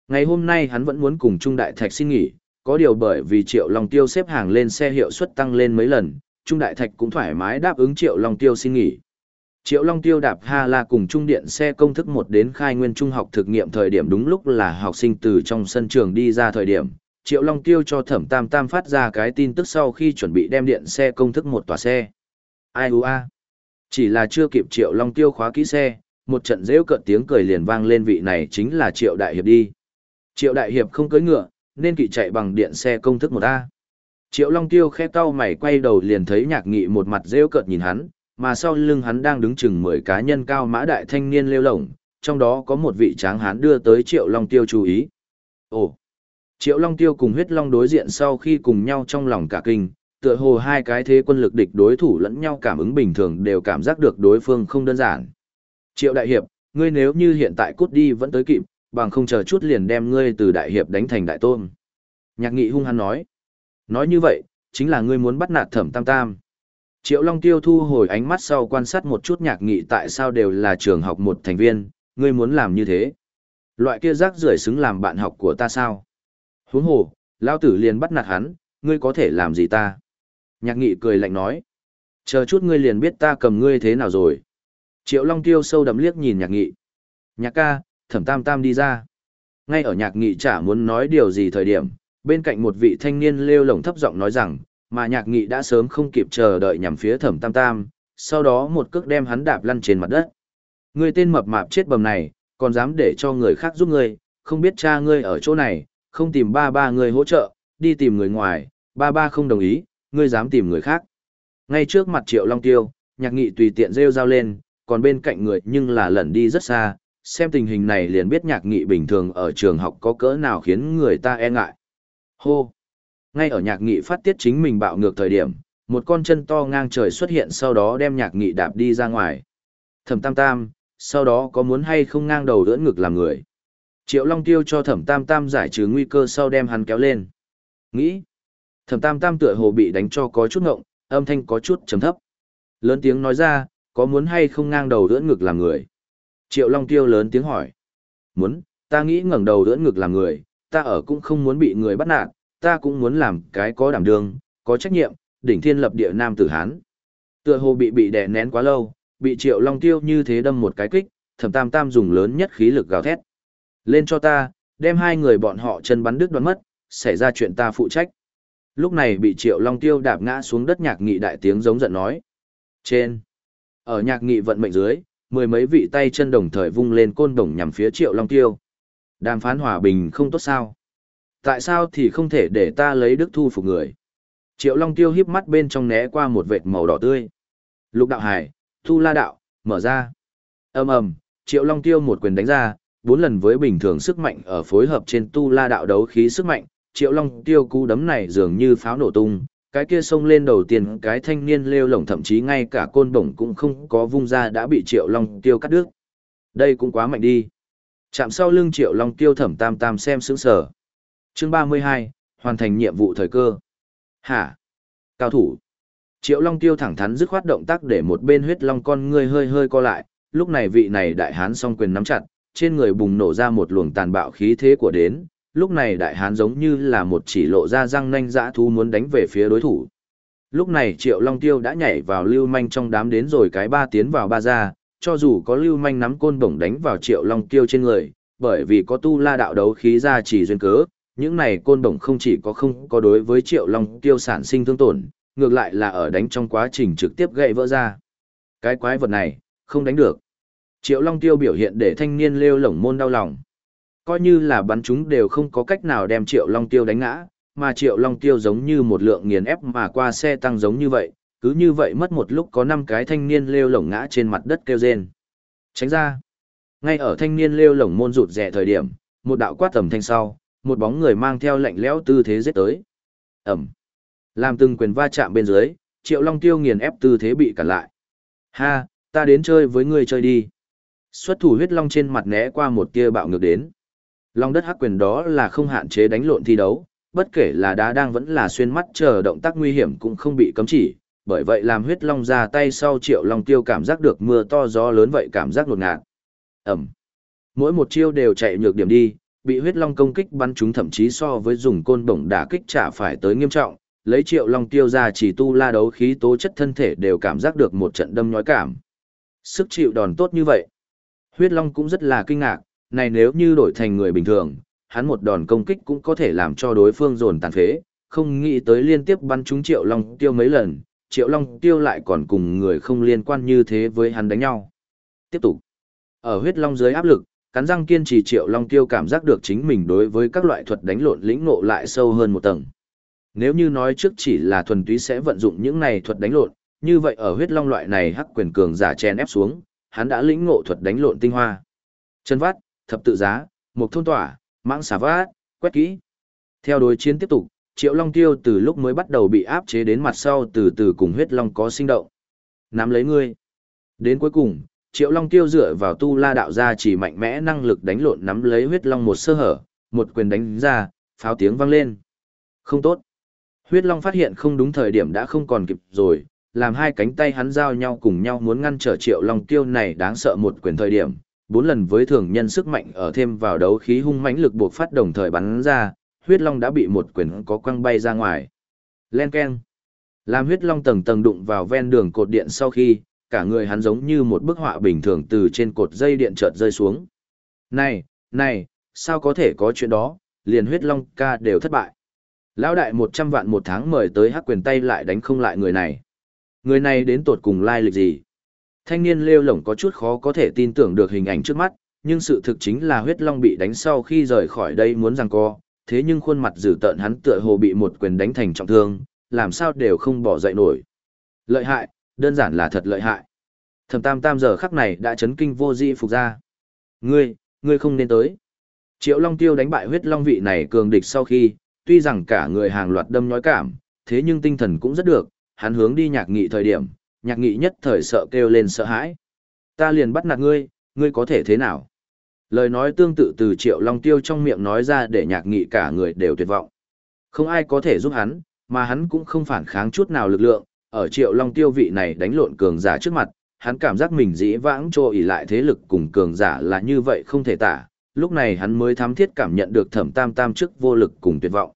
Ngày hôm nay hắn vẫn muốn cùng Trung Đại Thạch xin nghỉ, có điều bởi vì Triệu Long Tiêu xếp hàng lên xe hiệu suất tăng lên mấy lần, Trung Đại Thạch cũng thoải mái đáp ứng Triệu Long Tiêu xin nghỉ. Triệu Long Tiêu đạp Ha La cùng Trung Điện xe công thức một đến khai nguyên trung học thực nghiệm thời điểm đúng lúc là học sinh từ trong sân trường đi ra thời điểm. Triệu Long Tiêu cho Thẩm Tam Tam phát ra cái tin tức sau khi chuẩn bị đem điện xe công thức một tòa xe. Ai hú a? Chỉ là chưa kịp Triệu Long Tiêu khóa kỹ xe, một trận rêu cợt tiếng cười liền vang lên vị này chính là Triệu Đại Hiệp đi. Triệu Đại Hiệp không cưỡi ngựa, nên kỵ chạy bằng điện xe công thức một A. Triệu Long Tiêu khẽ cau mày quay đầu liền thấy nhạc nghị một mặt rêu cợt nhìn hắn, mà sau lưng hắn đang đứng chừng 10 cá nhân cao mã đại thanh niên lêu lổng, trong đó có một vị tráng hán đưa tới Triệu Long Tiêu chú ý. Ồ! Triệu Long Tiêu cùng huyết long đối diện sau khi cùng nhau trong lòng cả kinh, tựa hồ hai cái thế quân lực địch đối thủ lẫn nhau cảm ứng bình thường đều cảm giác được đối phương không đơn giản. Triệu đại hiệp, ngươi nếu như hiện tại cút đi vẫn tới kịp, bằng không chờ chút liền đem ngươi từ đại hiệp đánh thành đại tôn. Nhạc nghị hung hăng nói. Nói như vậy, chính là ngươi muốn bắt nạt thẩm tam tam. Triệu Long Tiêu thu hồi ánh mắt sau quan sát một chút nhạc nghị tại sao đều là trường học một thành viên, ngươi muốn làm như thế. Loại kia rác rưởi xứng làm bạn học của ta sao? Huống hồ, lao tử liền bắt nạt hắn, ngươi có thể làm gì ta? Nhạc nghị cười lạnh nói. Chờ chút ngươi liền biết ta cầm ngươi thế nào rồi. Triệu Long Tiêu sâu đậm liếc nhìn nhạc nghị. Nhạc ca, thẩm tam tam đi ra. Ngay ở nhạc nghị chả muốn nói điều gì thời điểm, bên cạnh một vị thanh niên lêu lồng thấp giọng nói rằng, mà nhạc nghị đã sớm không kịp chờ đợi nhằm phía thẩm tam tam, sau đó một cước đem hắn đạp lăn trên mặt đất. Người tên mập mạp chết bầm này, còn dám để cho người khác giúp ngươi, không biết cha ngươi ở chỗ này, không tìm ba ba ngươi hỗ trợ, đi tìm người ngoài, ba ba không đồng ý, ngươi dám tìm người khác. Ngay trước mặt Triệu Long Tiêu, nhạc nghị tùy tiện rêu rao lên, còn bên cạnh người nhưng là lẩn đi rất xa, xem tình hình này liền biết nhạc nghị bình thường ở trường học có cỡ nào khiến người ta e ngại. Hô! Ngay ở nhạc nghị phát tiết chính mình bạo ngược thời điểm, một con chân to ngang trời xuất hiện sau đó đem nhạc nghị đạp đi ra ngoài. Thẩm tam tam, sau đó có muốn hay không ngang đầu đỡ ngực làm người. Triệu Long Tiêu cho thẩm tam tam giải trừ nguy cơ sau đem hắn kéo lên. Nghĩ! Thẩm tam tam tựa hồ bị đánh cho có chút ngộng, âm thanh có chút trầm thấp. Lớn tiếng nói ra, có muốn hay không ngang đầu đỡ ngực làm người. Triệu Long Tiêu lớn tiếng hỏi. Muốn, ta nghĩ ngẩng đầu đỡ ngực làm người, ta ở cũng không muốn bị người bắt nạt, ta cũng muốn làm cái có đảm đương, có trách nhiệm, đỉnh thiên lập địa nam tử Hán. Tựa hồ bị bị đè nén quá lâu, bị Triệu Long Tiêu như thế đâm một cái kích, thẩm tam tam dùng lớn nhất khí lực gào thét. Lên cho ta, đem hai người bọn họ chân bắn đứt đoán mất, xảy ra chuyện ta phụ trách. Lúc này bị Triệu Long Tiêu đạp ngã xuống đất nhạc nghị đại tiếng giống giận nói. Trên. Ở nhạc nghị vận mệnh dưới, mười mấy vị tay chân đồng thời vung lên côn đồng nhằm phía Triệu Long Tiêu. Đàm phán hòa bình không tốt sao? Tại sao thì không thể để ta lấy đức thu phục người? Triệu Long Tiêu híp mắt bên trong né qua một vệt màu đỏ tươi. Lục đạo hải, thu la đạo, mở ra. ầm ầm, Triệu Long Tiêu một quyền đánh ra, bốn lần với bình thường sức mạnh ở phối hợp trên tu la đạo đấu khí sức mạnh, Triệu Long Tiêu cú đấm này dường như pháo nổ tung, cái kia xông lên đầu tiên cái thanh niên lêu lổng thậm chí ngay cả côn bổng cũng không có vung ra đã bị Triệu Long Tiêu cắt đứt. Đây cũng quá mạnh đi. Chạm sau lưng Triệu Long Tiêu thẩm tam tam xem sững sờ. Chương 32, hoàn thành nhiệm vụ thời cơ. Hả? Cao thủ. Triệu Long Tiêu thẳng thắn dứt khoát động tác để một bên huyết long con ngươi hơi hơi co lại, lúc này vị này đại hán song quyền nắm chặt, trên người bùng nổ ra một luồng tàn bạo khí thế của đến, lúc này đại hán giống như là một chỉ lộ ra răng nanh dã thú muốn đánh về phía đối thủ. Lúc này Triệu Long Tiêu đã nhảy vào lưu manh trong đám đến rồi cái ba tiến vào ba ra, cho dù có lưu manh nắm côn bổng đánh vào Triệu Long Tiêu trên người, bởi vì có tu la đạo đấu khí ra chỉ duyên cớ, những này côn đồng không chỉ có không có đối với Triệu Long Tiêu sản sinh thương tổn, ngược lại là ở đánh trong quá trình trực tiếp gãy vỡ ra. Cái quái vật này, không đánh được. Triệu Long Tiêu biểu hiện để thanh niên lêu lổng môn đau lòng coi như là bắn chúng đều không có cách nào đem Triệu Long Tiêu đánh ngã, mà Triệu Long Tiêu giống như một lượng nghiền ép mà qua xe tăng giống như vậy, cứ như vậy mất một lúc có năm cái thanh niên lêu lổng ngã trên mặt đất kêu rên. Tránh ra. Ngay ở thanh niên lêu lổng môn rụt rẻ thời điểm, một đạo quát tầm thanh sau, một bóng người mang theo lạnh lẽo tư thế giết tới. Ẩm. Làm từng quyền va chạm bên dưới, Triệu Long Tiêu nghiền ép tư thế bị cản lại. Ha, ta đến chơi với ngươi chơi đi. Xuất thủ huyết long trên mặt né qua một tia bạo ngược đến. Long đất hắc quyền đó là không hạn chế đánh lộn thi đấu, bất kể là đá đang vẫn là xuyên mắt chờ động tác nguy hiểm cũng không bị cấm chỉ, bởi vậy làm huyết long ra tay sau triệu long tiêu cảm giác được mưa to gió lớn vậy cảm giác nột ngạt. Ẩm. Mỗi một chiêu đều chạy nhược điểm đi, bị huyết long công kích bắn chúng thậm chí so với dùng côn bổng đả kích trả phải tới nghiêm trọng, lấy triệu long tiêu ra chỉ tu la đấu khí tố chất thân thể đều cảm giác được một trận đâm nhói cảm. Sức chịu đòn tốt như vậy. Huyết long cũng rất là kinh ngạc, này nếu như đổi thành người bình thường, hắn một đòn công kích cũng có thể làm cho đối phương dồn tàn phế, không nghĩ tới liên tiếp bắn trúng Triệu Long Tiêu mấy lần, Triệu Long Tiêu lại còn cùng người không liên quan như thế với hắn đánh nhau. Tiếp tục. Ở huyết long dưới áp lực, cắn răng kiên trì Triệu Long Tiêu cảm giác được chính mình đối với các loại thuật đánh lộn lĩnh ngộ lại sâu hơn một tầng. Nếu như nói trước chỉ là thuần túy sẽ vận dụng những này thuật đánh lộn, như vậy ở huyết long loại này hắc quyền cường giả chen ép xuống, hắn đã lĩnh ngộ thuật đánh lộn tinh hoa. Chân vát thập tự giá, một thôn tỏa, mãng xà vát, quét kỹ. Theo đối chiến tiếp tục, Triệu Long Tiêu từ lúc mới bắt đầu bị áp chế đến mặt sau từ từ cùng huyết long có sinh động. Nắm lấy ngươi. Đến cuối cùng, Triệu Long Tiêu dựa vào tu la đạo ra chỉ mạnh mẽ năng lực đánh lộn nắm lấy huyết long một sơ hở, một quyền đánh ra, pháo tiếng vang lên. Không tốt. Huyết long phát hiện không đúng thời điểm đã không còn kịp rồi, làm hai cánh tay hắn giao nhau cùng nhau muốn ngăn trở Triệu Long Tiêu này đáng sợ một quyền thời điểm. Bốn lần với thường nhân sức mạnh ở thêm vào đấu khí hung mãnh lực buộc phát đồng thời bắn ra, huyết long đã bị một quyền có quăng bay ra ngoài. Len keng. Làm huyết long tầng tầng đụng vào ven đường cột điện sau khi, cả người hắn giống như một bức họa bình thường từ trên cột dây điện chợt rơi xuống. Này, này, sao có thể có chuyện đó, liền huyết long ca đều thất bại. Lão đại 100 vạn một tháng mời tới hắc quyền tay lại đánh không lại người này. Người này đến tột cùng lai lịch gì? Thanh niên lêu lổng có chút khó có thể tin tưởng được hình ảnh trước mắt, nhưng sự thực chính là huyết long bị đánh sau khi rời khỏi đây muốn rằng co, thế nhưng khuôn mặt dữ tợn hắn tựa hồ bị một quyền đánh thành trọng thương, làm sao đều không bỏ dậy nổi. Lợi hại, đơn giản là thật lợi hại. Thẩm tam tam giờ khắc này đã chấn kinh vô di phục ra. Ngươi, ngươi không nên tới. Triệu Long Tiêu đánh bại huyết long vị này cường địch sau khi, tuy rằng cả người hàng loạt đâm nhói cảm, thế nhưng tinh thần cũng rất được, hắn hướng đi nhạc nghị thời điểm, nhạc nghị nhất thời sợ kêu lên sợ hãi. Ta liền bắt nạt ngươi, ngươi có thể thế nào? Lời nói tương tự từ Triệu Long Tiêu trong miệng nói ra để nhạc nghị cả người đều tuyệt vọng. Không ai có thể giúp hắn, mà hắn cũng không phản kháng chút nào lực lượng, ở Triệu Long Tiêu vị này đánh lộn cường giả trước mặt, hắn cảm giác mình dĩ vãng trô ỉ lại thế lực cùng cường giả là như vậy không thể tả, lúc này hắn mới thám thiết cảm nhận được thẩm tam tam chức vô lực cùng tuyệt vọng.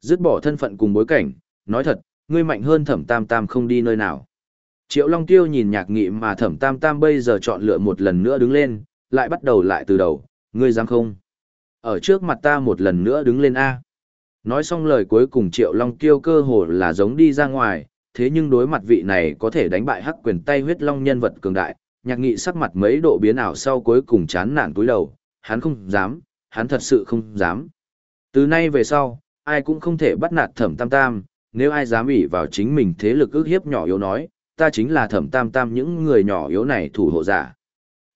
Dứt bỏ thân phận cùng bối cảnh, nói thật, ngươi mạnh hơn thẩm tam tam không đi nơi nào. Triệu Long Tiêu nhìn nhạc nghị mà thẩm tam tam bây giờ chọn lựa một lần nữa đứng lên, lại bắt đầu lại từ đầu, ngươi dám không? Ở trước mặt ta một lần nữa đứng lên A. Nói xong lời cuối cùng Triệu Long Tiêu cơ hồ là giống đi ra ngoài, thế nhưng đối mặt vị này có thể đánh bại hắc quyền tay huyết long nhân vật cường đại, nhạc nghị sắc mặt mấy độ biến ảo sau cuối cùng chán nản túi đầu, hắn không dám, hắn thật sự không dám. Từ nay về sau, ai cũng không thể bắt nạt thẩm tam tam, nếu ai dám ủy vào chính mình thế lực ước hiếp nhỏ yếu nói, ta chính là thẩm tam tam những người nhỏ yếu này thủ hộ giả.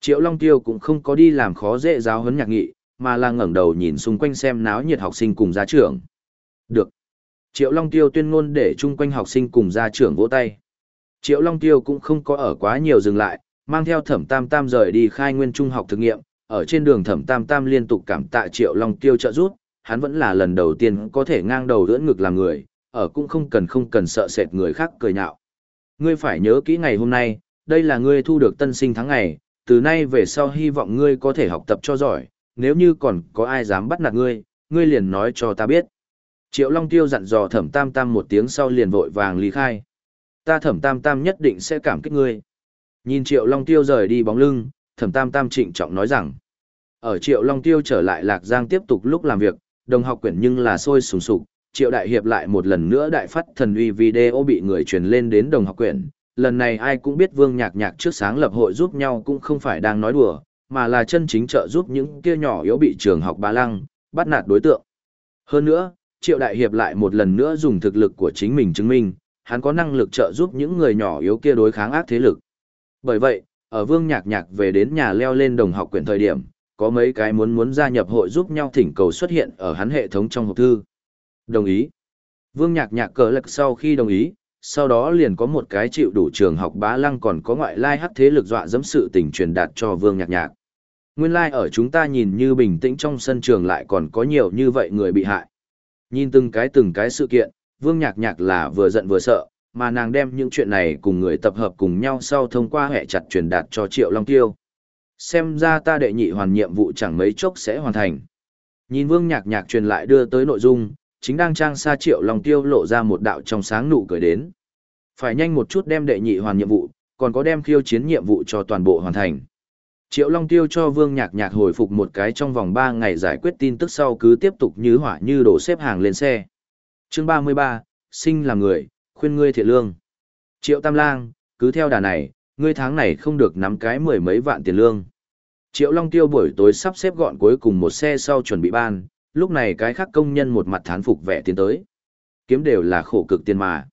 Triệu Long Tiêu cũng không có đi làm khó dễ giáo huấn nhạc nghị, mà là ngẩng đầu nhìn xung quanh xem náo nhiệt học sinh cùng gia trưởng. Được. Triệu Long Tiêu tuyên ngôn để chung quanh học sinh cùng gia trưởng vỗ tay. Triệu Long Tiêu cũng không có ở quá nhiều dừng lại, mang theo thẩm tam tam rời đi khai nguyên trung học thực nghiệm, ở trên đường thẩm tam tam liên tục cảm tạ Triệu Long Tiêu trợ giúp, hắn vẫn là lần đầu tiên có thể ngang đầu đỡ ngực làm người, ở cũng không cần không cần sợ sệt người khác cười nhạo. Ngươi phải nhớ kỹ ngày hôm nay, đây là ngươi thu được tân sinh tháng ngày, từ nay về sau hy vọng ngươi có thể học tập cho giỏi, nếu như còn có ai dám bắt nạt ngươi, ngươi liền nói cho ta biết. Triệu Long Tiêu dặn dò thẩm tam tam một tiếng sau liền vội vàng ly khai. Ta thẩm tam tam nhất định sẽ cảm kích ngươi. Nhìn Triệu Long Tiêu rời đi bóng lưng, thẩm tam tam trịnh trọng nói rằng. Ở Triệu Long Tiêu trở lại Lạc Giang tiếp tục lúc làm việc, đồng học quyển nhưng là sôi sùng sục. Triệu Đại Hiệp lại một lần nữa đại phát thần uy video bị người truyền lên đến đồng học quyển. Lần này ai cũng biết Vương Nhạc Nhạc trước sáng lập hội giúp nhau cũng không phải đang nói đùa, mà là chân chính trợ giúp những kia nhỏ yếu bị trường học bá lăng, bắt nạt đối tượng. Hơn nữa, Triệu Đại Hiệp lại một lần nữa dùng thực lực của chính mình chứng minh, hắn có năng lực trợ giúp những người nhỏ yếu kia đối kháng ác thế lực. Bởi vậy, ở Vương Nhạc Nhạc về đến nhà leo lên đồng học quyển thời điểm, có mấy cái muốn muốn gia nhập hội giúp nhau thỉnh cầu xuất hiện ở hắn hệ thống trong hộp thư. Đồng ý. Vương Nhạc Nhạc cờ lực sau khi đồng ý, sau đó liền có một cái chịu đủ trường học bá lăng còn có ngoại lai hắc thế lực dọa dẫm sự tình truyền đạt cho Vương Nhạc Nhạc. Nguyên lai like ở chúng ta nhìn như bình tĩnh trong sân trường lại còn có nhiều như vậy người bị hại. Nhìn từng cái từng cái sự kiện, Vương Nhạc Nhạc là vừa giận vừa sợ, mà nàng đem những chuyện này cùng người tập hợp cùng nhau sau thông qua hệ chặt truyền đạt cho Triệu Long Tiêu. Xem ra ta đệ nhị hoàn nhiệm vụ chẳng mấy chốc sẽ hoàn thành. Nhìn Vương Nhạc Nhạc truyền lại đưa tới nội dung, chính đang trang xa Triệu Long Tiêu lộ ra một đạo trong sáng nụ cười đến. Phải nhanh một chút đem đệ nhị hoàn nhiệm vụ, còn có đem khiêu chiến nhiệm vụ cho toàn bộ hoàn thành. Triệu Long Tiêu cho Vương Nhạc Nhạc hồi phục một cái trong vòng 3 ngày giải quyết tin tức sau cứ tiếp tục như hỏa như đổ xếp hàng lên xe. Chương 33, sinh làm người, khuyên ngươi thiện lương. Triệu Tam Lang, cứ theo đà này, ngươi tháng này không được nắm cái mười mấy vạn tiền lương. Triệu Long Tiêu buổi tối sắp xếp gọn cuối cùng một xe sau chuẩn bị ban, lúc này cái khác công nhân một mặt thán phục vẻ tiến tới. Kiếm đều là khổ cực tiền mà.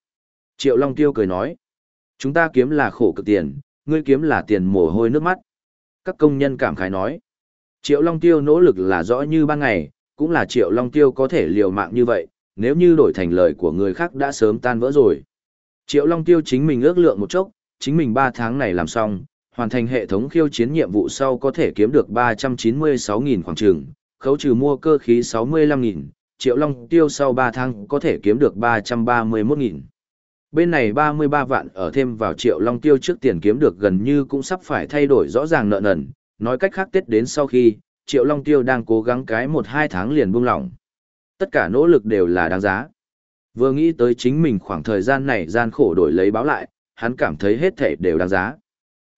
Triệu Long Tiêu cười nói, chúng ta kiếm là khổ cực tiền, ngươi kiếm là tiền mồ hôi nước mắt. Các công nhân cảm khái nói, Triệu Long Tiêu nỗ lực là rõ như ban ngày, cũng là Triệu Long Tiêu có thể liều mạng như vậy, nếu như đổi thành lời của người khác đã sớm tan vỡ rồi. Triệu Long Tiêu chính mình ước lượng một chốc, chính mình 3 tháng này làm xong, hoàn thành hệ thống khiêu chiến nhiệm vụ sau có thể kiếm được 396.000 khoảng trường, khấu trừ mua cơ khí 65.000, triệu long tiêu sau 3 tháng có thể kiếm được 331.000. Bên này 33 vạn ở thêm vào triệu long tiêu trước tiền kiếm được gần như cũng sắp phải thay đổi rõ ràng nợ nần, nói cách khác Tết đến sau khi, triệu long tiêu đang cố gắng cái 1-2 tháng liền buông lỏng. Tất cả nỗ lực đều là đáng giá. Vừa nghĩ tới chính mình khoảng thời gian này gian khổ đổi lấy báo lại, hắn cảm thấy hết thể đều đáng giá.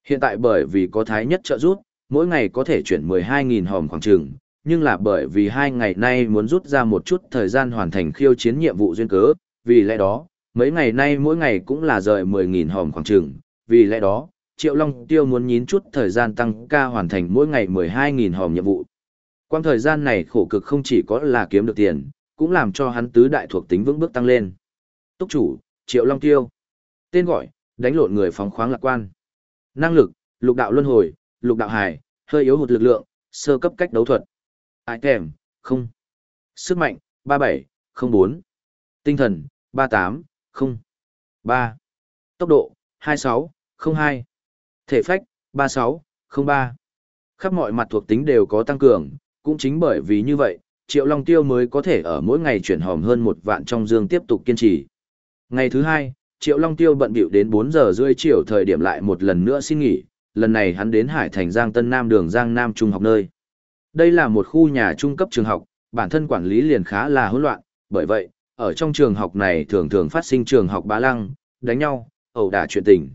Hiện tại bởi vì có thái nhất trợ rút, mỗi ngày có thể chuyển 12.000 hòm khoảng trường, nhưng là bởi vì hai ngày nay muốn rút ra một chút thời gian hoàn thành khiêu chiến nhiệm vụ duyên cớ, vì lẽ đó, mấy ngày nay mỗi ngày cũng là rời 10.000 hòm khoảng trường, vì lẽ đó, Triệu Long Tiêu muốn nhín chút thời gian tăng ca hoàn thành mỗi ngày 12.000 hòm nhiệm vụ. Quang thời gian này khổ cực không chỉ có là kiếm được tiền, cũng làm cho hắn tứ đại thuộc tính vững bước tăng lên. Túc chủ, Triệu Long Tiêu. Tên gọi, đánh lộn người phóng khoáng lạc quan. Năng lực, lục đạo luân hồi, lục đạo hài, hơi yếu hụt lực lượng, sơ cấp cách đấu thuật. Item, không. Sức mạnh, 37, 04. Tinh thần, 38, 0. 3. Tốc độ, 26, 02. Thể phách, 36, 03. Khắp mọi mặt thuộc tính đều có tăng cường, cũng chính bởi vì như vậy, Triệu Long Tiêu mới có thể ở mỗi ngày chuyển hòm hơn một vạn trong dương tiếp tục kiên trì. Ngày thứ hai, Triệu Long Tiêu bận bịu đến 4 giờ rưỡi chiều thời điểm lại một lần nữa xin nghỉ, lần này hắn đến Hải Thành Giang Tân Nam đường Giang Nam Trung học nơi. Đây là một khu nhà trung cấp trường học, bản thân quản lý liền khá là hỗn loạn, bởi vậy, ở trong trường học này thường thường phát sinh trường học bá lăng, đánh nhau, ẩu đả chuyện tình.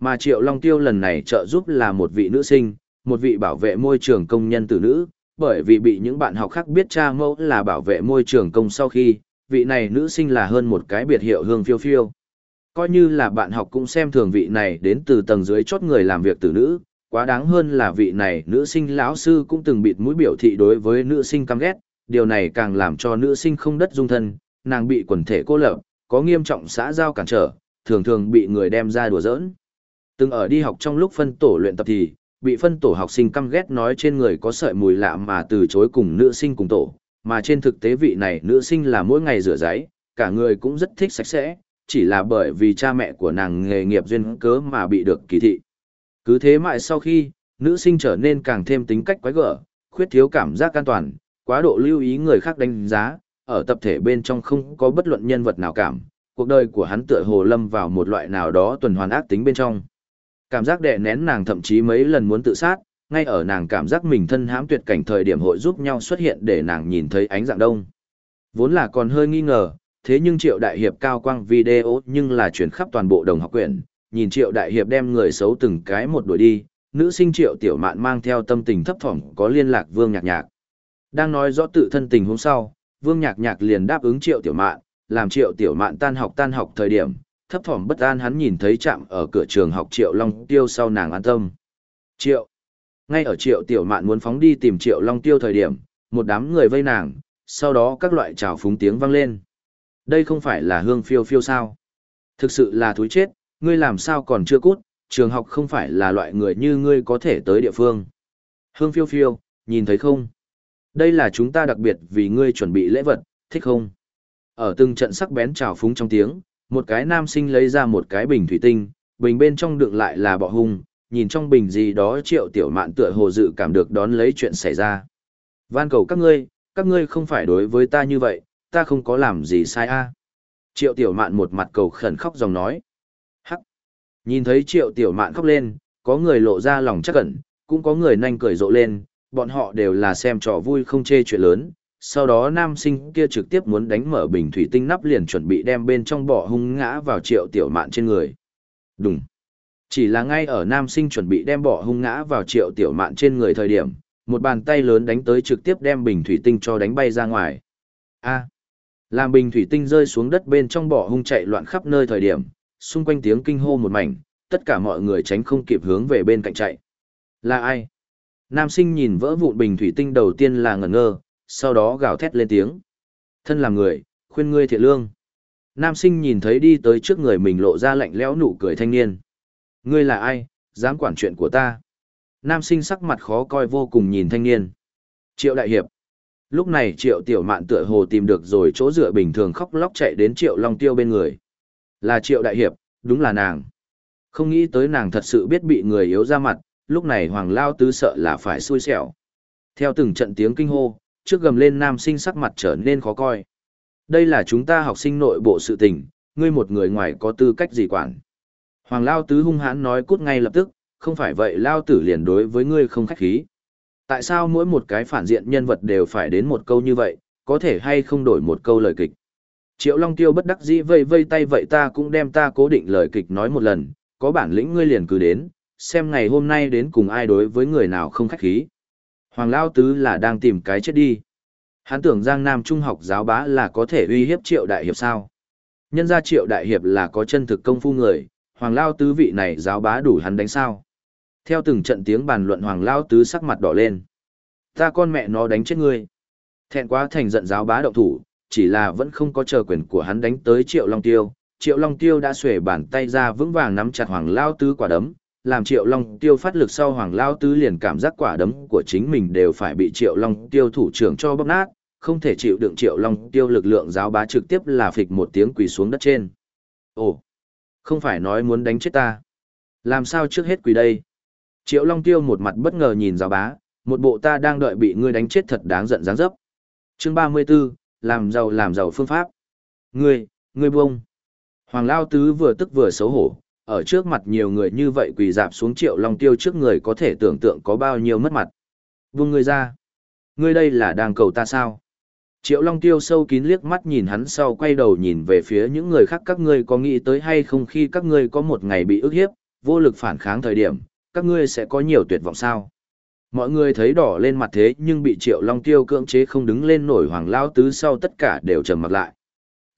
Mà Triệu Long Tiêu lần này trợ giúp là một vị nữ sinh, một vị bảo vệ môi trường công nhân tử nữ, bởi vì bị những bạn học khác biết cha mẫu là bảo vệ môi trường công sau khi, vị này nữ sinh là hơn một cái biệt hiệu hương phiêu phiêu. Coi như là bạn học cũng xem thường vị này đến từ tầng dưới chốt người làm việc tử nữ, quá đáng hơn là vị này nữ sinh lão sư cũng từng bịt mũi biểu thị đối với nữ sinh căm ghét, điều này càng làm cho nữ sinh không đất dung thân, nàng bị quần thể cô lập, có nghiêm trọng xã giao cản trở, thường thường bị người đem ra đùa giỡn. Từng ở đi học trong lúc phân tổ luyện tập thì, bị phân tổ học sinh căm ghét nói trên người có sợi mùi lạ mà từ chối cùng nữ sinh cùng tổ, mà trên thực tế vị này nữ sinh là mỗi ngày rửa giấy, cả người cũng rất thích sạch sẽ, chỉ là bởi vì cha mẹ của nàng nghề nghiệp duyên cớ mà bị được kỳ thị. Cứ thế mãi sau khi, nữ sinh trở nên càng thêm tính cách quái gở, khuyết thiếu cảm giác an toàn, quá độ lưu ý người khác đánh giá, ở tập thể bên trong không có bất luận nhân vật nào cảm, cuộc đời của hắn tựa hồ lâm vào một loại nào đó tuần hoàn ác tính bên trong. Cảm giác đè nén nàng thậm chí mấy lần muốn tự sát, ngay ở nàng cảm giác mình thân hãm tuyệt cảnh thời điểm hội giúp nhau xuất hiện để nàng nhìn thấy ánh dạng đông. Vốn là còn hơi nghi ngờ, thế nhưng triệu đại hiệp cao quang video nhưng là chuyển khắp toàn bộ đồng học quyển, nhìn triệu đại hiệp đem người xấu từng cái một đuổi đi, nữ sinh triệu tiểu mạn mang theo tâm tình thấp thỏm có liên lạc vương nhạc nhạc. Đang nói rõ tự thân tình hôm sau, vương nhạc nhạc liền đáp ứng triệu tiểu mạn, làm triệu tiểu mạn tan học tan học thời điểm, thấp thỏm bất an hắn nhìn thấy chạm ở cửa trường học triệu long tiêu sau nàng an tâm. Triệu. Ngay ở triệu tiểu mạn muốn phóng đi tìm triệu long tiêu thời điểm, một đám người vây nàng, sau đó các loại trào phúng tiếng vang lên. Đây không phải là hương phiêu phiêu sao? Thực sự là thúi chết, ngươi làm sao còn chưa cút, trường học không phải là loại người như ngươi có thể tới địa phương. Hương phiêu phiêu, nhìn thấy không? Đây là chúng ta đặc biệt vì ngươi chuẩn bị lễ vật, thích không? Ở từng trận sắc bén trào phúng trong tiếng, một cái nam sinh lấy ra một cái bình thủy tinh, bình bên trong đựng lại là bọ hung, nhìn trong bình gì đó triệu tiểu mạn tựa hồ dự cảm được đón lấy chuyện xảy ra. Van cầu các ngươi, các ngươi không phải đối với ta như vậy, ta không có làm gì sai a. Triệu tiểu mạn một mặt cầu khẩn khóc dòng nói. Hắc. Nhìn thấy triệu tiểu mạn khóc lên, có người lộ ra lòng chắc cẩn, cũng có người nhanh cười rộ lên, bọn họ đều là xem trò vui không chê chuyện lớn. Sau đó nam sinh kia trực tiếp muốn đánh mở bình thủy tinh nắp liền chuẩn bị đem bên trong bỏ hung ngã vào triệu tiểu mạn trên người. Đúng. Chỉ là ngay ở nam sinh chuẩn bị đem bỏ hung ngã vào triệu tiểu mạn trên người thời điểm, một bàn tay lớn đánh tới trực tiếp đem bình thủy tinh cho đánh bay ra ngoài. A. Làm bình thủy tinh rơi xuống đất bên trong bỏ hung chạy loạn khắp nơi thời điểm, xung quanh tiếng kinh hô một mảnh, tất cả mọi người tránh không kịp hướng về bên cạnh chạy. Là ai? Nam sinh nhìn vỡ vụn bình thủy tinh đầu tiên là ngẩn ngơ, sau đó gào thét lên tiếng. Thân là người, khuyên ngươi thiện lương. Nam sinh nhìn thấy đi tới trước người mình lộ ra lạnh lẽo nụ cười thanh niên. Ngươi là ai, dám quản chuyện của ta? Nam sinh sắc mặt khó coi vô cùng nhìn thanh niên. Triệu đại hiệp. Lúc này triệu tiểu mạn tựa hồ tìm được rồi chỗ dựa bình thường khóc lóc chạy đến triệu long tiêu bên người. Là triệu đại hiệp, đúng là nàng. Không nghĩ tới nàng thật sự biết bị người yếu ra mặt, lúc này Hoàng Lao Tứ sợ là phải xui xẻo. Theo từng trận tiếng kinh hô, trước gầm lên nam sinh sắc mặt trở nên khó coi. Đây là chúng ta học sinh nội bộ sự tình, ngươi một người ngoài có tư cách gì quản. Hoàng Lao Tứ hung hãn nói cút ngay lập tức, không phải vậy Lao Tử liền đối với ngươi không khách khí. Tại sao mỗi một cái phản diện nhân vật đều phải đến một câu như vậy, có thể hay không đổi một câu lời kịch. Triệu Long Tiêu bất đắc dĩ vây vây tay vậy ta cũng đem ta cố định lời kịch nói một lần, có bản lĩnh ngươi liền cứ đến, xem ngày hôm nay đến cùng ai đối với người nào không khách khí. Hoàng Lao Tứ là đang tìm cái chết đi. Hắn tưởng Giang Nam Trung học giáo bá là có thể uy hiếp triệu đại hiệp sao. Nhân ra triệu đại hiệp là có chân thực công phu người, Hoàng Lao Tứ vị này giáo bá đủ hắn đánh sao. Theo từng trận tiếng bàn luận Hoàng Lao Tứ sắc mặt đỏ lên. Ta con mẹ nó đánh chết ngươi. Thẹn quá thành giận giáo bá động thủ, chỉ là vẫn không có chờ quyền của hắn đánh tới Triệu Long Tiêu. Triệu Long Tiêu đã xuể bàn tay ra vững vàng nắm chặt Hoàng Lao Tứ quả đấm, làm Triệu Long Tiêu phát lực sau Hoàng Lao Tứ liền cảm giác quả đấm của chính mình đều phải bị Triệu Long Tiêu thủ trưởng cho bóp nát, không thể chịu đựng Triệu Long Tiêu lực lượng giáo bá trực tiếp là phịch một tiếng quỳ xuống đất trên. Ồ, không phải nói muốn đánh chết ta. Làm sao trước hết quỳ đây? Triệu Long Tiêu một mặt bất ngờ nhìn giáo bá, một bộ ta đang đợi bị ngươi đánh chết thật đáng giận dáng dấp. Chương 34, làm giàu làm giàu phương pháp. Ngươi, ngươi buông. Hoàng Lao Tứ vừa tức vừa xấu hổ, ở trước mặt nhiều người như vậy quỳ dạp xuống Triệu Long Tiêu trước người có thể tưởng tượng có bao nhiêu mất mặt. vương ngươi ra. Ngươi đây là đang cầu ta sao? Triệu Long Tiêu sâu kín liếc mắt nhìn hắn sau quay đầu nhìn về phía những người khác các ngươi có nghĩ tới hay không khi các ngươi có một ngày bị ức hiếp, vô lực phản kháng thời điểm, các ngươi sẽ có nhiều tuyệt vọng sao? Mọi người thấy đỏ lên mặt thế nhưng bị Triệu Long Tiêu cưỡng chế không đứng lên nổi hoàng lao tứ sau tất cả đều trầm mặt lại.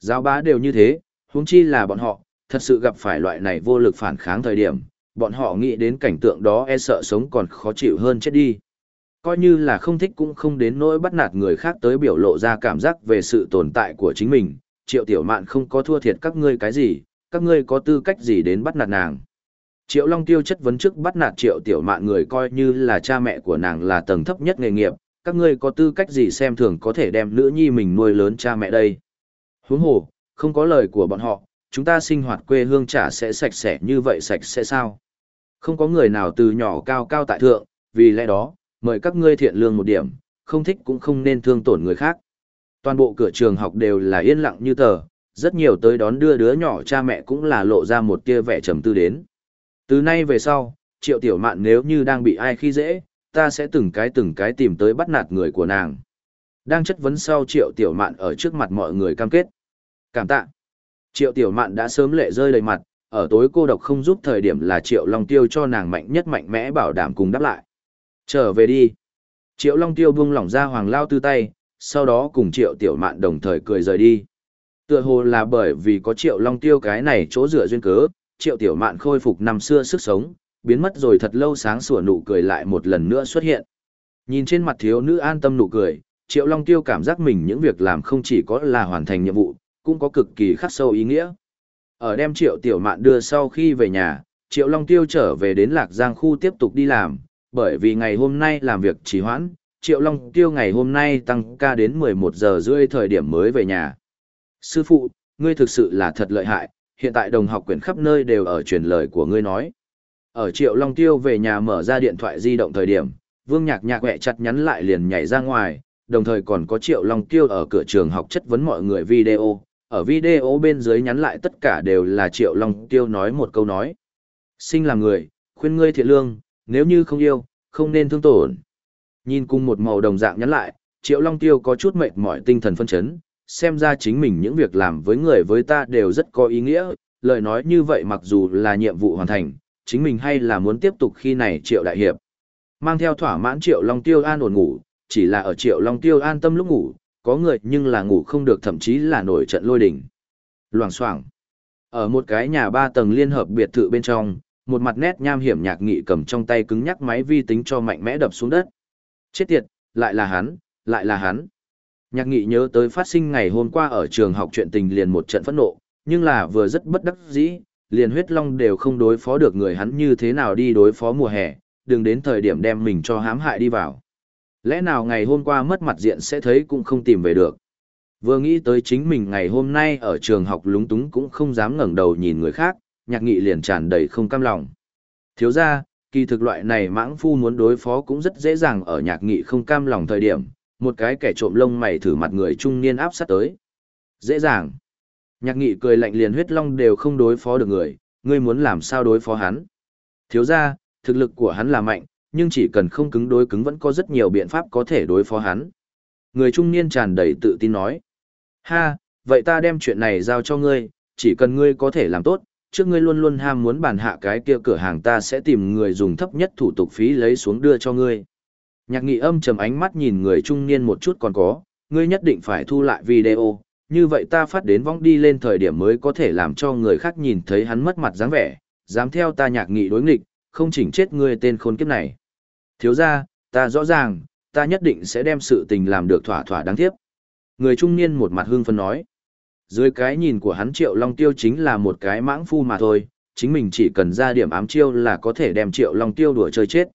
Giáo bá đều như thế, huống chi là bọn họ, thật sự gặp phải loại này vô lực phản kháng thời điểm, bọn họ nghĩ đến cảnh tượng đó e sợ sống còn khó chịu hơn chết đi. Coi như là không thích cũng không đến nỗi bắt nạt người khác tới biểu lộ ra cảm giác về sự tồn tại của chính mình, triệu tiểu mạn không có thua thiệt các ngươi cái gì, các ngươi có tư cách gì đến bắt nạt nàng. Triệu Long Tiêu chất vấn trước bắt nạt Triệu Tiểu Mạn người coi như là cha mẹ của nàng là tầng thấp nhất nghề nghiệp, các ngươi có tư cách gì xem thường có thể đem nữ nhi mình nuôi lớn cha mẹ đây. Huống hồ, không có lời của bọn họ, chúng ta sinh hoạt quê hương chả sẽ sạch sẽ như vậy sạch sẽ sao. Không có người nào từ nhỏ cao cao tại thượng, vì lẽ đó, mời các ngươi thiện lương một điểm, không thích cũng không nên thương tổn người khác. Toàn bộ cửa trường học đều là yên lặng như tờ, rất nhiều tới đón đưa đứa nhỏ cha mẹ cũng là lộ ra một tia vẻ trầm tư đến. Từ nay về sau, triệu tiểu mạn nếu như đang bị ai khi dễ, ta sẽ từng cái từng cái tìm tới bắt nạt người của nàng. Đang chất vấn sau triệu tiểu mạn ở trước mặt mọi người cam kết. Cảm tạ. Triệu tiểu mạn đã sớm lệ rơi đầy mặt, ở tối cô độc không giúp thời điểm là triệu long tiêu cho nàng mạnh nhất mạnh mẽ bảo đảm cùng đáp lại. Trở về đi. Triệu long tiêu buông lỏng ra hoàng lao tư tay, sau đó cùng triệu tiểu mạn đồng thời cười rời đi. Tựa hồ là bởi vì có triệu long tiêu cái này chỗ dựa duyên cớ, triệu tiểu mạn khôi phục năm xưa sức sống, biến mất rồi thật lâu sáng sủa nụ cười lại một lần nữa xuất hiện. Nhìn trên mặt thiếu nữ an tâm nụ cười, triệu long tiêu cảm giác mình những việc làm không chỉ có là hoàn thành nhiệm vụ, cũng có cực kỳ khắc sâu ý nghĩa. Ở đem triệu tiểu mạn đưa sau khi về nhà, triệu long tiêu trở về đến lạc giang khu tiếp tục đi làm, bởi vì ngày hôm nay làm việc trì hoãn, triệu long tiêu ngày hôm nay tăng ca đến 11 giờ rưỡi thời điểm mới về nhà. Sư phụ, ngươi thực sự là thật lợi hại, hiện tại đồng học quyển khắp nơi đều ở truyền lời của ngươi nói. Ở Triệu Long Tiêu về nhà mở ra điện thoại di động thời điểm, Vương Nhạc Nhạc quẹ chặt nhắn lại liền nhảy ra ngoài, đồng thời còn có Triệu Long Tiêu ở cửa trường học chất vấn mọi người video. Ở video bên dưới nhắn lại tất cả đều là Triệu Long Tiêu nói một câu nói. Sinh làm người, khuyên ngươi thiện lương, nếu như không yêu, không nên thương tổn. Nhìn cùng một màu đồng dạng nhắn lại, Triệu Long Tiêu có chút mệt mỏi tinh thần phân chấn, xem ra chính mình những việc làm với người với ta đều rất có ý nghĩa, lời nói như vậy mặc dù là nhiệm vụ hoàn thành, chính mình hay là muốn tiếp tục khi này triệu đại hiệp. Mang theo thỏa mãn triệu long tiêu an ổn ngủ, chỉ là ở triệu long tiêu an tâm lúc ngủ, có người nhưng là ngủ không được thậm chí là nổi trận lôi đỉnh. Loảng xoảng Ở một cái nhà ba tầng liên hợp biệt thự bên trong, một mặt nét nham hiểm nhạc nghị cầm trong tay cứng nhắc máy vi tính cho mạnh mẽ đập xuống đất. Chết tiệt, lại là hắn, lại là hắn. Nhạc nghị nhớ tới phát sinh ngày hôm qua ở trường học chuyện tình liền một trận phẫn nộ, nhưng là vừa rất bất đắc dĩ, liền huyết long đều không đối phó được người hắn như thế nào đi đối phó mùa hè, đừng đến thời điểm đem mình cho hãm hại đi vào. Lẽ nào ngày hôm qua mất mặt diện sẽ thấy cũng không tìm về được. Vừa nghĩ tới chính mình ngày hôm nay ở trường học lúng túng cũng không dám ngẩng đầu nhìn người khác, nhạc nghị liền tràn đầy không cam lòng. Thiếu ra, kỳ thực loại này mãng phu muốn đối phó cũng rất dễ dàng ở nhạc nghị không cam lòng thời điểm, một cái kẻ trộm lông mày thử mặt người trung niên áp sát tới. Dễ dàng. Nhạc nghị cười lạnh liền huyết long đều không đối phó được người, ngươi muốn làm sao đối phó hắn. Thiếu ra, thực lực của hắn là mạnh, nhưng chỉ cần không cứng đối cứng vẫn có rất nhiều biện pháp có thể đối phó hắn. Người trung niên tràn đầy tự tin nói. Ha, vậy ta đem chuyện này giao cho ngươi, chỉ cần ngươi có thể làm tốt, trước ngươi luôn luôn ham muốn bàn hạ cái kia cửa hàng ta sẽ tìm người dùng thấp nhất thủ tục phí lấy xuống đưa cho ngươi. Nhạc nghị âm trầm ánh mắt nhìn người trung niên một chút còn có, ngươi nhất định phải thu lại video, như vậy ta phát đến vong đi lên thời điểm mới có thể làm cho người khác nhìn thấy hắn mất mặt dáng vẻ, dám theo ta nhạc nghị đối nghịch, không chỉnh chết ngươi tên khốn kiếp này. Thiếu ra, ta rõ ràng, ta nhất định sẽ đem sự tình làm được thỏa thỏa đáng tiếc. Người trung niên một mặt hương phân nói. Dưới cái nhìn của hắn Triệu Long Tiêu chính là một cái mãng phu mà thôi, chính mình chỉ cần ra điểm ám chiêu là có thể đem Triệu Long Tiêu đùa chơi chết.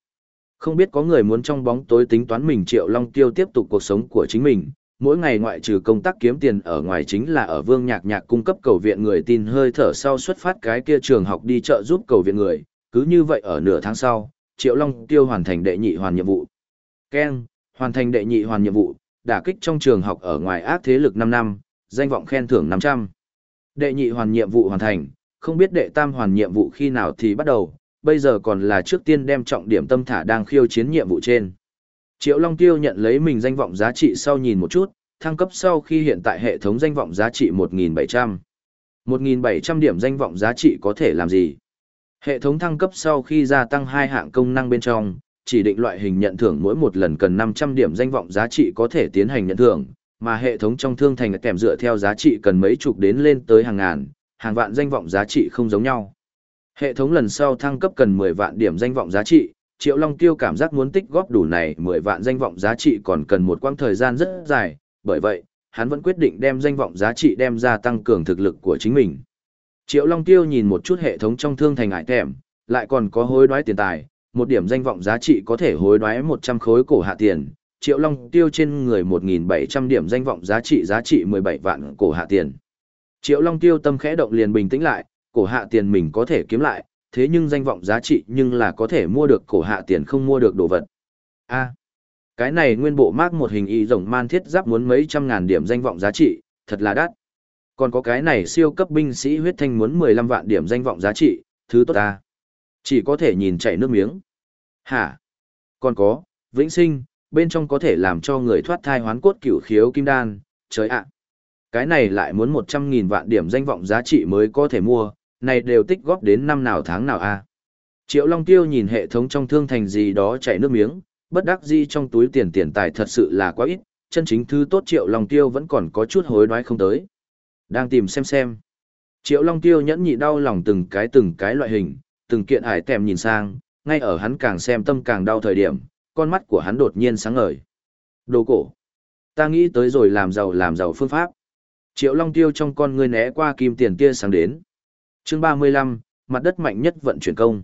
Không biết có người muốn trong bóng tối tính toán mình Triệu Long Tiêu tiếp tục cuộc sống của chính mình, mỗi ngày ngoại trừ công tác kiếm tiền ở ngoài chính là ở Vương Nhạc Nhạc cung cấp cầu viện người tin hơi thở sau xuất phát cái kia trường học đi chợ giúp cầu viện người, cứ như vậy ở nửa tháng sau, Triệu Long Tiêu hoàn thành đệ nhị hoàn nhiệm vụ. Ken, hoàn thành đệ nhị hoàn nhiệm vụ, đả kích trong trường học ở ngoài ác thế lực 5 năm, danh vọng khen thưởng 500. Đệ nhị hoàn nhiệm vụ hoàn thành, không biết đệ tam hoàn nhiệm vụ khi nào thì bắt đầu, bây giờ còn là trước tiên đem trọng điểm tâm thả đang khiêu chiến nhiệm vụ trên. Triệu Long Tiêu nhận lấy mình danh vọng giá trị sau nhìn một chút, thăng cấp sau khi hiện tại hệ thống danh vọng giá trị 1.700. 1.700 điểm danh vọng giá trị có thể làm gì? Hệ thống thăng cấp sau khi gia tăng hai hạng công năng bên trong, chỉ định loại hình nhận thưởng mỗi một lần cần 500 điểm danh vọng giá trị có thể tiến hành nhận thưởng, mà hệ thống trong thương thành kèm dựa theo giá trị cần mấy chục đến lên tới hàng ngàn, hàng vạn danh vọng giá trị không giống nhau. Hệ thống lần sau thăng cấp cần 10 vạn điểm danh vọng giá trị, Triệu Long Tiêu cảm giác muốn tích góp đủ này 10 vạn danh vọng giá trị còn cần một quãng thời gian rất dài, bởi vậy, hắn vẫn quyết định đem danh vọng giá trị đem ra tăng cường thực lực của chính mình. Triệu Long Tiêu nhìn một chút hệ thống trong thương thành ải thèm, lại còn có hối đoái tiền tài, một điểm danh vọng giá trị có thể hối đoái 100 khối cổ hạ tiền. Triệu Long Tiêu trên người 1.700 điểm danh vọng giá trị giá trị 17 vạn cổ hạ tiền. Triệu Long Tiêu tâm khẽ động liền bình tĩnh lại, cổ hạ tiền mình có thể kiếm lại, thế nhưng danh vọng giá trị nhưng là có thể mua được cổ hạ tiền không mua được đồ vật. A, cái này nguyên bộ mác một hình y rồng man thiết giáp muốn mấy trăm ngàn điểm danh vọng giá trị, thật là đắt. Còn có cái này siêu cấp binh sĩ huyết thanh muốn 15 vạn điểm danh vọng giá trị, thứ tốt ta. Chỉ có thể nhìn chảy nước miếng. Hả? Còn có, vĩnh sinh, bên trong có thể làm cho người thoát thai hoán cốt cửu khiếu kim đan, trời ạ. Cái này lại muốn 100.000 vạn điểm danh vọng giá trị mới có thể mua, này đều tích góp đến năm nào tháng nào a Triệu Long Tiêu nhìn hệ thống trong thương thành gì đó chảy nước miếng, bất đắc dĩ trong túi tiền tiền tài thật sự là quá ít, chân chính thứ tốt Triệu Long Tiêu vẫn còn có chút hối đoái không tới. Đang tìm xem xem. Triệu Long Tiêu nhẫn nhị đau lòng từng cái từng cái loại hình, từng kiện hải tèm nhìn sang, ngay ở hắn càng xem tâm càng đau thời điểm, con mắt của hắn đột nhiên sáng ngời. Đồ cổ. Ta nghĩ tới rồi làm giàu làm giàu phương pháp. Triệu Long Tiêu trong con ngươi né qua kim tiền tia sáng đến. Chương 35, mặt đất mạnh nhất vận chuyển công.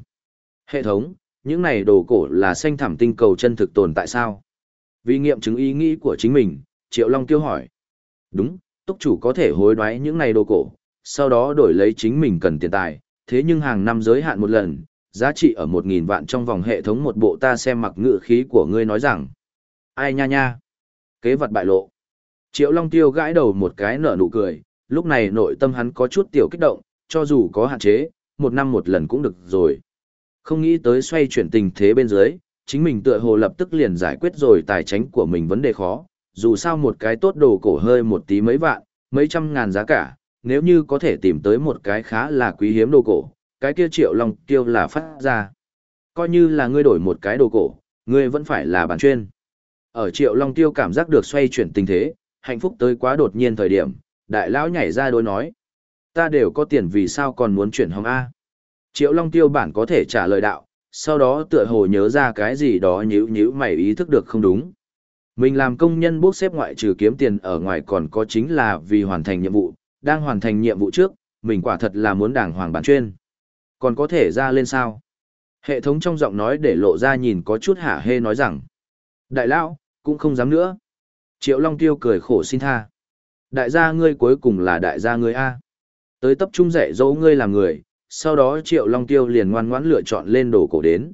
Hệ thống, những này đồ cổ là xanh thảm tinh cầu chân thực tồn tại sao? Vì nghiệm chứng ý nghĩ của chính mình, Triệu Long Tiêu hỏi. Đúng, túc chủ có thể hối đoái những này đồ cổ, sau đó đổi lấy chính mình cần tiền tài, thế nhưng hàng năm giới hạn một lần, giá trị ở một nghìn vạn trong vòng hệ thống một bộ ta xem mặc ngự khí của ngươi nói rằng. Ai nha nha? Kế vật bại lộ. Triệu Long Tiêu gãi đầu một cái nở nụ cười, lúc này nội tâm hắn có chút tiểu kích động, cho dù có hạn chế, một năm một lần cũng được rồi. Không nghĩ tới xoay chuyển tình thế bên dưới, chính mình tựa hồ lập tức liền giải quyết rồi tài chính của mình vấn đề khó, dù sao một cái tốt đồ cổ hơi một tí mấy vạn, mấy trăm ngàn giá cả, nếu như có thể tìm tới một cái khá là quý hiếm đồ cổ, cái kia triệu long tiêu là phát ra. Coi như là ngươi đổi một cái đồ cổ, ngươi vẫn phải là bản chuyên. Ở triệu long tiêu cảm giác được xoay chuyển tình thế, hạnh phúc tới quá đột nhiên thời điểm, đại lão nhảy ra đối nói. Ta đều có tiền vì sao còn muốn chuyển hồng A. Triệu long tiêu bản có thể trả lời đạo, sau đó tựa hồ nhớ ra cái gì đó nhíu nhíu mày ý thức được không đúng. Mình làm công nhân bốc xếp ngoại trừ kiếm tiền ở ngoài còn có chính là vì hoàn thành nhiệm vụ, đang hoàn thành nhiệm vụ trước, mình quả thật là muốn đảng hoàng bản chuyên. Còn có thể ra lên sao? Hệ thống trong giọng nói để lộ ra nhìn có chút hả hê nói rằng. Đại lão, cũng không dám nữa. Triệu Long Tiêu cười khổ xin tha. Đại gia ngươi cuối cùng là đại gia ngươi A. Tới tập trung dạy dỗ ngươi làm người, sau đó Triệu Long Tiêu liền ngoan ngoãn lựa chọn lên đồ cổ đến.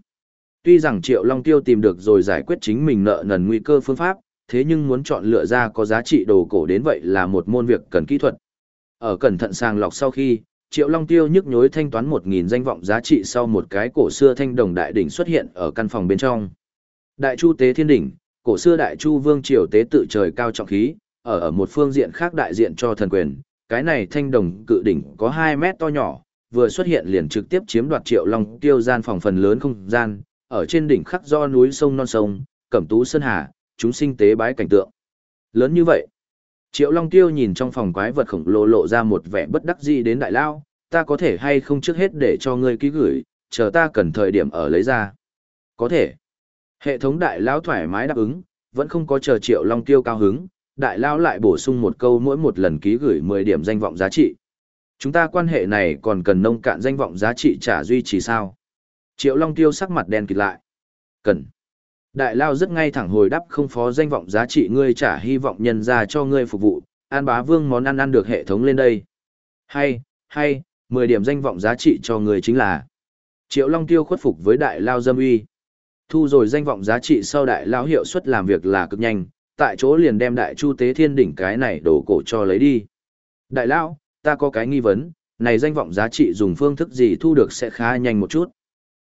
Tuy rằng Triệu Long Tiêu tìm được rồi giải quyết chính mình nợ nần nguy cơ phương pháp, thế nhưng muốn chọn lựa ra có giá trị đồ cổ đến vậy là một môn việc cần kỹ thuật. Ở cẩn thận sàng lọc sau khi, Triệu Long Tiêu nhức nhối thanh toán 1.000 danh vọng giá trị sau một cái cổ xưa thanh đồng đại đỉnh xuất hiện ở căn phòng bên trong. Đại Chu Tế Thiên Đỉnh, cổ xưa Đại Chu Vương Triều Tế tự trời cao trọng khí, ở ở một phương diện khác đại diện cho thần quyền, cái này thanh đồng cự đỉnh có 2 mét to nhỏ, vừa xuất hiện liền trực tiếp chiếm đoạt Triệu Long Tiêu gian phòng phần lớn không gian, ở trên đỉnh khắc do núi sông non sông, cẩm tú sơn hà, chúng sinh tế bái cảnh tượng. Lớn như vậy, Triệu Long Tiêu nhìn trong phòng quái vật khổng lồ lộ ra một vẻ bất đắc dĩ đến đại lao, ta có thể hay không trước hết để cho ngươi ký gửi, chờ ta cần thời điểm ở lấy ra. Có thể. Hệ thống đại lao thoải mái đáp ứng, vẫn không có chờ Triệu Long Tiêu cao hứng, đại lao lại bổ sung một câu mỗi một lần ký gửi 10 điểm danh vọng giá trị. Chúng ta quan hệ này còn cần nông cạn danh vọng giá trị trả duy trì sao? Triệu Long Tiêu sắc mặt đen kịt lại. Cần. Đại Lao rất ngay thẳng hồi đáp không phó danh vọng giá trị ngươi trả hy vọng nhân ra cho ngươi phục vụ, an bá vương món ăn ăn được hệ thống lên đây. Hay, hay, 10 điểm danh vọng giá trị cho người chính là. Triệu Long Tiêu khuất phục với Đại Lao dâm uy. Thu rồi danh vọng giá trị sau Đại Lao hiệu suất làm việc là cực nhanh, tại chỗ liền đem Đại Chu Tế Thiên Đỉnh cái này đổ cổ cho lấy đi. Đại Lao, ta có cái nghi vấn, này danh vọng giá trị dùng phương thức gì thu được sẽ khá nhanh một chút.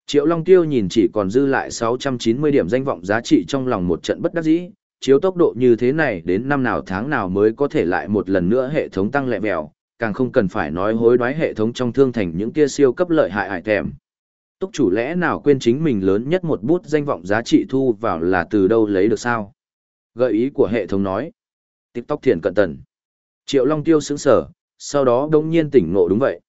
Triệu Long Tiêu nhìn chỉ còn dư lại 690 điểm danh vọng giá trị trong lòng một trận bất đắc dĩ, chiếu tốc độ như thế này đến năm nào tháng nào mới có thể lại một lần nữa hệ thống tăng lẹ mèo, càng không cần phải nói hối đoái hệ thống trong thương thành những kia siêu cấp lợi hại hại thèm. Túc chủ lẽ nào quên chính mình lớn nhất một bút danh vọng giá trị thu vào là từ đâu lấy được sao? Gợi ý của hệ thống nói. TikTok thiền cận tần. Triệu Long Tiêu sững sở, sau đó đông nhiên tỉnh ngộ đúng vậy.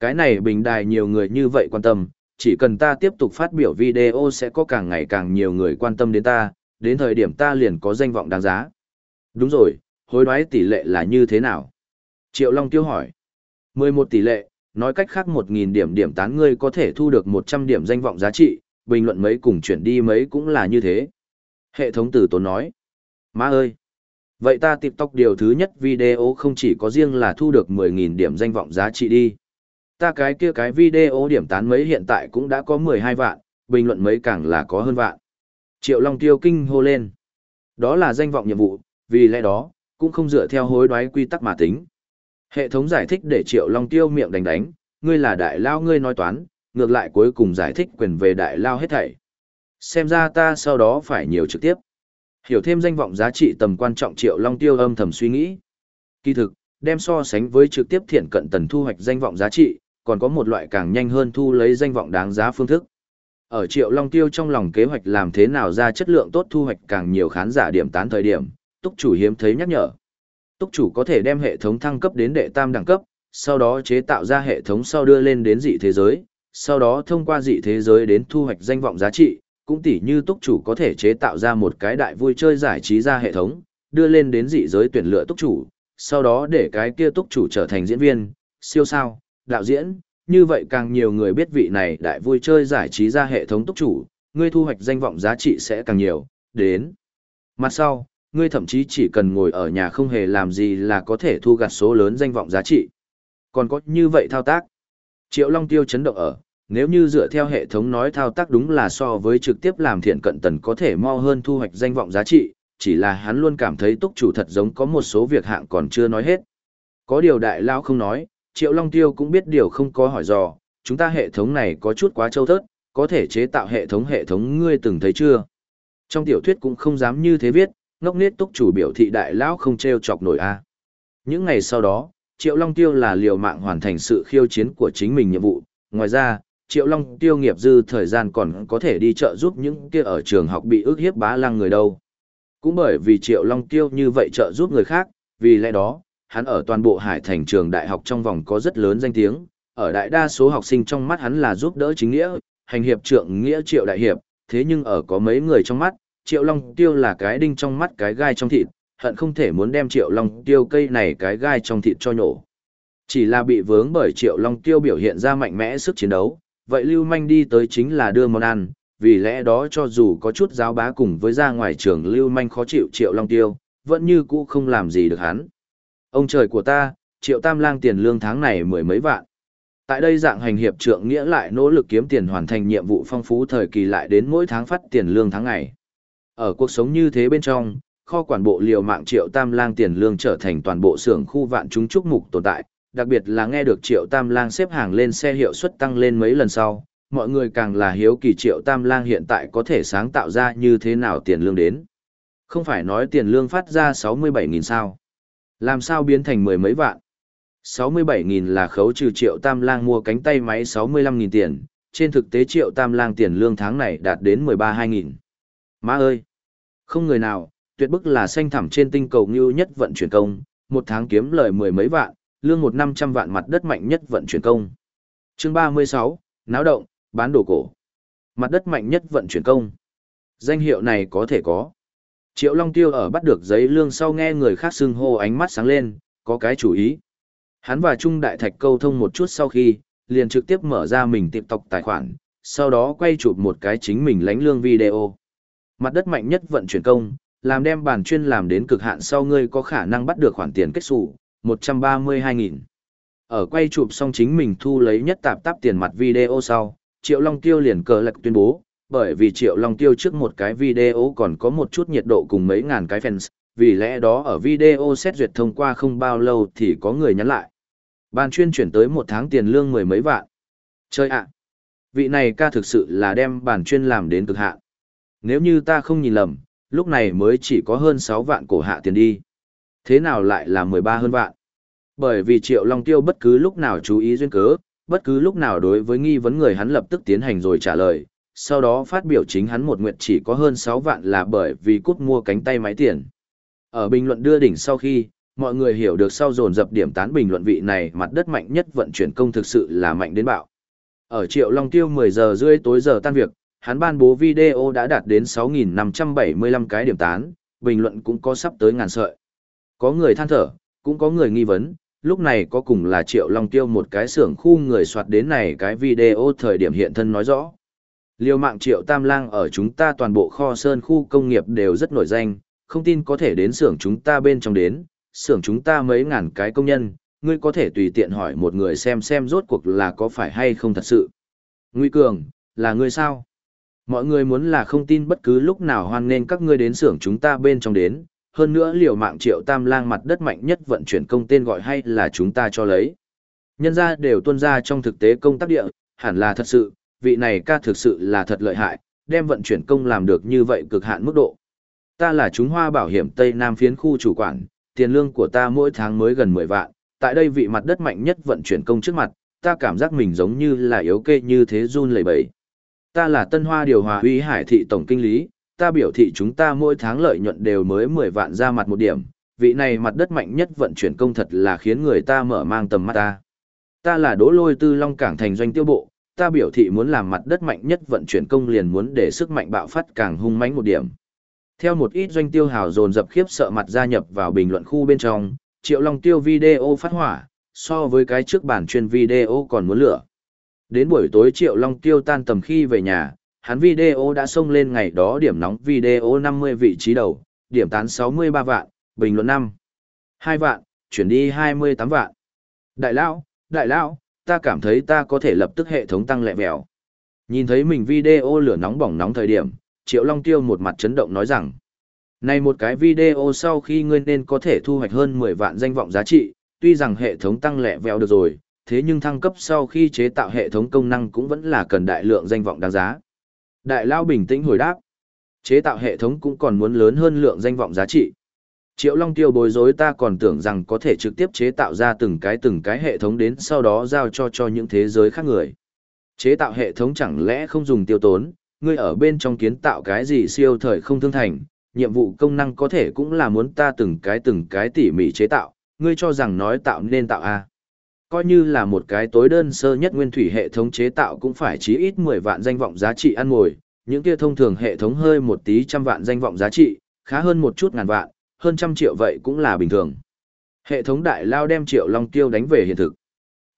Cái này bình đài nhiều người như vậy quan tâm, chỉ cần ta tiếp tục phát biểu video sẽ có càng ngày càng nhiều người quan tâm đến ta, đến thời điểm ta liền có danh vọng đáng giá. Đúng rồi, hối đoái tỷ lệ là như thế nào? Triệu Long Tiêu hỏi. 11 tỷ lệ, nói cách khác 1.000 điểm điểm tán ngươi có thể thu được 100 điểm danh vọng giá trị, bình luận mấy cùng chuyển đi mấy cũng là như thế. Hệ thống tử tốn nói. Má ơi! Vậy ta TikTok điều thứ nhất video không chỉ có riêng là thu được 10.000 điểm danh vọng giá trị đi ta cái kia cái video điểm tán mấy hiện tại cũng đã có 12 vạn, bình luận mấy càng là có hơn vạn. Triệu Long Tiêu kinh hô lên. Đó là danh vọng nhiệm vụ, vì lẽ đó, cũng không dựa theo hối đoái quy tắc mà tính. Hệ thống giải thích để Triệu Long Tiêu miệng đánh đánh, ngươi là đại lao ngươi nói toán, ngược lại cuối cùng giải thích quyền về đại lao hết thảy. Xem ra ta sau đó phải nhiều trực tiếp. Hiểu thêm danh vọng giá trị tầm quan trọng Triệu Long Tiêu âm thầm suy nghĩ. Kỳ thực, đem so sánh với trực tiếp thiện cận tần thu hoạch danh vọng giá trị, còn có một loại càng nhanh hơn thu lấy danh vọng đáng giá phương thức. Ở Triệu Long Tiêu trong lòng kế hoạch làm thế nào ra chất lượng tốt thu hoạch càng nhiều khán giả điểm tán thời điểm, túc chủ hiếm thấy nhắc nhở. Túc chủ có thể đem hệ thống thăng cấp đến đệ tam đẳng cấp, sau đó chế tạo ra hệ thống sau đưa lên đến dị thế giới, sau đó thông qua dị thế giới đến thu hoạch danh vọng giá trị, cũng tỉ như túc chủ có thể chế tạo ra một cái đại vui chơi giải trí ra hệ thống, đưa lên đến dị giới tuyển lựa túc chủ, sau đó để cái kia túc chủ trở thành diễn viên, siêu sao, đạo diễn, như vậy càng nhiều người biết vị này đại vui chơi giải trí ra hệ thống túc chủ, ngươi thu hoạch danh vọng giá trị sẽ càng nhiều, đến. Mặt sau, ngươi thậm chí chỉ cần ngồi ở nhà không hề làm gì là có thể thu gặt số lớn danh vọng giá trị. Còn có như vậy thao tác. Triệu Long Tiêu chấn động ở, nếu như dựa theo hệ thống nói thao tác đúng là so với trực tiếp làm thiện cận tần có thể mo hơn thu hoạch danh vọng giá trị, chỉ là hắn luôn cảm thấy túc chủ thật giống có một số việc hạng còn chưa nói hết. Có điều đại lao không nói, Triệu Long Tiêu cũng biết điều không có hỏi dò, chúng ta hệ thống này có chút quá châu thớt, có thể chế tạo hệ thống hệ thống ngươi từng thấy chưa? Trong tiểu thuyết cũng không dám như thế viết, ngốc nết túc chủ biểu thị đại lão không treo chọc nổi a. Những ngày sau đó, Triệu Long Tiêu là liều mạng hoàn thành sự khiêu chiến của chính mình nhiệm vụ, ngoài ra, Triệu Long Tiêu nghiệp dư thời gian còn có thể đi chợ giúp những kia ở trường học bị ức hiếp bá lăng người đâu. Cũng bởi vì Triệu Long Tiêu như vậy trợ giúp người khác, vì lẽ đó, hắn ở toàn bộ hải thành trường đại học trong vòng có rất lớn danh tiếng, ở đại đa số học sinh trong mắt hắn là giúp đỡ chính nghĩa, hành hiệp trượng nghĩa triệu đại hiệp, thế nhưng ở có mấy người trong mắt, triệu long tiêu là cái đinh trong mắt cái gai trong thịt, hận không thể muốn đem triệu long tiêu cây này cái gai trong thịt cho nhổ. Chỉ là bị vướng bởi triệu long tiêu biểu hiện ra mạnh mẽ sức chiến đấu, vậy lưu manh đi tới chính là đưa món ăn, vì lẽ đó cho dù có chút giáo bá cùng với ra ngoài trường lưu manh khó chịu triệu long tiêu, vẫn như cũ không làm gì được hắn. Ông trời của ta, triệu tam lang tiền lương tháng này mười mấy vạn. Tại đây dạng hành hiệp trượng nghĩa lại nỗ lực kiếm tiền hoàn thành nhiệm vụ phong phú thời kỳ lại đến mỗi tháng phát tiền lương tháng ngày. Ở cuộc sống như thế bên trong, kho quản bộ liều mạng triệu tam lang tiền lương trở thành toàn bộ xưởng khu vạn chúng trúc mục tồn tại, đặc biệt là nghe được triệu tam lang xếp hàng lên xe hiệu suất tăng lên mấy lần sau, mọi người càng là hiếu kỳ triệu tam lang hiện tại có thể sáng tạo ra như thế nào tiền lương đến. Không phải nói tiền lương phát ra 67.000 sao. Làm sao biến thành mười mấy vạn. 67.000 là khấu trừ triệu tam lang mua cánh tay máy 65.000 tiền, trên thực tế triệu tam lang tiền lương tháng này đạt đến 13-2.000. Má ơi! Không người nào, tuyệt bức là xanh thẳm trên tinh cầu như nhất vận chuyển công, một tháng kiếm lời mười mấy vạn, lương một năm trăm vạn mặt đất mạnh nhất vận chuyển công. Chương 36, náo động, bán đồ cổ. Mặt đất mạnh nhất vận chuyển công. Danh hiệu này có thể có. Triệu Long Tiêu ở bắt được giấy lương sau nghe người khác xưng hô ánh mắt sáng lên, có cái chủ ý. Hắn và Trung Đại Thạch câu thông một chút sau khi, liền trực tiếp mở ra mình tiệm tộc tài khoản, sau đó quay chụp một cái chính mình lánh lương video. Mặt đất mạnh nhất vận chuyển công, làm đem bản chuyên làm đến cực hạn sau ngươi có khả năng bắt được khoản tiền kết sủ, 132.000. Ở quay chụp xong chính mình thu lấy nhất tạp tạp tiền mặt video sau, Triệu Long Tiêu liền cờ lạc tuyên bố, bởi vì Triệu Long Tiêu trước một cái video còn có một chút nhiệt độ cùng mấy ngàn cái fans, vì lẽ đó ở video xét duyệt thông qua không bao lâu thì có người nhắn lại. Ban chuyên chuyển tới một tháng tiền lương mười mấy vạn. Chơi ạ! Vị này ca thực sự là đem bản chuyên làm đến cực hạn. Nếu như ta không nhìn lầm, lúc này mới chỉ có hơn 6 vạn cổ hạ tiền đi. Thế nào lại là 13 hơn vạn? Bởi vì Triệu Long Tiêu bất cứ lúc nào chú ý duyên cớ, bất cứ lúc nào đối với nghi vấn người hắn lập tức tiến hành rồi trả lời, sau đó phát biểu chính hắn một nguyện chỉ có hơn 6 vạn là bởi vì cút mua cánh tay máy tiền. Ở bình luận đưa đỉnh sau khi, mọi người hiểu được sau dồn dập điểm tán bình luận vị này mặt đất mạnh nhất vận chuyển công thực sự là mạnh đến bạo. Ở Triệu Long Tiêu 10 giờ rưỡi tối giờ tan việc, hắn ban bố video đã đạt đến 6.575 cái điểm tán, bình luận cũng có sắp tới ngàn sợi. Có người than thở, cũng có người nghi vấn, lúc này có cùng là Triệu Long Tiêu một cái xưởng khu người soạt đến này cái video thời điểm hiện thân nói rõ. Liều mạng Triệu Tam Lang ở chúng ta toàn bộ kho sơn khu công nghiệp đều rất nổi danh, không tin có thể đến xưởng chúng ta bên trong đến, xưởng chúng ta mấy ngàn cái công nhân, ngươi có thể tùy tiện hỏi một người xem xem rốt cuộc là có phải hay không thật sự. Nguy Cường, là ngươi sao? Mọi người muốn là không tin bất cứ lúc nào hoan nên các ngươi đến xưởng chúng ta bên trong đến, hơn nữa liều mạng triệu tam lang mặt đất mạnh nhất vận chuyển công tên gọi hay là chúng ta cho lấy. Nhân ra đều tuân ra trong thực tế công tác địa, hẳn là thật sự, vị này ca thực sự là thật lợi hại, đem vận chuyển công làm được như vậy cực hạn mức độ. Ta là chúng hoa bảo hiểm Tây Nam phiến khu chủ quản, tiền lương của ta mỗi tháng mới gần 10 vạn, tại đây vị mặt đất mạnh nhất vận chuyển công trước mặt, ta cảm giác mình giống như là yếu kê như thế run lẩy bẩy. Ta là Tân Hoa điều hòa uy hải thị tổng kinh lý, ta biểu thị chúng ta mỗi tháng lợi nhuận đều mới 10 vạn ra mặt một điểm, vị này mặt đất mạnh nhất vận chuyển công thật là khiến người ta mở mang tầm mắt ta. Ta là Đỗ Lôi Tư Long Cảng thành doanh tiêu bộ, ta biểu thị muốn làm mặt đất mạnh nhất vận chuyển công liền muốn để sức mạnh bạo phát càng hung mãnh một điểm. Theo một ít doanh tiêu hào dồn dập khiếp sợ mặt gia nhập vào bình luận khu bên trong, Triệu Long Tiêu video phát hỏa, so với cái trước bản chuyên video còn muốn lửa. Đến buổi tối Triệu Long Tiêu tan tầm khi về nhà, hắn video đã xông lên ngày đó điểm nóng video 50 vị trí đầu, điểm tán 63 vạn, bình luận 5. 2 vạn, chuyển đi 28 vạn. Đại lão, đại lão, ta cảm thấy ta có thể lập tức hệ thống tăng lẹ vẹo. Nhìn thấy mình video lửa nóng bỏng nóng thời điểm, Triệu Long Tiêu một mặt chấn động nói rằng, này một cái video sau khi ngươi nên có thể thu hoạch hơn 10 vạn danh vọng giá trị, tuy rằng hệ thống tăng lẹ vèo được rồi, thế nhưng thăng cấp sau khi chế tạo hệ thống công năng cũng vẫn là cần đại lượng danh vọng đáng giá. Đại Lao bình tĩnh hồi đáp, chế tạo hệ thống cũng còn muốn lớn hơn lượng danh vọng giá trị. Triệu Long Tiêu bối rối ta còn tưởng rằng có thể trực tiếp chế tạo ra từng cái từng cái hệ thống đến sau đó giao cho cho những thế giới khác người. Chế tạo hệ thống chẳng lẽ không dùng tiêu tốn, ngươi ở bên trong kiến tạo cái gì siêu thời không thương thành, nhiệm vụ công năng có thể cũng là muốn ta từng cái từng cái tỉ mỉ chế tạo, ngươi cho rằng nói tạo nên tạo a Coi như là một cái tối đơn sơ nhất nguyên thủy hệ thống chế tạo cũng phải chí ít 10 vạn danh vọng giá trị ăn ngồi, những kia thông thường hệ thống hơi một tí trăm vạn danh vọng giá trị, khá hơn một chút ngàn vạn, hơn trăm triệu vậy cũng là bình thường. Hệ thống đại lao đem triệu long tiêu đánh về hiện thực.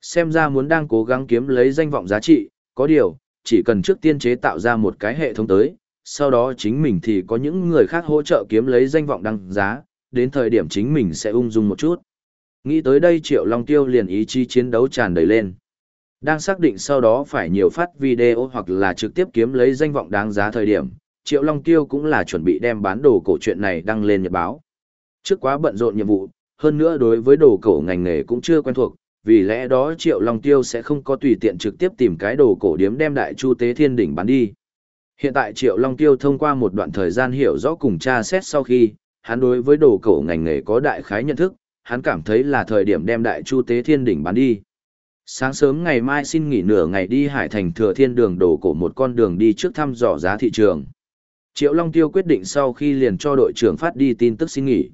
Xem ra muốn đang cố gắng kiếm lấy danh vọng giá trị, có điều, chỉ cần trước tiên chế tạo ra một cái hệ thống tới, sau đó chính mình thì có những người khác hỗ trợ kiếm lấy danh vọng đăng giá, đến thời điểm chính mình sẽ ung dung một chút. Nghĩ tới đây Triệu Long Tiêu liền ý chí chiến đấu tràn đầy lên. Đang xác định sau đó phải nhiều phát video hoặc là trực tiếp kiếm lấy danh vọng đáng giá thời điểm, Triệu Long Tiêu cũng là chuẩn bị đem bán đồ cổ chuyện này đăng lên nhật báo. Trước quá bận rộn nhiệm vụ, hơn nữa đối với đồ cổ ngành nghề cũng chưa quen thuộc, vì lẽ đó Triệu Long Tiêu sẽ không có tùy tiện trực tiếp tìm cái đồ cổ điếm đem đại chu tế thiên đỉnh bán đi. Hiện tại Triệu Long Tiêu thông qua một đoạn thời gian hiểu rõ cùng tra xét sau khi, hắn đối với đồ cổ ngành nghề có đại khái nhận thức, hắn cảm thấy là thời điểm đem đại chu tế thiên đỉnh bán đi. Sáng sớm ngày mai xin nghỉ nửa ngày đi Hải Thành Thừa Thiên đường đồ cổ một con đường đi trước thăm dò giá thị trường. Triệu Long Tiêu quyết định sau khi liền cho đội trưởng phát đi tin tức xin nghỉ.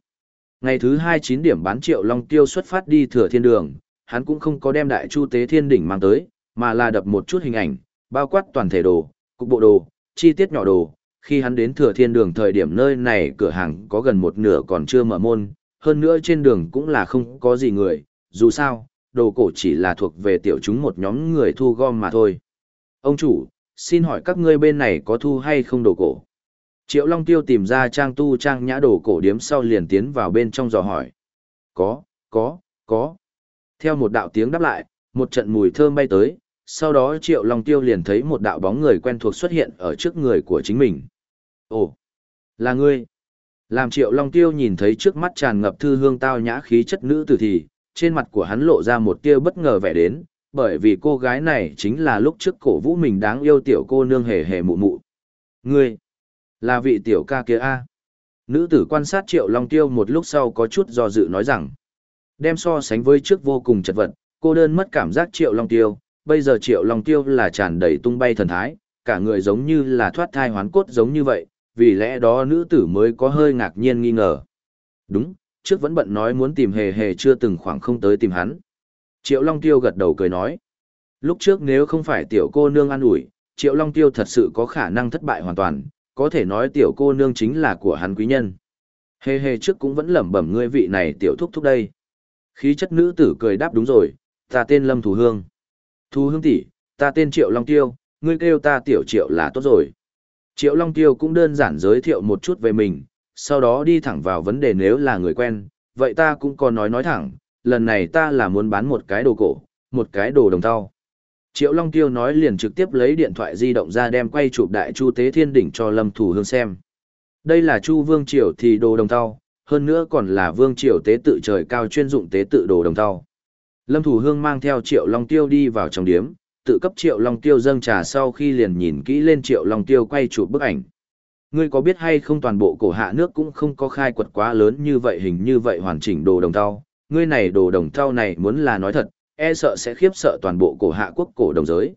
Ngày thứ hai chín điểm bán Triệu Long Tiêu xuất phát đi Thừa Thiên đường, hắn cũng không có đem đại chu tế thiên đỉnh mang tới, mà là đập một chút hình ảnh, bao quát toàn thể đồ, cục bộ đồ, chi tiết nhỏ đồ. Khi hắn đến Thừa Thiên đường thời điểm nơi này cửa hàng có gần một nửa còn chưa mở môn, hơn nữa trên đường cũng là không có gì người, dù sao, đồ cổ chỉ là thuộc về tiểu chúng một nhóm người thu gom mà thôi. Ông chủ, xin hỏi các ngươi bên này có thu hay không đồ cổ? Triệu Long Tiêu tìm ra trang tu trang nhã đồ cổ điếm sau liền tiến vào bên trong dò hỏi. Có, có, có. Theo một đạo tiếng đáp lại, một trận mùi thơm bay tới, sau đó Triệu Long Tiêu liền thấy một đạo bóng người quen thuộc xuất hiện ở trước người của chính mình. Ồ, là ngươi. Làm Triệu Long Tiêu nhìn thấy trước mắt tràn ngập thư hương tao nhã khí chất nữ tử thì, trên mặt của hắn lộ ra một tia bất ngờ vẻ đến, bởi vì cô gái này chính là lúc trước cổ vũ mình đáng yêu tiểu cô nương hề hề mụ mụ. Ngươi, là vị tiểu ca kia a Nữ tử quan sát Triệu Long Tiêu một lúc sau có chút do dự nói rằng, đem so sánh với trước vô cùng chật vật, cô đơn mất cảm giác Triệu Long Tiêu, bây giờ Triệu Long Tiêu là tràn đầy tung bay thần thái, cả người giống như là thoát thai hoán cốt giống như vậy, vì lẽ đó nữ tử mới có hơi ngạc nhiên nghi ngờ. Đúng, trước vẫn bận nói muốn tìm hề hề chưa từng khoảng không tới tìm hắn. Triệu Long Tiêu gật đầu cười nói. Lúc trước nếu không phải tiểu cô nương an ủi, Triệu Long Tiêu thật sự có khả năng thất bại hoàn toàn, có thể nói tiểu cô nương chính là của hắn quý nhân. Hề hề trước cũng vẫn lẩm bẩm ngươi vị này tiểu thúc thúc đây. Khí chất nữ tử cười đáp đúng rồi, ta tên Lâm Thù Hương. Thù Hương tỷ, ta tên Triệu Long Tiêu, ngươi kêu ta tiểu Triệu là tốt rồi. Triệu Long Tiêu cũng đơn giản giới thiệu một chút về mình, sau đó đi thẳng vào vấn đề nếu là người quen, vậy ta cũng có nói nói thẳng, lần này ta là muốn bán một cái đồ cổ, một cái đồ đồng thau. Triệu Long Tiêu nói liền trực tiếp lấy điện thoại di động ra đem quay chụp đại chu tế thiên đỉnh cho Lâm Thủ Hương xem. Đây là chu vương triều thì đồ đồng thau, hơn nữa còn là vương triều tế tự trời cao chuyên dụng tế tự đồ đồng thau. Lâm Thủ Hương mang theo Triệu Long Tiêu đi vào trong điếm, tự cấp Triệu Long Tiêu dâng trà sau khi liền nhìn kỹ lên Triệu Long Tiêu quay chụp bức ảnh. Ngươi có biết hay không toàn bộ cổ hạ nước cũng không có khai quật quá lớn như vậy hình như vậy hoàn chỉnh đồ đồng thau. Ngươi này đồ đồng thau này muốn là nói thật, e sợ sẽ khiếp sợ toàn bộ cổ hạ quốc cổ đồng giới.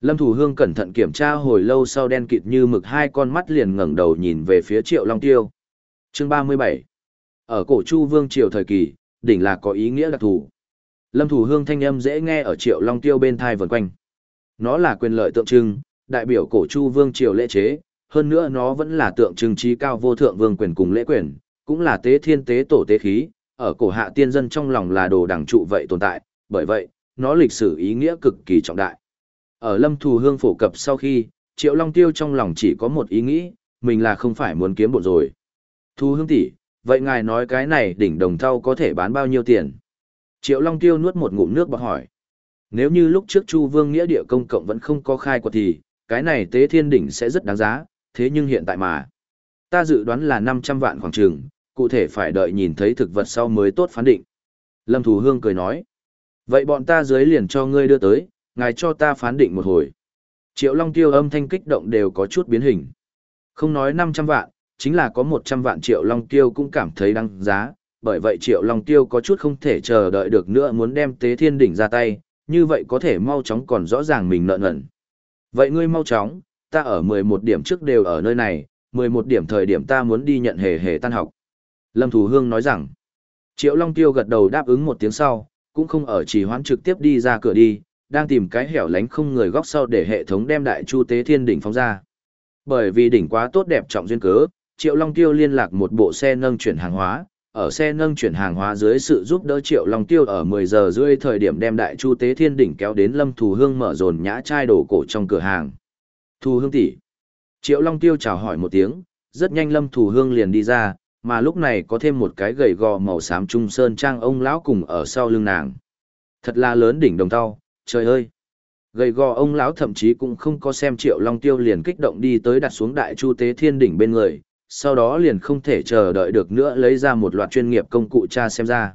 Lâm Thủ Hương cẩn thận kiểm tra hồi lâu sau đen kịt như mực hai con mắt liền ngẩng đầu nhìn về phía Triệu Long Tiêu. Chương 37 Ở cổ Chu Vương Triều thời kỳ, đỉnh là có ý nghĩa đặc thù. Lâm Thủ Hương thanh âm dễ nghe ở Triệu Long Tiêu bên thai vần quanh. Nó là quyền lợi tượng trưng, đại biểu cổ Chu Vương Triều lễ chế, hơn nữa nó vẫn là tượng trưng trí cao vô thượng vương quyền cùng lễ quyền, cũng là tế thiên tế tổ tế khí, ở cổ hạ tiên dân trong lòng là đồ đẳng trụ vậy tồn tại, bởi vậy, nó lịch sử ý nghĩa cực kỳ trọng đại. Ở lâm thù hương phổ cập sau khi, Triệu Long Tiêu trong lòng chỉ có một ý nghĩ, mình là không phải muốn kiếm bộ rồi. Thu hương tỷ, vậy ngài nói cái này đỉnh đồng thau có thể bán bao nhiêu tiền? Triệu Long Tiêu nuốt một ngụm nước bọt hỏi. Nếu như lúc trước Chu Vương Nghĩa địa công cộng vẫn không có khai quật thì, cái này tế thiên đỉnh sẽ rất đáng giá, thế nhưng hiện tại mà, ta dự đoán là 500 vạn khoảng trường, cụ thể phải đợi nhìn thấy thực vật sau mới tốt phán định. Lâm Thù Hương cười nói, vậy bọn ta dưới liền cho ngươi đưa tới, ngài cho ta phán định một hồi. Triệu Long Tiêu âm thanh kích động đều có chút biến hình. Không nói 500 vạn, chính là có 100 vạn Triệu Long Tiêu cũng cảm thấy đăng giá, bởi vậy Triệu Long Tiêu có chút không thể chờ đợi được nữa muốn đem tế thiên đỉnh ra tay, như vậy có thể mau chóng còn rõ ràng mình nợ nần. Vậy ngươi mau chóng, ta ở 11 điểm trước đều ở nơi này, 11 điểm thời điểm ta muốn đi nhận hề hề tan học. Lâm Thủ Hương nói rằng, Triệu Long Tiêu gật đầu đáp ứng một tiếng sau, cũng không ở chỉ hoãn trực tiếp đi ra cửa đi, đang tìm cái hẻo lánh không người góc sau để hệ thống đem đại chu tế thiên đỉnh phóng ra. Bởi vì đỉnh quá tốt đẹp trọng duyên cớ, Triệu Long Tiêu liên lạc một bộ xe nâng chuyển hàng hóa, ở xe nâng chuyển hàng hóa dưới sự giúp đỡ Triệu Long Tiêu ở 10 giờ rưỡi thời điểm đem đại chu tế thiên đỉnh kéo đến Lâm thù Hương mở dồn nhã chai đồ cổ trong cửa hàng. Thù hương tỷ. Triệu Long Tiêu chào hỏi một tiếng, rất nhanh Lâm Thù Hương liền đi ra, mà lúc này có thêm một cái gầy gò màu xám trung sơn trang ông lão cùng ở sau lưng nàng. Thật là lớn đỉnh đồng tao, trời ơi. Gầy gò ông lão thậm chí cũng không có xem Triệu Long Tiêu liền kích động đi tới đặt xuống Đại Chu Tế Thiên đỉnh bên người, sau đó liền không thể chờ đợi được nữa lấy ra một loạt chuyên nghiệp công cụ tra xem ra.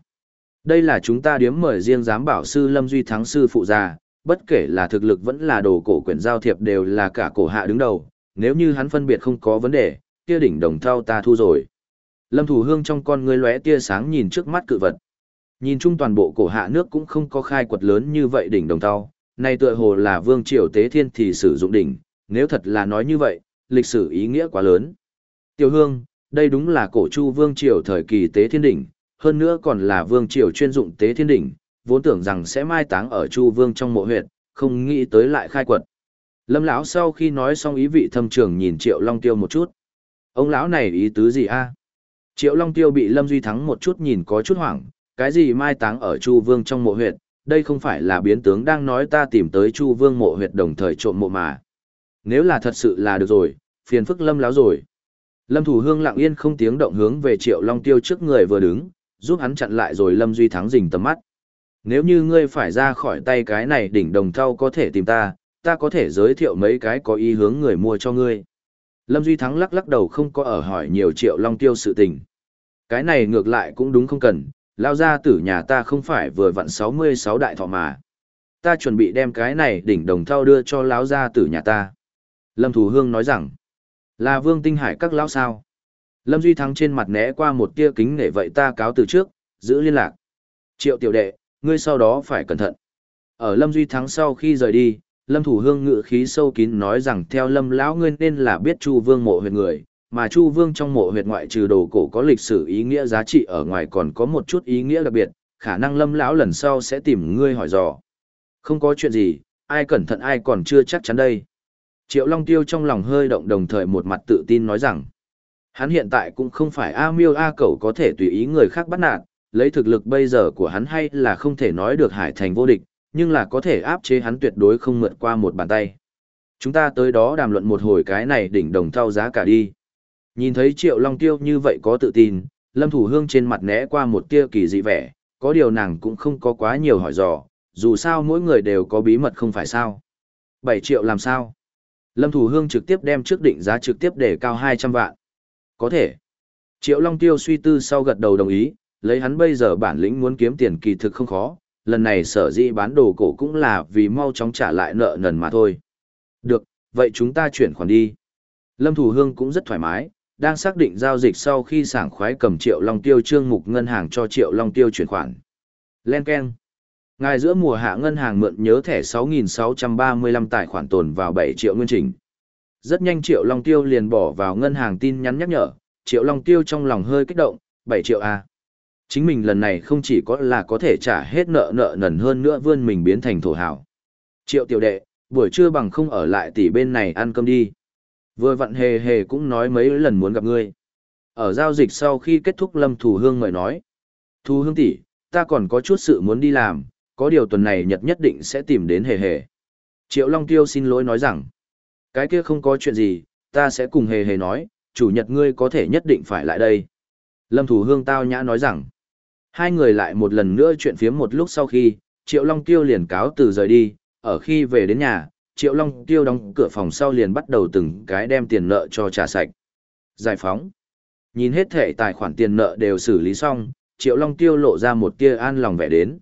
Đây là chúng ta điếm mời riêng giám bảo sư Lâm Duy Thắng sư phụ già, bất kể là thực lực vẫn là đồ cổ quyển giao thiệp đều là cả cổ hạ đứng đầu, nếu như hắn phân biệt không có vấn đề, kia đỉnh đồng thau ta thu rồi. Lâm Thủ Hương trong con ngươi lóe tia sáng nhìn trước mắt cự vật. Nhìn chung toàn bộ cổ hạ nước cũng không có khai quật lớn như vậy đỉnh đồng thau, này tựa hồ là vương triều tế thiên thì sử dụng đỉnh, nếu thật là nói như vậy, lịch sử ý nghĩa quá lớn. Tiểu Hương, đây đúng là cổ chu vương triều thời kỳ tế thiên đỉnh, hơn nữa còn là vương triều chuyên dụng tế thiên đỉnh, vốn tưởng rằng sẽ mai táng ở chu vương trong mộ huyệt, không nghĩ tới lại khai quật. Lâm lão sau khi nói xong ý vị thâm trường nhìn Triệu Long Tiêu một chút. Ông lão này ý tứ gì a? Triệu Long Tiêu bị Lâm Duy Thắng một chút nhìn có chút hoảng, cái gì mai táng ở Chu Vương trong mộ huyệt, đây không phải là biến tướng đang nói ta tìm tới Chu Vương mộ huyệt đồng thời trộm mộ mà. Nếu là thật sự là được rồi, phiền phức Lâm láo rồi. Lâm Thủ Hương lặng yên không tiếng động hướng về Triệu Long Tiêu trước người vừa đứng, giúp hắn chặn lại rồi Lâm Duy Thắng rình tầm mắt. Nếu như ngươi phải ra khỏi tay cái này đỉnh đồng thau có thể tìm ta, ta có thể giới thiệu mấy cái có ý hướng người mua cho ngươi. Lâm Duy Thắng lắc lắc đầu không có ở hỏi nhiều Triệu Long Tiêu sự tình. Cái này ngược lại cũng đúng không cần, lao ra tử nhà ta không phải vừa vặn 66 đại thọ mà. Ta chuẩn bị đem cái này đỉnh đồng thau đưa cho lão gia tử nhà ta. Lâm Thủ Hương nói rằng, là Vương Tinh Hải các lão sao. Lâm Duy Thắng trên mặt né qua một tia kính nể vậy ta cáo từ trước, giữ liên lạc. Triệu tiểu đệ, ngươi sau đó phải cẩn thận. Ở Lâm Duy Thắng sau khi rời đi, Lâm Thủ Hương ngự khí sâu kín nói rằng theo Lâm lão ngươi nên là biết Chu Vương mộ huyệt người, mà Chu Vương trong mộ huyệt ngoại trừ đồ cổ có lịch sử ý nghĩa giá trị ở ngoài còn có một chút ý nghĩa đặc biệt, khả năng Lâm lão lần sau sẽ tìm ngươi hỏi dò. Không có chuyện gì, ai cẩn thận ai còn chưa chắc chắn đây. Triệu Long Tiêu trong lòng hơi động đồng thời một mặt tự tin nói rằng, hắn hiện tại cũng không phải A Miêu A Cẩu có thể tùy ý người khác bắt nạt, lấy thực lực bây giờ của hắn hay là không thể nói được hải thành vô địch, nhưng là có thể áp chế hắn tuyệt đối không mượn qua một bàn tay. Chúng ta tới đó đàm luận một hồi cái này đỉnh đồng thao giá cả đi. Nhìn thấy Triệu Long Tiêu như vậy có tự tin, Lâm Thủ Hương trên mặt né qua một tia kỳ dị vẻ, có điều nàng cũng không có quá nhiều hỏi dò, dù sao mỗi người đều có bí mật không phải sao. 7 triệu làm sao? Lâm Thủ Hương trực tiếp đem trước định giá trực tiếp để cao 200 vạn. Có thể. Triệu Long Tiêu suy tư sau gật đầu đồng ý, lấy hắn bây giờ bản lĩnh muốn kiếm tiền kỳ thực không khó, lần này sở dĩ bán đồ cổ cũng là vì mau chóng trả lại nợ nần mà thôi. Được, vậy chúng ta chuyển khoản đi. Lâm Thủ Hương cũng rất thoải mái, đang xác định giao dịch sau khi sảng khoái cầm triệu long tiêu trương mục ngân hàng cho triệu long tiêu chuyển khoản. Len Ken. Ngài giữa mùa hạ ngân hàng mượn nhớ thẻ 6.635 tài khoản tồn vào 7 triệu nguyên trình. Rất nhanh triệu long tiêu liền bỏ vào ngân hàng tin nhắn nhắc nhở, triệu long tiêu trong lòng hơi kích động, 7 triệu à. Chính mình lần này không chỉ có là có thể trả hết nợ nợ nần hơn nữa vươn mình biến thành thổ hảo. Triệu tiểu đệ, buổi trưa bằng không ở lại tỷ bên này ăn cơm đi. Vừa vặn hề hề cũng nói mấy lần muốn gặp ngươi. Ở giao dịch sau khi kết thúc Lâm Thù Hương mời nói. Thù Hương tỷ, ta còn có chút sự muốn đi làm, có điều tuần này Nhật nhất định sẽ tìm đến hề hề. Triệu Long Tiêu xin lỗi nói rằng, cái kia không có chuyện gì, ta sẽ cùng hề hề nói, chủ nhật ngươi có thể nhất định phải lại đây. Lâm Thủ Hương tao nhã nói rằng, hai người lại một lần nữa chuyện phiếm một lúc sau khi, Triệu Long Tiêu liền cáo từ rời đi, ở khi về đến nhà, Triệu Long Tiêu đóng cửa phòng sau liền bắt đầu từng cái đem tiền nợ cho trả sạch. Giải phóng. Nhìn hết thể tài khoản tiền nợ đều xử lý xong, Triệu Long Tiêu lộ ra một tia an lòng vẻ đến.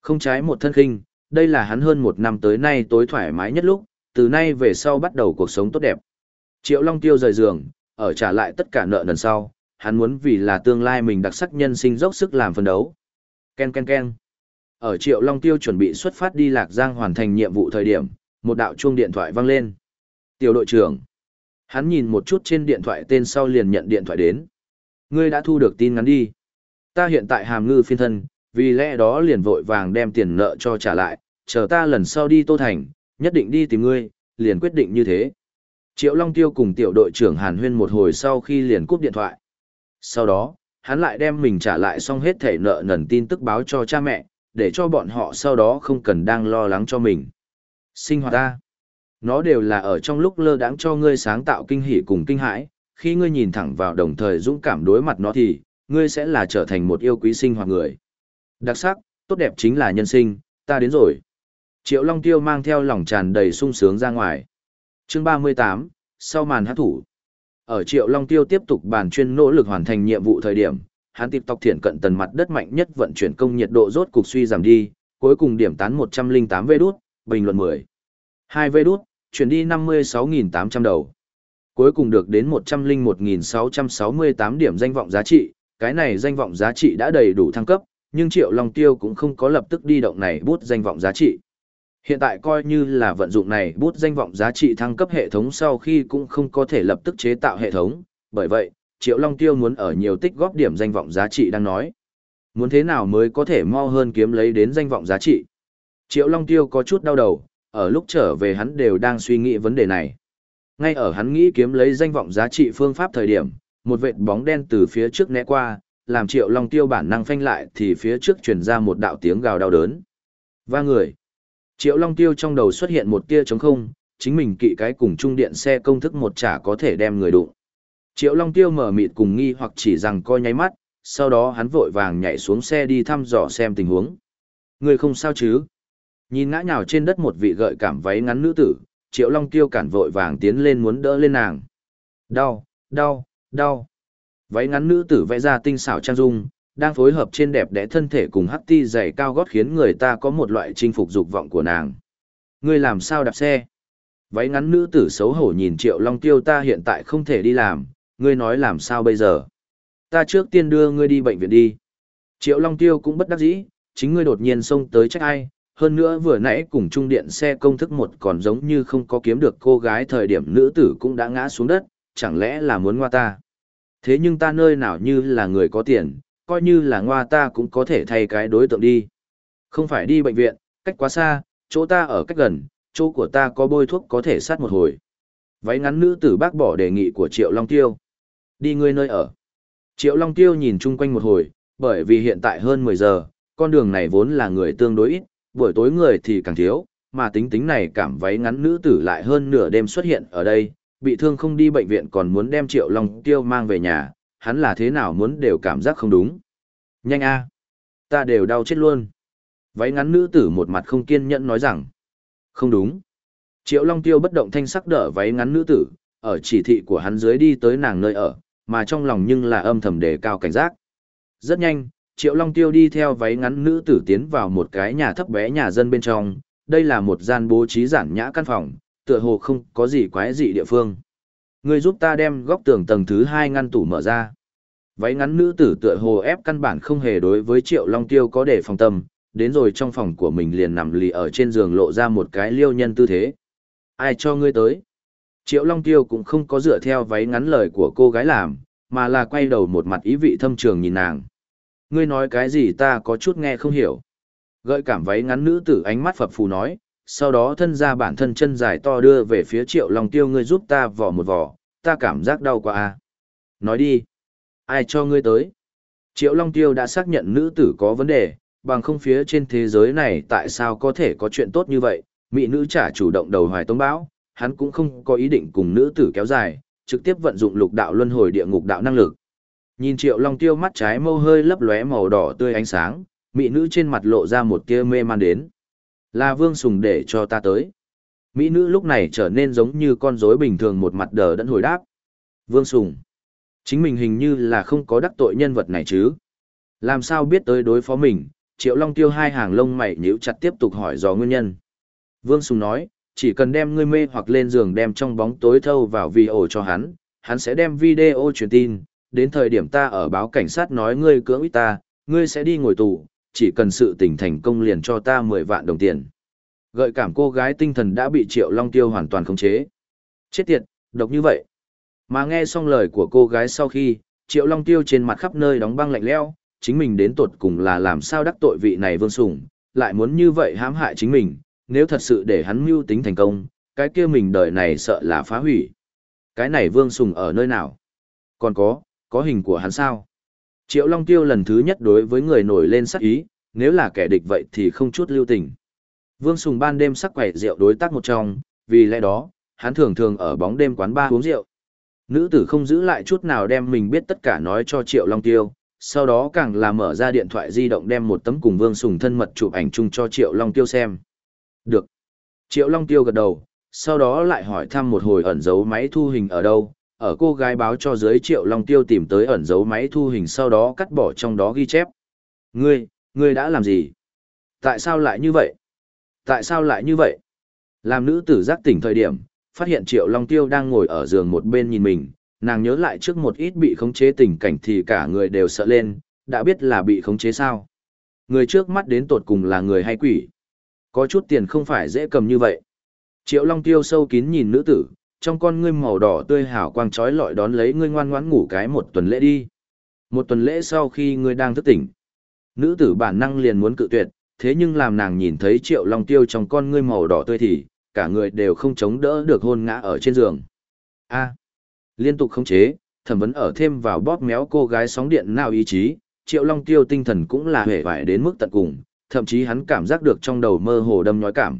Không trái một thân khinh, đây là hắn hơn một năm tới nay tối thoải mái nhất lúc, từ nay về sau bắt đầu cuộc sống tốt đẹp. Triệu Long Tiêu rời giường, ở trả lại tất cả nợ lần sau, hắn muốn vì là tương lai mình đặc sắc nhân sinh dốc sức làm phân đấu. Ken ken ken. Ở Triệu Long Tiêu chuẩn bị xuất phát đi Lạc Giang hoàn thành nhiệm vụ thời điểm, một đạo chuông điện thoại vang lên. Tiểu đội trưởng. Hắn nhìn một chút trên điện thoại tên sau liền nhận điện thoại đến. Ngươi đã thu được tin ngắn đi. Ta hiện tại hàm ngư phiên thân, vì lẽ đó liền vội vàng đem tiền nợ cho trả lại, chờ ta lần sau đi Tô Thành, nhất định đi tìm ngươi, liền quyết định như thế. Triệu Long Tiêu cùng tiểu đội trưởng Hàn Huyên một hồi sau khi liền cúp điện thoại. Sau đó, hắn lại đem mình trả lại xong hết thể nợ nần tin tức báo cho cha mẹ, để cho bọn họ sau đó không cần đang lo lắng cho mình. Sinh hoạt ta. Nó đều là ở trong lúc lơ đãng cho ngươi sáng tạo kinh hỉ cùng kinh hãi, khi ngươi nhìn thẳng vào đồng thời dũng cảm đối mặt nó thì, ngươi sẽ là trở thành một yêu quý sinh hoạt người. Đặc sắc, tốt đẹp chính là nhân sinh, ta đến rồi. Triệu Long Tiêu mang theo lòng tràn đầy sung sướng ra ngoài. Chương 38, sau màn hát thủ. Ở Triệu Long Tiêu tiếp tục bàn chuyên nỗ lực hoàn thành nhiệm vụ thời điểm, hắn tiếp tộc thiện cận tần mặt đất mạnh nhất vận chuyển công nhiệt độ rốt cục suy giảm đi, cuối cùng điểm tán 108 vê đút, bình luận 10. 2 vê đút, chuyển đi 56.800 đầu. Cuối cùng được đến 101.668 điểm danh vọng giá trị, cái này danh vọng giá trị đã đầy đủ thăng cấp, nhưng Triệu Long Tiêu cũng không có lập tức đi động này bút danh vọng giá trị. Hiện tại coi như là vận dụng này bút danh vọng giá trị thăng cấp hệ thống sau khi cũng không có thể lập tức chế tạo hệ thống, bởi vậy, Triệu Long Tiêu muốn ở nhiều tích góp điểm danh vọng giá trị đang nói. Muốn thế nào mới có thể mau hơn kiếm lấy đến danh vọng giá trị. Triệu Long Tiêu có chút đau đầu, ở lúc trở về hắn đều đang suy nghĩ vấn đề này. Ngay ở hắn nghĩ kiếm lấy danh vọng giá trị phương pháp thời điểm, một vệt bóng đen từ phía trước né qua, làm Triệu Long Tiêu bản năng phanh lại thì phía trước truyền ra một đạo tiếng gào đau đớn. Và người. Triệu Long Tiêu trong đầu xuất hiện một tia trống không, chính mình kỵ cái cùng trung điện xe công thức một trả có thể đem người đụng. Triệu Long Tiêu mở mịt cùng nghi hoặc chỉ rằng coi nháy mắt, sau đó hắn vội vàng nhảy xuống xe đi thăm dò xem tình huống. Người không sao chứ? Nhìn ngã nhào trên đất một vị gợi cảm váy ngắn nữ tử, Triệu Long Tiêu cản vội vàng tiến lên muốn đỡ lên nàng. Đau, đau, đau. Váy ngắn nữ tử vẽ ra tinh xảo trang dung, đang phối hợp trên đẹp đẽ thân thể cùng hắc ti dày cao gót khiến người ta có một loại chinh phục dục vọng của nàng. Ngươi làm sao đạp xe? Váy ngắn nữ tử xấu hổ nhìn Triệu Long Tiêu ta hiện tại không thể đi làm, ngươi nói làm sao bây giờ? Ta trước tiên đưa ngươi đi bệnh viện đi. Triệu Long Tiêu cũng bất đắc dĩ, chính ngươi đột nhiên xông tới trách ai, hơn nữa vừa nãy cùng trung điện xe công thức một còn giống như không có kiếm được cô gái thời điểm nữ tử cũng đã ngã xuống đất, chẳng lẽ là muốn ngoa ta? Thế nhưng ta nơi nào như là người có tiền, coi như là ngoa ta cũng có thể thay cái đối tượng đi. Không phải đi bệnh viện, cách quá xa, chỗ ta ở cách gần, chỗ của ta có bôi thuốc có thể sát một hồi. Váy ngắn nữ tử bác bỏ đề nghị của Triệu Long Tiêu. Đi ngươi nơi ở. Triệu Long Tiêu nhìn chung quanh một hồi, bởi vì hiện tại hơn 10 giờ, con đường này vốn là người tương đối ít, buổi tối người thì càng thiếu, mà tính tính này cảm váy ngắn nữ tử lại hơn nửa đêm xuất hiện ở đây, bị thương không đi bệnh viện còn muốn đem Triệu Long Tiêu mang về nhà, hắn là thế nào muốn đều cảm giác không đúng. Nhanh a, ta đều đau chết luôn. Váy ngắn nữ tử một mặt không kiên nhẫn nói rằng, không đúng. Triệu Long Tiêu bất động thanh sắc đỡ váy ngắn nữ tử, ở chỉ thị của hắn dưới đi tới nàng nơi ở, mà trong lòng nhưng là âm thầm đề cao cảnh giác. Rất nhanh, Triệu Long Tiêu đi theo váy ngắn nữ tử tiến vào một cái nhà thấp bé nhà dân bên trong, đây là một gian bố trí giản nhã căn phòng, tựa hồ không có gì quái dị địa phương. Ngươi giúp ta đem góc tường tầng thứ hai ngăn tủ mở ra. Váy ngắn nữ tử tựa hồ ép căn bản không hề đối với Triệu Long Tiêu có để phòng tâm, đến rồi trong phòng của mình liền nằm lì ở trên giường lộ ra một cái liêu nhân tư thế. Ai cho ngươi tới? Triệu Long Tiêu cũng không có dựa theo váy ngắn lời của cô gái làm, mà là quay đầu một mặt ý vị thâm trường nhìn nàng. Ngươi nói cái gì ta có chút nghe không hiểu. Gợi cảm váy ngắn nữ tử ánh mắt phập phù nói, sau đó thân ra bản thân chân dài to đưa về phía Triệu Long Tiêu ngươi giúp ta vò một vò, ta cảm giác đau quá a. Nói đi. Ai cho ngươi tới? Triệu Long Tiêu đã xác nhận nữ tử có vấn đề, bằng không phía trên thế giới này tại sao có thể có chuyện tốt như vậy, mỹ nữ trả chủ động đầu hoài tống bão, hắn cũng không có ý định cùng nữ tử kéo dài, trực tiếp vận dụng lục đạo luân hồi địa ngục đạo năng lực. Nhìn Triệu Long Tiêu mắt trái mâu hơi lấp lóe màu đỏ tươi ánh sáng, mỹ nữ trên mặt lộ ra một tia mê man đến. Là Vương Sùng để cho ta tới. Mỹ nữ lúc này trở nên giống như con rối bình thường một mặt đờ đẫn hồi đáp. Vương Sùng. Chính mình hình như là không có đắc tội nhân vật này chứ. Làm sao biết tới đối phó mình, Triệu Long Tiêu hai hàng lông mày nhíu chặt tiếp tục hỏi do nguyên nhân. Vương Sùng nói, chỉ cần đem ngươi mê hoặc lên giường đem trong bóng tối thâu vào video cho hắn, hắn sẽ đem video truyền tin, đến thời điểm ta ở báo cảnh sát nói ngươi cưỡng ít ta, ngươi sẽ đi ngồi tù, chỉ cần sự tình thành công liền cho ta 10 vạn đồng tiền. Gợi cảm cô gái tinh thần đã bị Triệu Long Tiêu hoàn toàn khống chế. Chết tiệt, độc như vậy. Mà nghe xong lời của cô gái sau khi, Triệu Long Tiêu trên mặt khắp nơi đóng băng lạnh lẽo, chính mình đến tột cùng là làm sao đắc tội vị này vương sủng, lại muốn như vậy hãm hại chính mình, nếu thật sự để hắn mưu tính thành công, cái kia mình đời này sợ là phá hủy. Cái này vương sùng ở nơi nào? Còn có, có hình của hắn sao? Triệu Long Tiêu lần thứ nhất đối với người nổi lên sắc ý, nếu là kẻ địch vậy thì không chút lưu tình. Vương Sùng ban đêm sắc quẻ rượu đối tác một trong, vì lẽ đó, hắn thường thường ở bóng đêm quán ba uống rượu. Nữ tử không giữ lại chút nào đem mình biết tất cả nói cho Triệu Long Tiêu, sau đó càng là mở ra điện thoại di động đem một tấm cùng Vương Sùng thân mật chụp ảnh chung cho Triệu Long Tiêu xem. Được. Triệu Long Tiêu gật đầu, sau đó lại hỏi thăm một hồi ẩn dấu máy thu hình ở đâu, ở cô gái báo cho dưới Triệu Long Tiêu tìm tới ẩn dấu máy thu hình sau đó cắt bỏ trong đó ghi chép. Ngươi, ngươi đã làm gì? Tại sao lại như vậy? Tại sao lại như vậy? Làm nữ tử giác tỉnh thời điểm, phát hiện Triệu Long Tiêu đang ngồi ở giường một bên nhìn mình, nàng nhớ lại trước một ít bị khống chế tình cảnh thì cả người đều sợ lên, đã biết là bị khống chế sao. Người trước mắt đến tột cùng là người hay quỷ. Có chút tiền không phải dễ cầm như vậy. Triệu Long Tiêu sâu kín nhìn nữ tử, trong con ngươi màu đỏ tươi hào quang trói lọi đón lấy ngươi ngoan ngoãn ngủ cái một tuần lễ đi. Một tuần lễ sau khi ngươi đang thức tỉnh. Nữ tử bản năng liền muốn cự tuyệt, thế nhưng làm nàng nhìn thấy Triệu Long Tiêu trong con ngươi màu đỏ tươi thì, cả người đều không chống đỡ được hôn ngã ở trên giường. A. liên tục khống chế, thẩm vấn ở thêm vào bóp méo cô gái sóng điện nào ý chí, Triệu Long Tiêu tinh thần cũng là hề vải đến mức tận cùng, thậm chí hắn cảm giác được trong đầu mơ hồ đâm nhói cảm.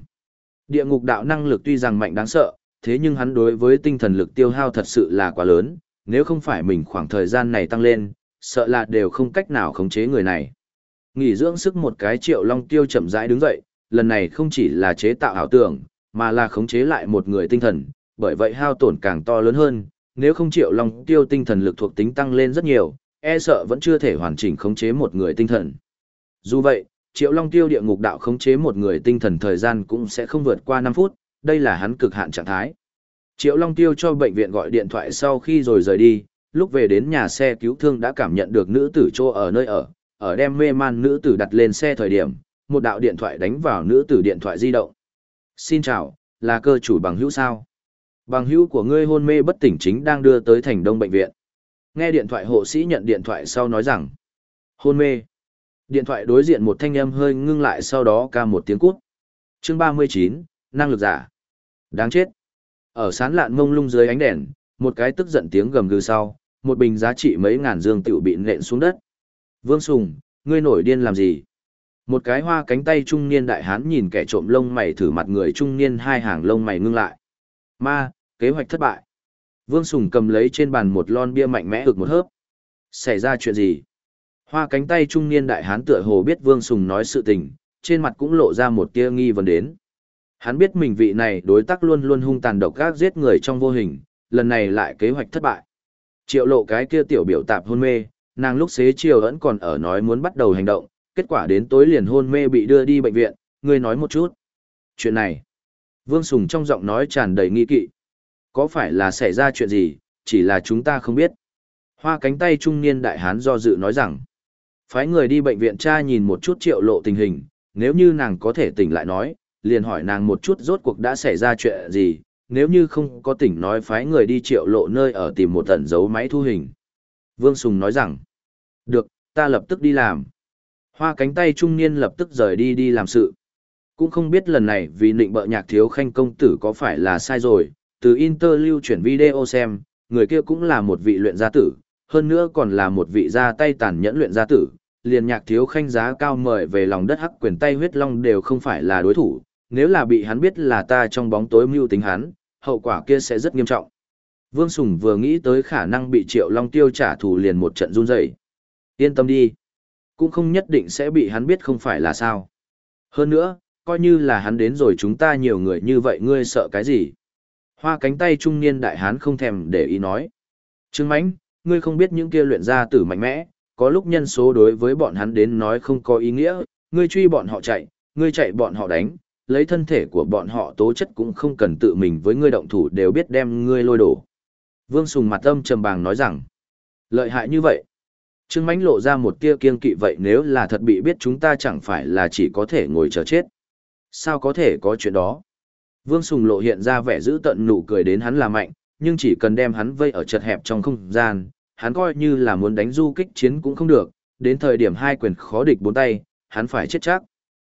Địa ngục đạo năng lực tuy rằng mạnh đáng sợ, thế nhưng hắn đối với tinh thần lực tiêu hao thật sự là quá lớn, nếu không phải mình khoảng thời gian này tăng lên, sợ là đều không cách nào khống chế người này. Nghỉ dưỡng sức một cái Triệu Long Tiêu chậm rãi đứng dậy, lần này không chỉ là chế tạo ảo tưởng, mà là khống chế lại một người tinh thần, bởi vậy hao tổn càng to lớn hơn, nếu không Triệu Long Tiêu tinh thần lực thuộc tính tăng lên rất nhiều, e sợ vẫn chưa thể hoàn chỉnh khống chế một người tinh thần. Dù vậy, Triệu Long Tiêu địa ngục đạo khống chế một người tinh thần thời gian cũng sẽ không vượt qua 5 phút, đây là hắn cực hạn trạng thái. Triệu Long Tiêu cho bệnh viện gọi điện thoại sau khi rồi rời đi, lúc về đến nhà xe cứu thương đã cảm nhận được nữ tử trô ở nơi ở, ở đem mê man nữ tử đặt lên xe thời điểm, một đạo điện thoại đánh vào nữ tử điện thoại di động. Xin chào, là cơ chủ bằng hữu sao? Bằng hữu của ngươi hôn mê bất tỉnh chính đang đưa tới thành đông bệnh viện. Nghe điện thoại hộ sĩ nhận điện thoại sau nói rằng, hôn mê. Điện thoại đối diện một thanh âm hơi ngưng lại sau đó ca một tiếng cút. Chương 39, năng lực giả. Đáng chết. Ở sán lạn mông lung dưới ánh đèn, một cái tức giận tiếng gầm gừ sau, một bình giá trị mấy ngàn dương tiểu bị nện xuống đất. Vương Sùng, ngươi nổi điên làm gì? Một cái hoa cánh tay trung niên đại hán nhìn kẻ trộm lông mày thử mặt người trung niên hai hàng lông mày ngưng lại. Ma, kế hoạch thất bại. Vương Sùng cầm lấy trên bàn một lon bia mạnh mẽ ực một hớp. Xảy ra chuyện gì? Hoa cánh tay trung niên đại hán tựa hồ biết Vương Sùng nói sự tình, trên mặt cũng lộ ra một tia nghi vấn đến. Hắn biết mình vị này đối tác luôn luôn hung tàn độc gác giết người trong vô hình, lần này lại kế hoạch thất bại. Triệu lộ cái kia tiểu biểu tạp hôn mê, nàng lúc xế chiều vẫn còn ở nói muốn bắt đầu hành động, kết quả đến tối liền hôn mê bị đưa đi bệnh viện, ngươi nói một chút. Chuyện này, Vương Sùng trong giọng nói tràn đầy nghi kỵ. Có phải là xảy ra chuyện gì, chỉ là chúng ta không biết. Hoa cánh tay trung niên đại hán do dự nói rằng, phái người đi bệnh viện tra nhìn một chút triệu lộ tình hình, nếu như nàng có thể tỉnh lại nói, liền hỏi nàng một chút rốt cuộc đã xảy ra chuyện gì, nếu như không có tỉnh nói phái người đi triệu lộ nơi ở tìm một tận dấu máy thu hình. Vương Sùng nói rằng, được, ta lập tức đi làm. Hoa cánh tay trung niên lập tức rời đi đi làm sự. Cũng không biết lần này vì nịnh bợ nhạc thiếu khanh công tử có phải là sai rồi, từ Inter lưu chuyển video xem, người kia cũng là một vị luyện gia tử, hơn nữa còn là một vị gia tay tàn nhẫn luyện gia tử, liền nhạc thiếu khanh giá cao mời về lòng đất hắc quyền tay huyết long đều không phải là đối thủ, nếu là bị hắn biết là ta trong bóng tối mưu tính hắn, hậu quả kia sẽ rất nghiêm trọng. Vương Sùng vừa nghĩ tới khả năng bị Triệu Long Tiêu trả thù liền một trận run rẩy. Yên tâm đi, cũng không nhất định sẽ bị hắn biết không phải là sao. Hơn nữa, coi như là hắn đến rồi chúng ta nhiều người như vậy ngươi sợ cái gì? Hoa cánh tay trung niên đại hán không thèm để ý nói. Trương Mánh, ngươi không biết những kia luyện gia tử mạnh mẽ, có lúc nhân số đối với bọn hắn đến nói không có ý nghĩa, ngươi truy bọn họ chạy, ngươi chạy bọn họ đánh, lấy thân thể của bọn họ tố chất cũng không cần tự mình với ngươi động thủ đều biết đem ngươi lôi đổ. Vương Sùng mặt âm trầm bàng nói rằng, lợi hại như vậy. Trương Mánh lộ ra một tia kiên kỵ vậy nếu là thật bị biết chúng ta chẳng phải là chỉ có thể ngồi chờ chết. Sao có thể có chuyện đó? Vương Sùng lộ hiện ra vẻ giữ tận nụ cười đến hắn là mạnh, nhưng chỉ cần đem hắn vây ở chật hẹp trong không gian, hắn coi như là muốn đánh du kích chiến cũng không được, đến thời điểm hai quyền khó địch bốn tay, hắn phải chết chắc.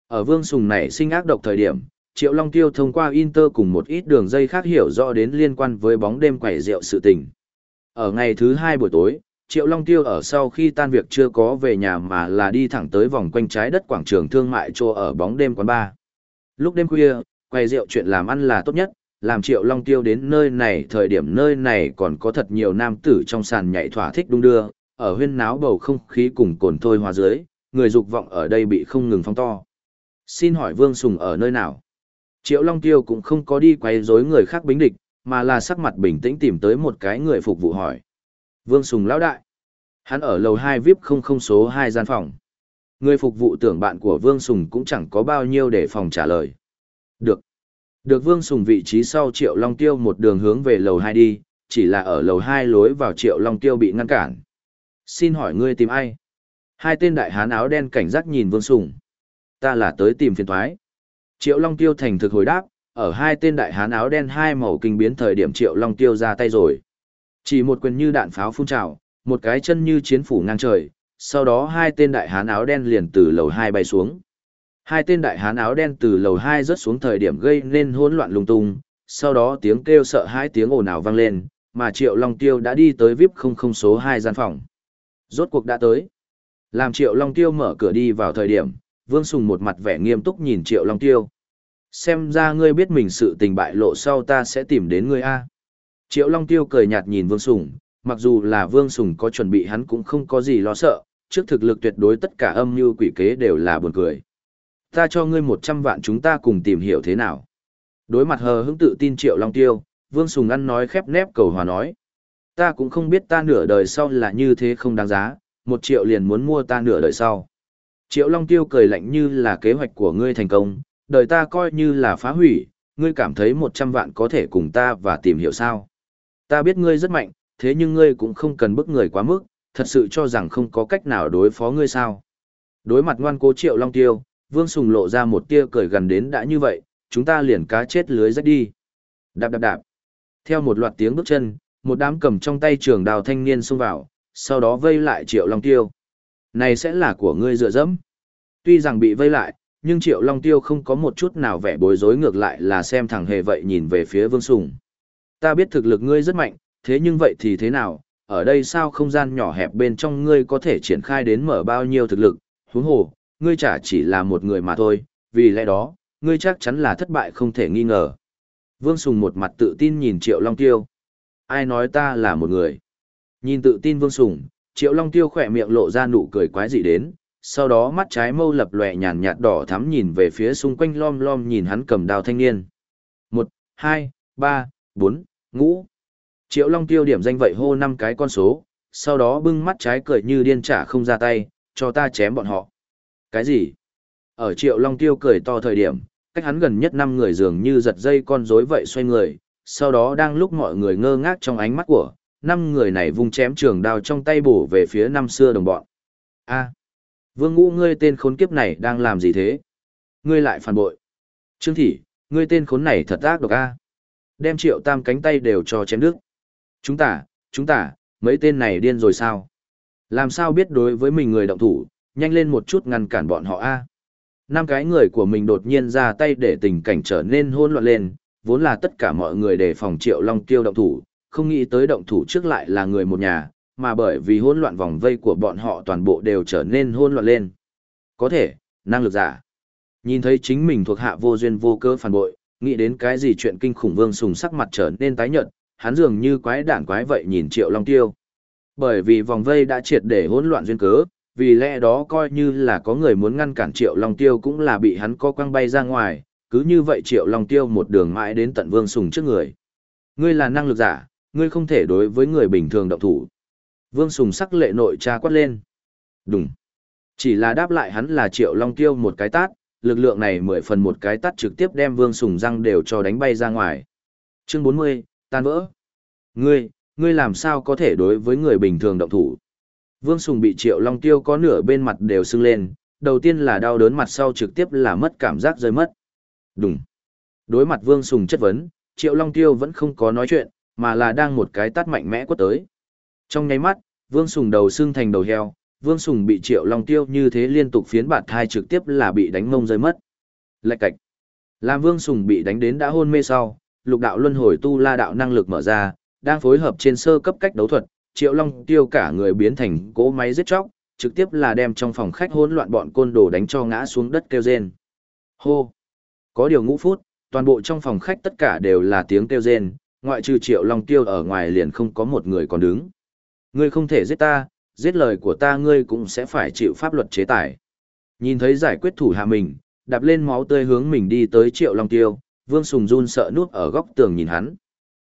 Ở Vương Sùng này sinh ác độc thời điểm, Triệu Long Tiêu thông qua Inter cùng một ít đường dây khác hiểu rõ đến liên quan với bóng đêm quẩy rượu sự tình. Ở ngày thứ hai buổi tối, Triệu Long Tiêu ở sau khi tan việc chưa có về nhà mà là đi thẳng tới vòng quanh trái đất quảng trường thương mại chỗ ở bóng đêm quán bar. Lúc đêm khuya, quay rượu chuyện làm ăn là tốt nhất, làm Triệu Long Tiêu đến nơi này thời điểm nơi này còn có thật nhiều nam tử trong sàn nhảy thỏa thích đung đưa, ở huyên náo bầu không khí cùng cồn thôi hòa dưới, người dục vọng ở đây bị không ngừng phong to. Xin hỏi Vương Sùng ở nơi nào? Triệu Long Tiêu cũng không có đi quấy rối người khác bính địch, mà là sắc mặt bình tĩnh tìm tới một cái người phục vụ hỏi. Vương Sùng lão đại. Hắn ở lầu 2 VIP không không số 2 gian phòng. Người phục vụ tưởng bạn của Vương Sùng cũng chẳng có bao nhiêu để phòng trả lời. Được. Được Vương Sùng vị trí sau Triệu Long Tiêu một đường hướng về lầu 2 đi, chỉ là ở lầu 2 lối vào Triệu Long Tiêu bị ngăn cản. Xin hỏi ngươi tìm ai? Hai tên đại hán áo đen cảnh giác nhìn Vương Sùng. Ta là tới tìm phiền thoái. Triệu Long Tiêu thành thực hồi đáp, ở hai tên đại hán áo đen hai màu kinh biến thời điểm Triệu Long Tiêu ra tay rồi. Chỉ một quyền như đạn pháo phun trào, một cái chân như chiến phủ ngang trời, sau đó hai tên đại hán áo đen liền từ lầu hai bay xuống. Hai tên đại hán áo đen từ lầu hai rớt xuống thời điểm gây nên hỗn loạn lung tung, sau đó tiếng kêu sợ hai tiếng ồn ào vang lên, mà Triệu Long Tiêu đã đi tới VIP không không số 2 gian phòng. Rốt cuộc đã tới. Làm Triệu Long Tiêu mở cửa đi vào thời điểm, Vương Sùng một mặt vẻ nghiêm túc nhìn Triệu Long Tiêu. Xem ra ngươi biết mình sự tình bại lộ sau ta sẽ tìm đến ngươi A. Triệu Long Tiêu cười nhạt nhìn Vương Sùng, mặc dù là Vương Sùng có chuẩn bị hắn cũng không có gì lo sợ, trước thực lực tuyệt đối tất cả âm mưu quỷ kế đều là buồn cười. Ta cho ngươi 100 vạn chúng ta cùng tìm hiểu thế nào. Đối mặt hờ hững tự tin Triệu Long Tiêu, Vương Sùng ăn nói khép nép cầu hòa nói. Ta cũng không biết ta nửa đời sau là như thế không đáng giá, một triệu liền muốn mua ta nửa đời sau. Triệu Long Tiêu cười lạnh như là kế hoạch của ngươi thành công, đời ta coi như là phá hủy, ngươi cảm thấy 100 vạn có thể cùng ta và tìm hiểu sao. Ta biết ngươi rất mạnh, thế nhưng ngươi cũng không cần bức người quá mức, thật sự cho rằng không có cách nào đối phó ngươi sao. Đối mặt ngoan cố Triệu Long Tiêu, Vương Sùng lộ ra một tia cười gần đến đã như vậy, chúng ta liền cá chết lưới rách đi. Đạp đạp đạp. Theo một loạt tiếng bước chân, một đám cầm trong tay trường đào thanh niên xông vào, sau đó vây lại Triệu Long Tiêu. Này sẽ là của ngươi dựa dẫm. Tuy rằng bị vây lại, nhưng Triệu Long Tiêu không có một chút nào vẻ bối rối ngược lại là xem thẳng hề vậy nhìn về phía Vương Sùng. Ta biết thực lực ngươi rất mạnh, thế nhưng vậy thì thế nào, ở đây sao không gian nhỏ hẹp bên trong ngươi có thể triển khai đến mở bao nhiêu thực lực, huống hồ, ngươi chả chỉ là một người mà thôi, vì lẽ đó, ngươi chắc chắn là thất bại không thể nghi ngờ. Vương Sùng một mặt tự tin nhìn Triệu Long Tiêu. Ai nói ta là một người? Nhìn tự tin Vương Sùng, Triệu Long Tiêu khỏe miệng lộ ra nụ cười quái dị đến, sau đó mắt trái mâu lập lòe nhàn nhạt đỏ thắm nhìn về phía xung quanh lom lom nhìn hắn cầm đào thanh niên. Một, hai, ba, bốn, ngũ. Triệu Long Tiêu điểm danh vậy hô năm cái con số, sau đó bưng mắt trái cười như điên trả không ra tay, cho ta chém bọn họ. Cái gì? Ở Triệu Long Tiêu cười to thời điểm, cách hắn gần nhất năm người dường như giật dây con rối vậy xoay người, sau đó đang lúc mọi người ngơ ngác trong ánh mắt của, năm người này vung chém trường đao trong tay bổ về phía năm xưa đồng bọn. A, Vương Ngũ ngươi tên khốn kiếp này đang làm gì thế? Ngươi lại phản bội. Trương Thị, ngươi tên khốn này thật ác độc a. Đem triệu tam cánh tay đều cho chém đứt. Chúng ta, chúng ta, mấy tên này điên rồi sao? Làm sao biết đối với mình người động thủ, nhanh lên một chút ngăn cản bọn họ a. Năm cái người của mình đột nhiên ra tay để tình cảnh trở nên hỗn loạn lên, vốn là tất cả mọi người đề phòng Triệu Long Tiêu động thủ, không nghĩ tới động thủ trước lại là người một nhà, mà bởi vì hỗn loạn vòng vây của bọn họ toàn bộ đều trở nên hỗn loạn lên. Có thể, năng lực giả. Nhìn thấy chính mình thuộc hạ vô duyên vô cớ phản bội, nghĩ đến cái gì chuyện kinh khủng vương sùng sắc mặt trở nên tái nhợt, hắn dường như quái đản quái vậy nhìn Triệu Long Tiêu. Bởi vì vòng vây đã triệt để hỗn loạn duyên cớ, vì lẽ đó coi như là có người muốn ngăn cản Triệu Long Tiêu cũng là bị hắn co quăng bay ra ngoài, cứ như vậy Triệu Long Tiêu một đường mãi đến tận Vương Sùng trước người. Ngươi là năng lực giả, ngươi không thể đối với người bình thường động thủ. Vương Sùng sắc lệ nội tra quát lên. Đúng. Chỉ là đáp lại hắn là Triệu Long Tiêu một cái tát, lực lượng này mười phần một cái tát trực tiếp đem Vương Sùng răng đều cho đánh bay ra ngoài. Chương 40, tan vỡ. Ngươi, ngươi làm sao có thể đối với người bình thường động thủ? Vương Sùng bị Triệu Long Tiêu có nửa bên mặt đều sưng lên, đầu tiên là đau đớn mặt sau trực tiếp là mất cảm giác rơi mất. Đúng. Đối mặt Vương Sùng chất vấn, Triệu Long Tiêu vẫn không có nói chuyện, mà là đang một cái tát mạnh mẽ quất tới. Trong nháy mắt, Vương Sùng đầu xương thành đầu heo, Vương Sùng bị Triệu Long Tiêu như thế liên tục phiến bạt thai trực tiếp là bị đánh mông rơi mất. Lạch cạch. Làm Vương Sùng bị đánh đến đã hôn mê sau, lục đạo luân hồi tu la đạo năng lực mở ra, đang phối hợp trên sơ cấp cách đấu thuật, Triệu Long Tiêu cả người biến thành cỗ máy giết chóc, trực tiếp là đem trong phòng khách hỗn loạn bọn côn đồ đánh cho ngã xuống đất kêu rên. Hô! Có điều ngũ phút, toàn bộ trong phòng khách tất cả đều là tiếng kêu rên, ngoại trừ Triệu Long Tiêu ở ngoài liền không có một người còn đứng. Ngươi không thể giết ta, giết lời của ta ngươi cũng sẽ phải chịu pháp luật chế tài. Nhìn thấy giải quyết thủ hạ mình, đạp lên máu tươi hướng mình đi tới Triệu Long Tiêu, Vương Sùng run sợ nuốt ở góc tường nhìn hắn.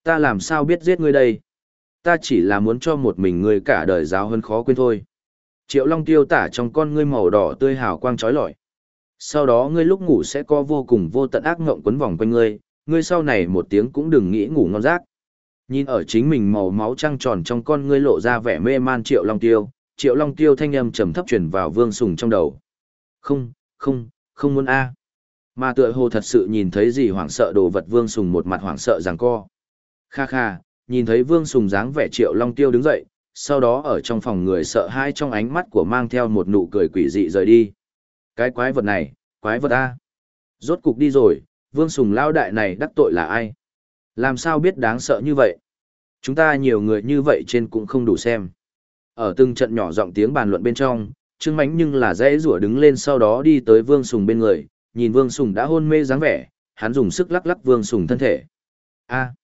Ta làm sao biết giết ngươi đây? Ta chỉ là muốn cho một mình ngươi cả đời giáo hơn khó quên thôi. Triệu Long tiêu tả trong con ngươi màu đỏ tươi hào quang trói lọi. Sau đó ngươi lúc ngủ sẽ có vô cùng vô tận ác ngộng quấn vòng quanh ngươi, ngươi sau này một tiếng cũng đừng nghĩ ngủ ngon giấc. Nhìn ở chính mình màu máu trăng tròn trong con ngươi lộ ra vẻ mê man Triệu Long tiêu, Triệu Long tiêu thanh âm trầm thấp truyền vào Vương Sùng trong đầu. Không, không, không muốn a. Mà tựa hồ thật sự nhìn thấy gì hoảng sợ đồ vật Vương Sùng một mặt hoảng sợ giằng co. Kha kha, nhìn thấy Vương Sùng dáng vẻ Triệu Long tiêu đứng dậy, sau đó ở trong phòng người sợ hãi trong ánh mắt của mang theo một nụ cười quỷ dị rời đi. Cái quái vật này, quái vật A. Rốt cục đi rồi, vương sùng lao đại này đắc tội là ai? Làm sao biết đáng sợ như vậy? Chúng ta nhiều người như vậy trên cũng không đủ xem. Ở từng trận nhỏ giọng tiếng bàn luận bên trong, Trương Mánh nhưng là dễ rủa đứng lên sau đó đi tới Vương Sùng bên người, nhìn Vương Sùng đã hôn mê dáng vẻ, hắn dùng sức lắc lắc Vương Sùng thân thể. A.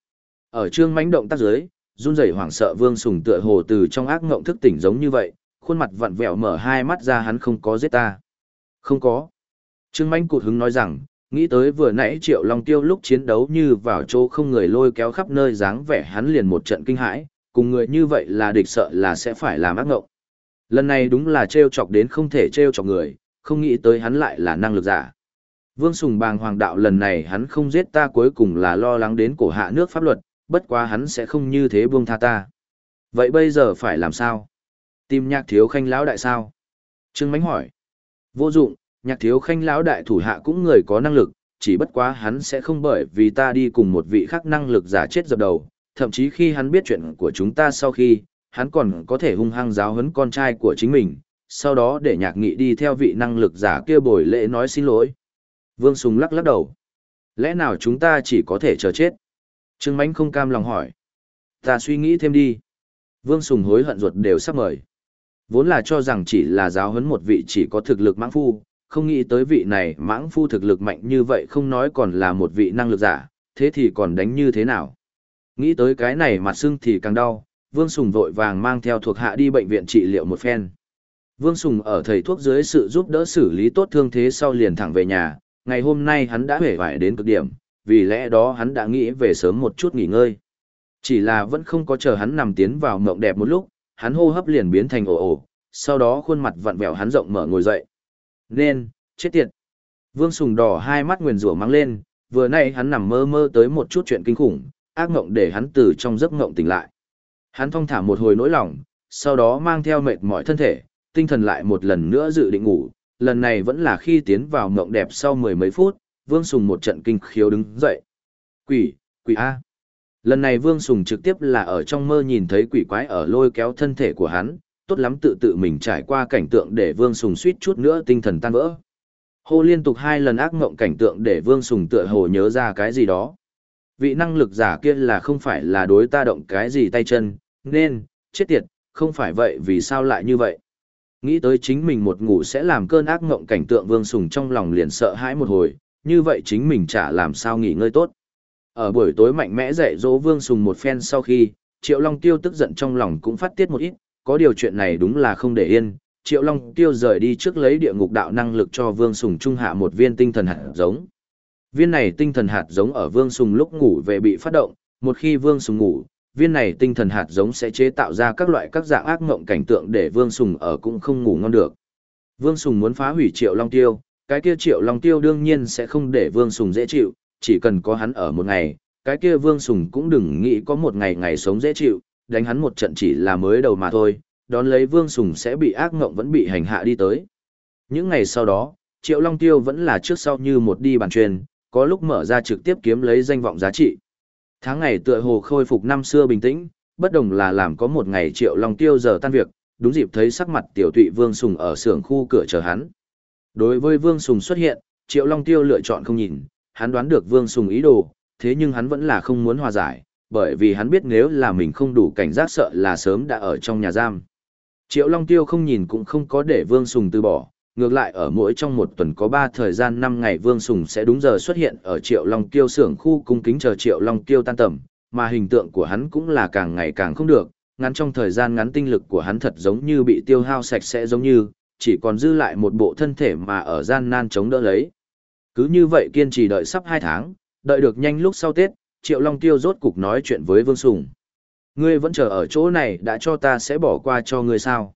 Ở Trương Mánh động tác dưới, run rẩy hoảng sợ Vương Sùng tựa hồ từ trong ác ngộng thức tỉnh giống như vậy, khuôn mặt vặn vẹo mở hai mắt ra hắn không có giết ta. Không có. Trương Mánh cụt hứng nói rằng, nghĩ tới vừa nãy Triệu Long Tiêu lúc chiến đấu như vào chỗ không người lôi kéo khắp nơi dáng vẻ hắn liền một trận kinh hãi, cùng người như vậy là địch sợ là sẽ phải làm ác ngộng. Lần này đúng là trêu chọc đến không thể trêu chọc người, không nghĩ tới hắn lại là năng lực giả. Vương Sùng bàng hoàng đạo lần này hắn không giết ta cuối cùng là lo lắng đến cổ hạ nước pháp luật, bất quá hắn sẽ không như thế buông tha ta. Vậy bây giờ phải làm sao? Tìm nhạc thiếu khanh lão đại sao? Trương Mánh hỏi. Vô dụng, nhạc thiếu khanh lão đại thủ hạ cũng người có năng lực, chỉ bất quá hắn sẽ không bởi vì ta đi cùng một vị khác năng lực giả chết dập đầu, thậm chí khi hắn biết chuyện của chúng ta sau khi, hắn còn có thể hung hăng giáo huấn con trai của chính mình, sau đó để nhạc nghị đi theo vị năng lực giả kia bồi lễ nói xin lỗi. Vương Sùng lắc lắc đầu. Lẽ nào chúng ta chỉ có thể chờ chết? Trương Mánh không cam lòng hỏi. Ta suy nghĩ thêm đi. Vương Sùng hối hận ruột đều sắp mời. Vốn là cho rằng chỉ là giáo huấn một vị chỉ có thực lực mãng phu, không nghĩ tới vị này mãng phu thực lực mạnh như vậy không nói còn là một vị năng lực giả, thế thì còn đánh như thế nào? Nghĩ tới cái này mặt sưng thì càng đau, Vương Sùng vội vàng mang theo thuộc hạ đi bệnh viện trị liệu một phen. Vương Sùng ở thầy thuốc dưới sự giúp đỡ xử lý tốt thương thế sau liền thẳng về nhà, ngày hôm nay hắn đã hể vải đến cực điểm, vì lẽ đó hắn đã nghĩ về sớm một chút nghỉ ngơi. Chỉ là vẫn không có chờ hắn nằm tiến vào mộng đẹp một lúc, hắn hô hấp liền biến thành ồ ồ, sau đó khuôn mặt vặn vẹo hắn rộng mở ngồi dậy. Nên, chết tiệt. Vương Sùng đỏ hai mắt nguyền rủa mang lên, vừa nay hắn nằm mơ mơ tới một chút chuyện kinh khủng, ác ngộng để hắn từ trong giấc ngộng tỉnh lại. Hắn thong thả một hồi nỗi lòng, sau đó mang theo mệt mỏi thân thể, tinh thần lại một lần nữa dự định ngủ, lần này vẫn là khi tiến vào ngộng đẹp sau mười mấy phút, Vương Sùng một trận kinh khiếu đứng dậy. Quỷ, quỷ A. Lần này Vương Sùng trực tiếp là ở trong mơ nhìn thấy quỷ quái ở lôi kéo thân thể của hắn, tốt lắm tự tự mình trải qua cảnh tượng để Vương Sùng suýt chút nữa tinh thần tan vỡ. Hô liên tục hai lần ác mộng cảnh tượng để Vương Sùng tựa hồ nhớ ra cái gì đó. Vị năng lực giả kia là không phải là đối ta động cái gì tay chân, nên, chết tiệt, không phải vậy vì sao lại như vậy. Nghĩ tới chính mình một ngủ sẽ làm cơn ác mộng cảnh tượng Vương Sùng trong lòng liền sợ hãi một hồi, như vậy chính mình chả làm sao nghỉ ngơi tốt. Ở buổi tối mạnh mẽ dạy dỗ Vương Sùng một phen sau khi, Triệu Long Tiêu tức giận trong lòng cũng phát tiết một ít, có điều chuyện này đúng là không để yên. Triệu Long Tiêu rời đi trước lấy địa ngục đạo năng lực cho Vương Sùng trung hạ một viên tinh thần hạt giống. Viên này tinh thần hạt giống ở Vương Sùng lúc ngủ về bị phát động, một khi Vương Sùng ngủ, viên này tinh thần hạt giống sẽ chế tạo ra các loại các dạng ác mộng cảnh tượng để Vương Sùng ở cũng không ngủ ngon được. Vương Sùng muốn phá hủy Triệu Long Tiêu, cái kia Triệu Long Tiêu đương nhiên sẽ không để Vương Sùng dễ chịu, chỉ cần có hắn ở một ngày, cái kia Vương Sùng cũng đừng nghĩ có một ngày ngày sống dễ chịu, đánh hắn một trận chỉ là mới đầu mà thôi, đón lấy Vương Sùng sẽ bị ác ngộng vẫn bị hành hạ đi tới. Những ngày sau đó, Triệu Long Tiêu vẫn là trước sau như một đi bàn truyền, có lúc mở ra trực tiếp kiếm lấy danh vọng giá trị. Tháng ngày tựa hồ khôi phục năm xưa bình tĩnh, bất đồng là làm có một ngày Triệu Long Tiêu giờ tan việc, đúng dịp thấy sắc mặt tiểu tụy Vương Sùng ở xưởng khu cửa chờ hắn. Đối với Vương Sùng xuất hiện, Triệu Long Tiêu lựa chọn không nhìn, hắn đoán được Vương Sùng ý đồ, thế nhưng hắn vẫn là không muốn hòa giải, bởi vì hắn biết nếu là mình không đủ cảnh giác sợ là sớm đã ở trong nhà giam. Triệu Long Tiêu không nhìn cũng không có để Vương Sùng từ bỏ, ngược lại ở mỗi trong một tuần có 3 thời gian 5 ngày Vương Sùng sẽ đúng giờ xuất hiện ở Triệu Long Tiêu xưởng khu cung kính chờ Triệu Long Tiêu tan tầm, mà hình tượng của hắn cũng là càng ngày càng không được, ngắn trong thời gian ngắn tinh lực của hắn thật giống như bị tiêu hao sạch sẽ giống như, chỉ còn dư lại một bộ thân thể mà ở gian nan chống đỡ lấy. Cứ như vậy kiên trì đợi sắp 2 tháng, Đợi được nhanh lúc sau Tết, Triệu Long Tiêu rốt cục nói chuyện với Vương Sùng. Ngươi vẫn chờ ở chỗ này đã cho ta sẽ bỏ qua cho ngươi sao.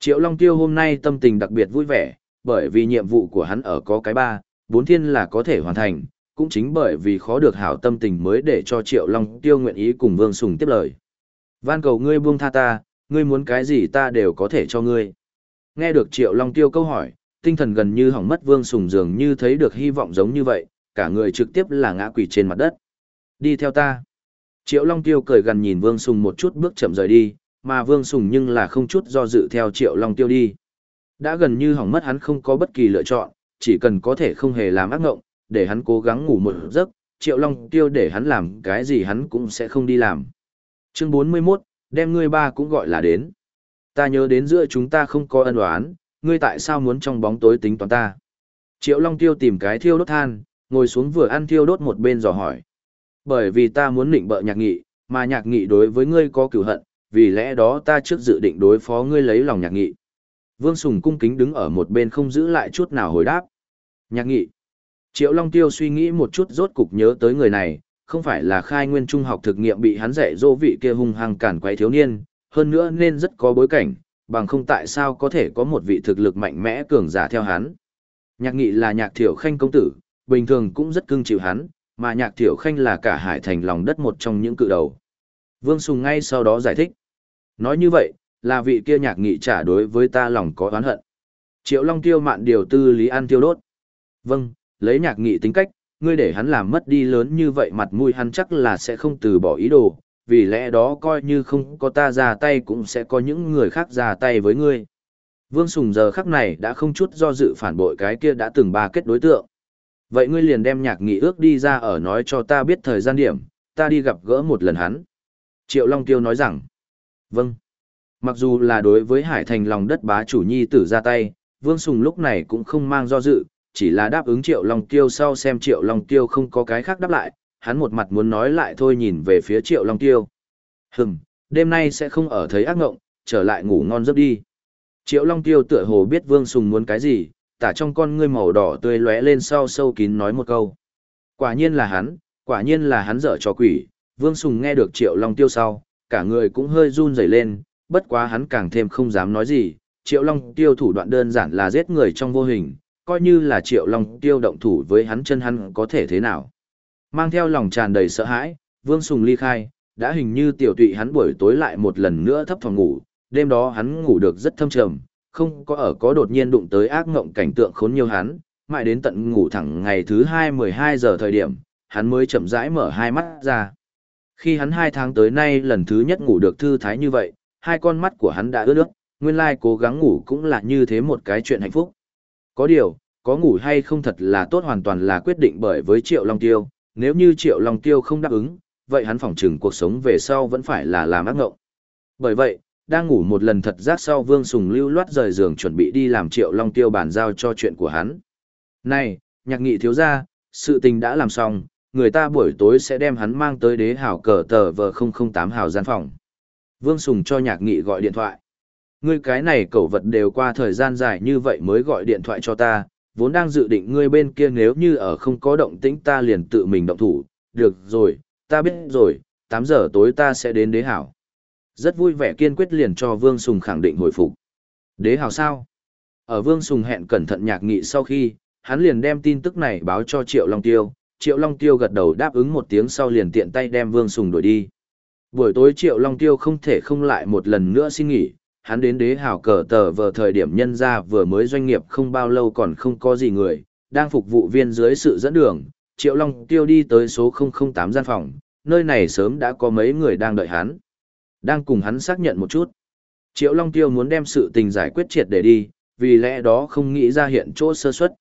Triệu Long Tiêu hôm nay tâm tình đặc biệt vui vẻ, bởi vì nhiệm vụ của hắn ở có cái ba, bốn thiên là có thể hoàn thành, cũng chính bởi vì khó được hảo tâm tình mới để cho Triệu Long Tiêu nguyện ý cùng Vương Sùng tiếp lời. Van cầu ngươi buông tha ta, ngươi muốn cái gì ta đều có thể cho ngươi. Nghe được Triệu Long Tiêu câu hỏi, tinh thần gần như hỏng mất Vương Sùng dường như thấy được hy vọng giống như vậy, cả người trực tiếp là ngã quỷ trên mặt đất. Đi theo ta. Triệu Long Tiêu cười gần nhìn Vương Sùng một chút bước chậm rời đi, mà Vương Sùng nhưng là không chút do dự theo Triệu Long Tiêu đi. Đã gần như hỏng mất hắn không có bất kỳ lựa chọn, chỉ cần có thể không hề làm ác ngộng, để hắn cố gắng ngủ một giấc, Triệu Long Tiêu để hắn làm cái gì hắn cũng sẽ không đi làm. Chương 41, đem ngươi ba cũng gọi là đến. Ta nhớ đến giữa chúng ta không có ân oán, ngươi tại sao muốn trong bóng tối tính toán ta? Triệu Long Tiêu tìm cái thiêu đốt than, ngồi xuống vừa ăn thiêu đốt một bên dò hỏi. Bởi vì ta muốn định bợ nhạc nghị, mà nhạc nghị đối với ngươi có cửu hận, vì lẽ đó ta trước dự định đối phó ngươi lấy lòng nhạc nghị. Vương Sùng cung kính đứng ở một bên không giữ lại chút nào hồi đáp. Nhạc nghị. Triệu Long Tiêu suy nghĩ một chút rốt cục nhớ tới người này, không phải là khai nguyên trung học thực nghiệm bị hắn dạy dỗ vị kia hung hăng cản quấy thiếu niên, hơn nữa nên rất có bối cảnh, bằng không tại sao có thể có một vị thực lực mạnh mẽ cường giả theo hắn. Nhạc nghị là nhạc thiểu khanh công tử, bình thường cũng rất cưng chịu hắn, mà nhạc thiểu khanh là cả hải thành lòng đất một trong những cự đầu. Vương Sùng ngay sau đó giải thích. Nói như vậy, là vị kia nhạc nghị trả đối với ta lòng có oán hận. Triệu Long tiêu mạn điều tư lý an tiêu đốt. Vâng, lấy nhạc nghị tính cách, ngươi để hắn làm mất đi lớn như vậy mặt mũi hắn chắc là sẽ không từ bỏ ý đồ, vì lẽ đó coi như không có ta ra tay cũng sẽ có những người khác ra tay với ngươi. Vương Sùng giờ khắc này đã không chút do dự phản bội cái kia đã từng ba kết đối tượng. Vậy ngươi liền đem nhạc nghị ước đi ra ở nói cho ta biết thời gian điểm, ta đi gặp gỡ một lần hắn. Triệu Long Tiêu nói rằng, vâng. Mặc dù là đối với Hải Thành lòng đất bá chủ nhi tử ra tay, Vương Sùng lúc này cũng không mang do dự, chỉ là đáp ứng Triệu Long Tiêu sau xem Triệu Long Tiêu không có cái khác đáp lại, hắn một mặt muốn nói lại thôi nhìn về phía Triệu Long Tiêu. Hừm, đêm nay sẽ không ở thấy ác ngộng, trở lại ngủ ngon giấc đi. Triệu Long Tiêu tựa hồ biết Vương Sùng muốn cái gì, tả trong con ngươi màu đỏ tươi lóe lên sau sâu kín nói một câu. Quả nhiên là hắn, quả nhiên là hắn dở cho quỷ, Vương Sùng nghe được Triệu Long Tiêu sau, cả người cũng hơi run rẩy lên, bất quá hắn càng thêm không dám nói gì, Triệu Long Tiêu thủ đoạn đơn giản là giết người trong vô hình, coi như là Triệu Long Tiêu động thủ với hắn chân hắn có thể thế nào. Mang theo lòng tràn đầy sợ hãi, Vương Sùng ly khai, đã hình như tiểu tụy hắn buổi tối lại một lần nữa thấp phòng ngủ, đêm đó hắn ngủ được rất thâm trầm, không có ở có đột nhiên đụng tới ác ngộng cảnh tượng khốn nhiều hắn, mãi đến tận ngủ thẳng ngày thứ hai mười hai giờ thời điểm, hắn mới chậm rãi mở hai mắt ra. Khi hắn hai tháng tới nay lần thứ nhất ngủ được thư thái như vậy, hai con mắt của hắn đã ướt nước, nguyên lai cố gắng ngủ cũng là như thế một cái chuyện hạnh phúc. Có điều, có ngủ hay không thật là tốt hoàn toàn là quyết định bởi với Triệu Long Tiêu, nếu như Triệu Long Tiêu không đáp ứng, vậy hắn phỏng chừng cuộc sống về sau vẫn phải là làm ác ngộng. Bởi vậy, đang ngủ một lần thật giác sau Vương Sùng lưu loát rời giường chuẩn bị đi làm Triệu Long Tiêu bàn giao cho chuyện của hắn. Này, nhạc nghị thiếu gia, sự tình đã làm xong, người ta buổi tối sẽ đem hắn mang tới đế hảo cờ tờ vờ 008 hào gian phòng. Vương Sùng cho nhạc nghị gọi điện thoại. Ngươi cái này cẩu vật đều qua thời gian dài như vậy mới gọi điện thoại cho ta, vốn đang dự định ngươi bên kia nếu như ở không có động tĩnh ta liền tự mình động thủ, được rồi, ta biết rồi, 8 giờ tối ta sẽ đến đế hảo. Rất vui vẻ kiên quyết liền cho Vương Sùng khẳng định hồi phục. Đế Hào sao? Ở Vương Sùng hẹn cẩn thận nhạc nghị sau khi, hắn liền đem tin tức này báo cho Triệu Long Tiêu, Triệu Long Tiêu gật đầu đáp ứng một tiếng sau liền tiện tay đem Vương Sùng đuổi đi. Buổi tối Triệu Long Tiêu không thể không lại một lần nữa xin nghỉ, hắn đến đế Hào cờ tờ vờ thời điểm nhân ra vừa mới doanh nghiệp không bao lâu còn không có gì người, đang phục vụ viên dưới sự dẫn đường, Triệu Long Tiêu đi tới số 008 gian phòng, nơi này sớm đã có mấy người đang đợi hắn. Đang cùng hắn xác nhận một chút. Triệu Long Tiêu muốn đem sự tình giải quyết triệt để đi, vì lẽ đó không nghĩ ra hiện chỗ sơ suất.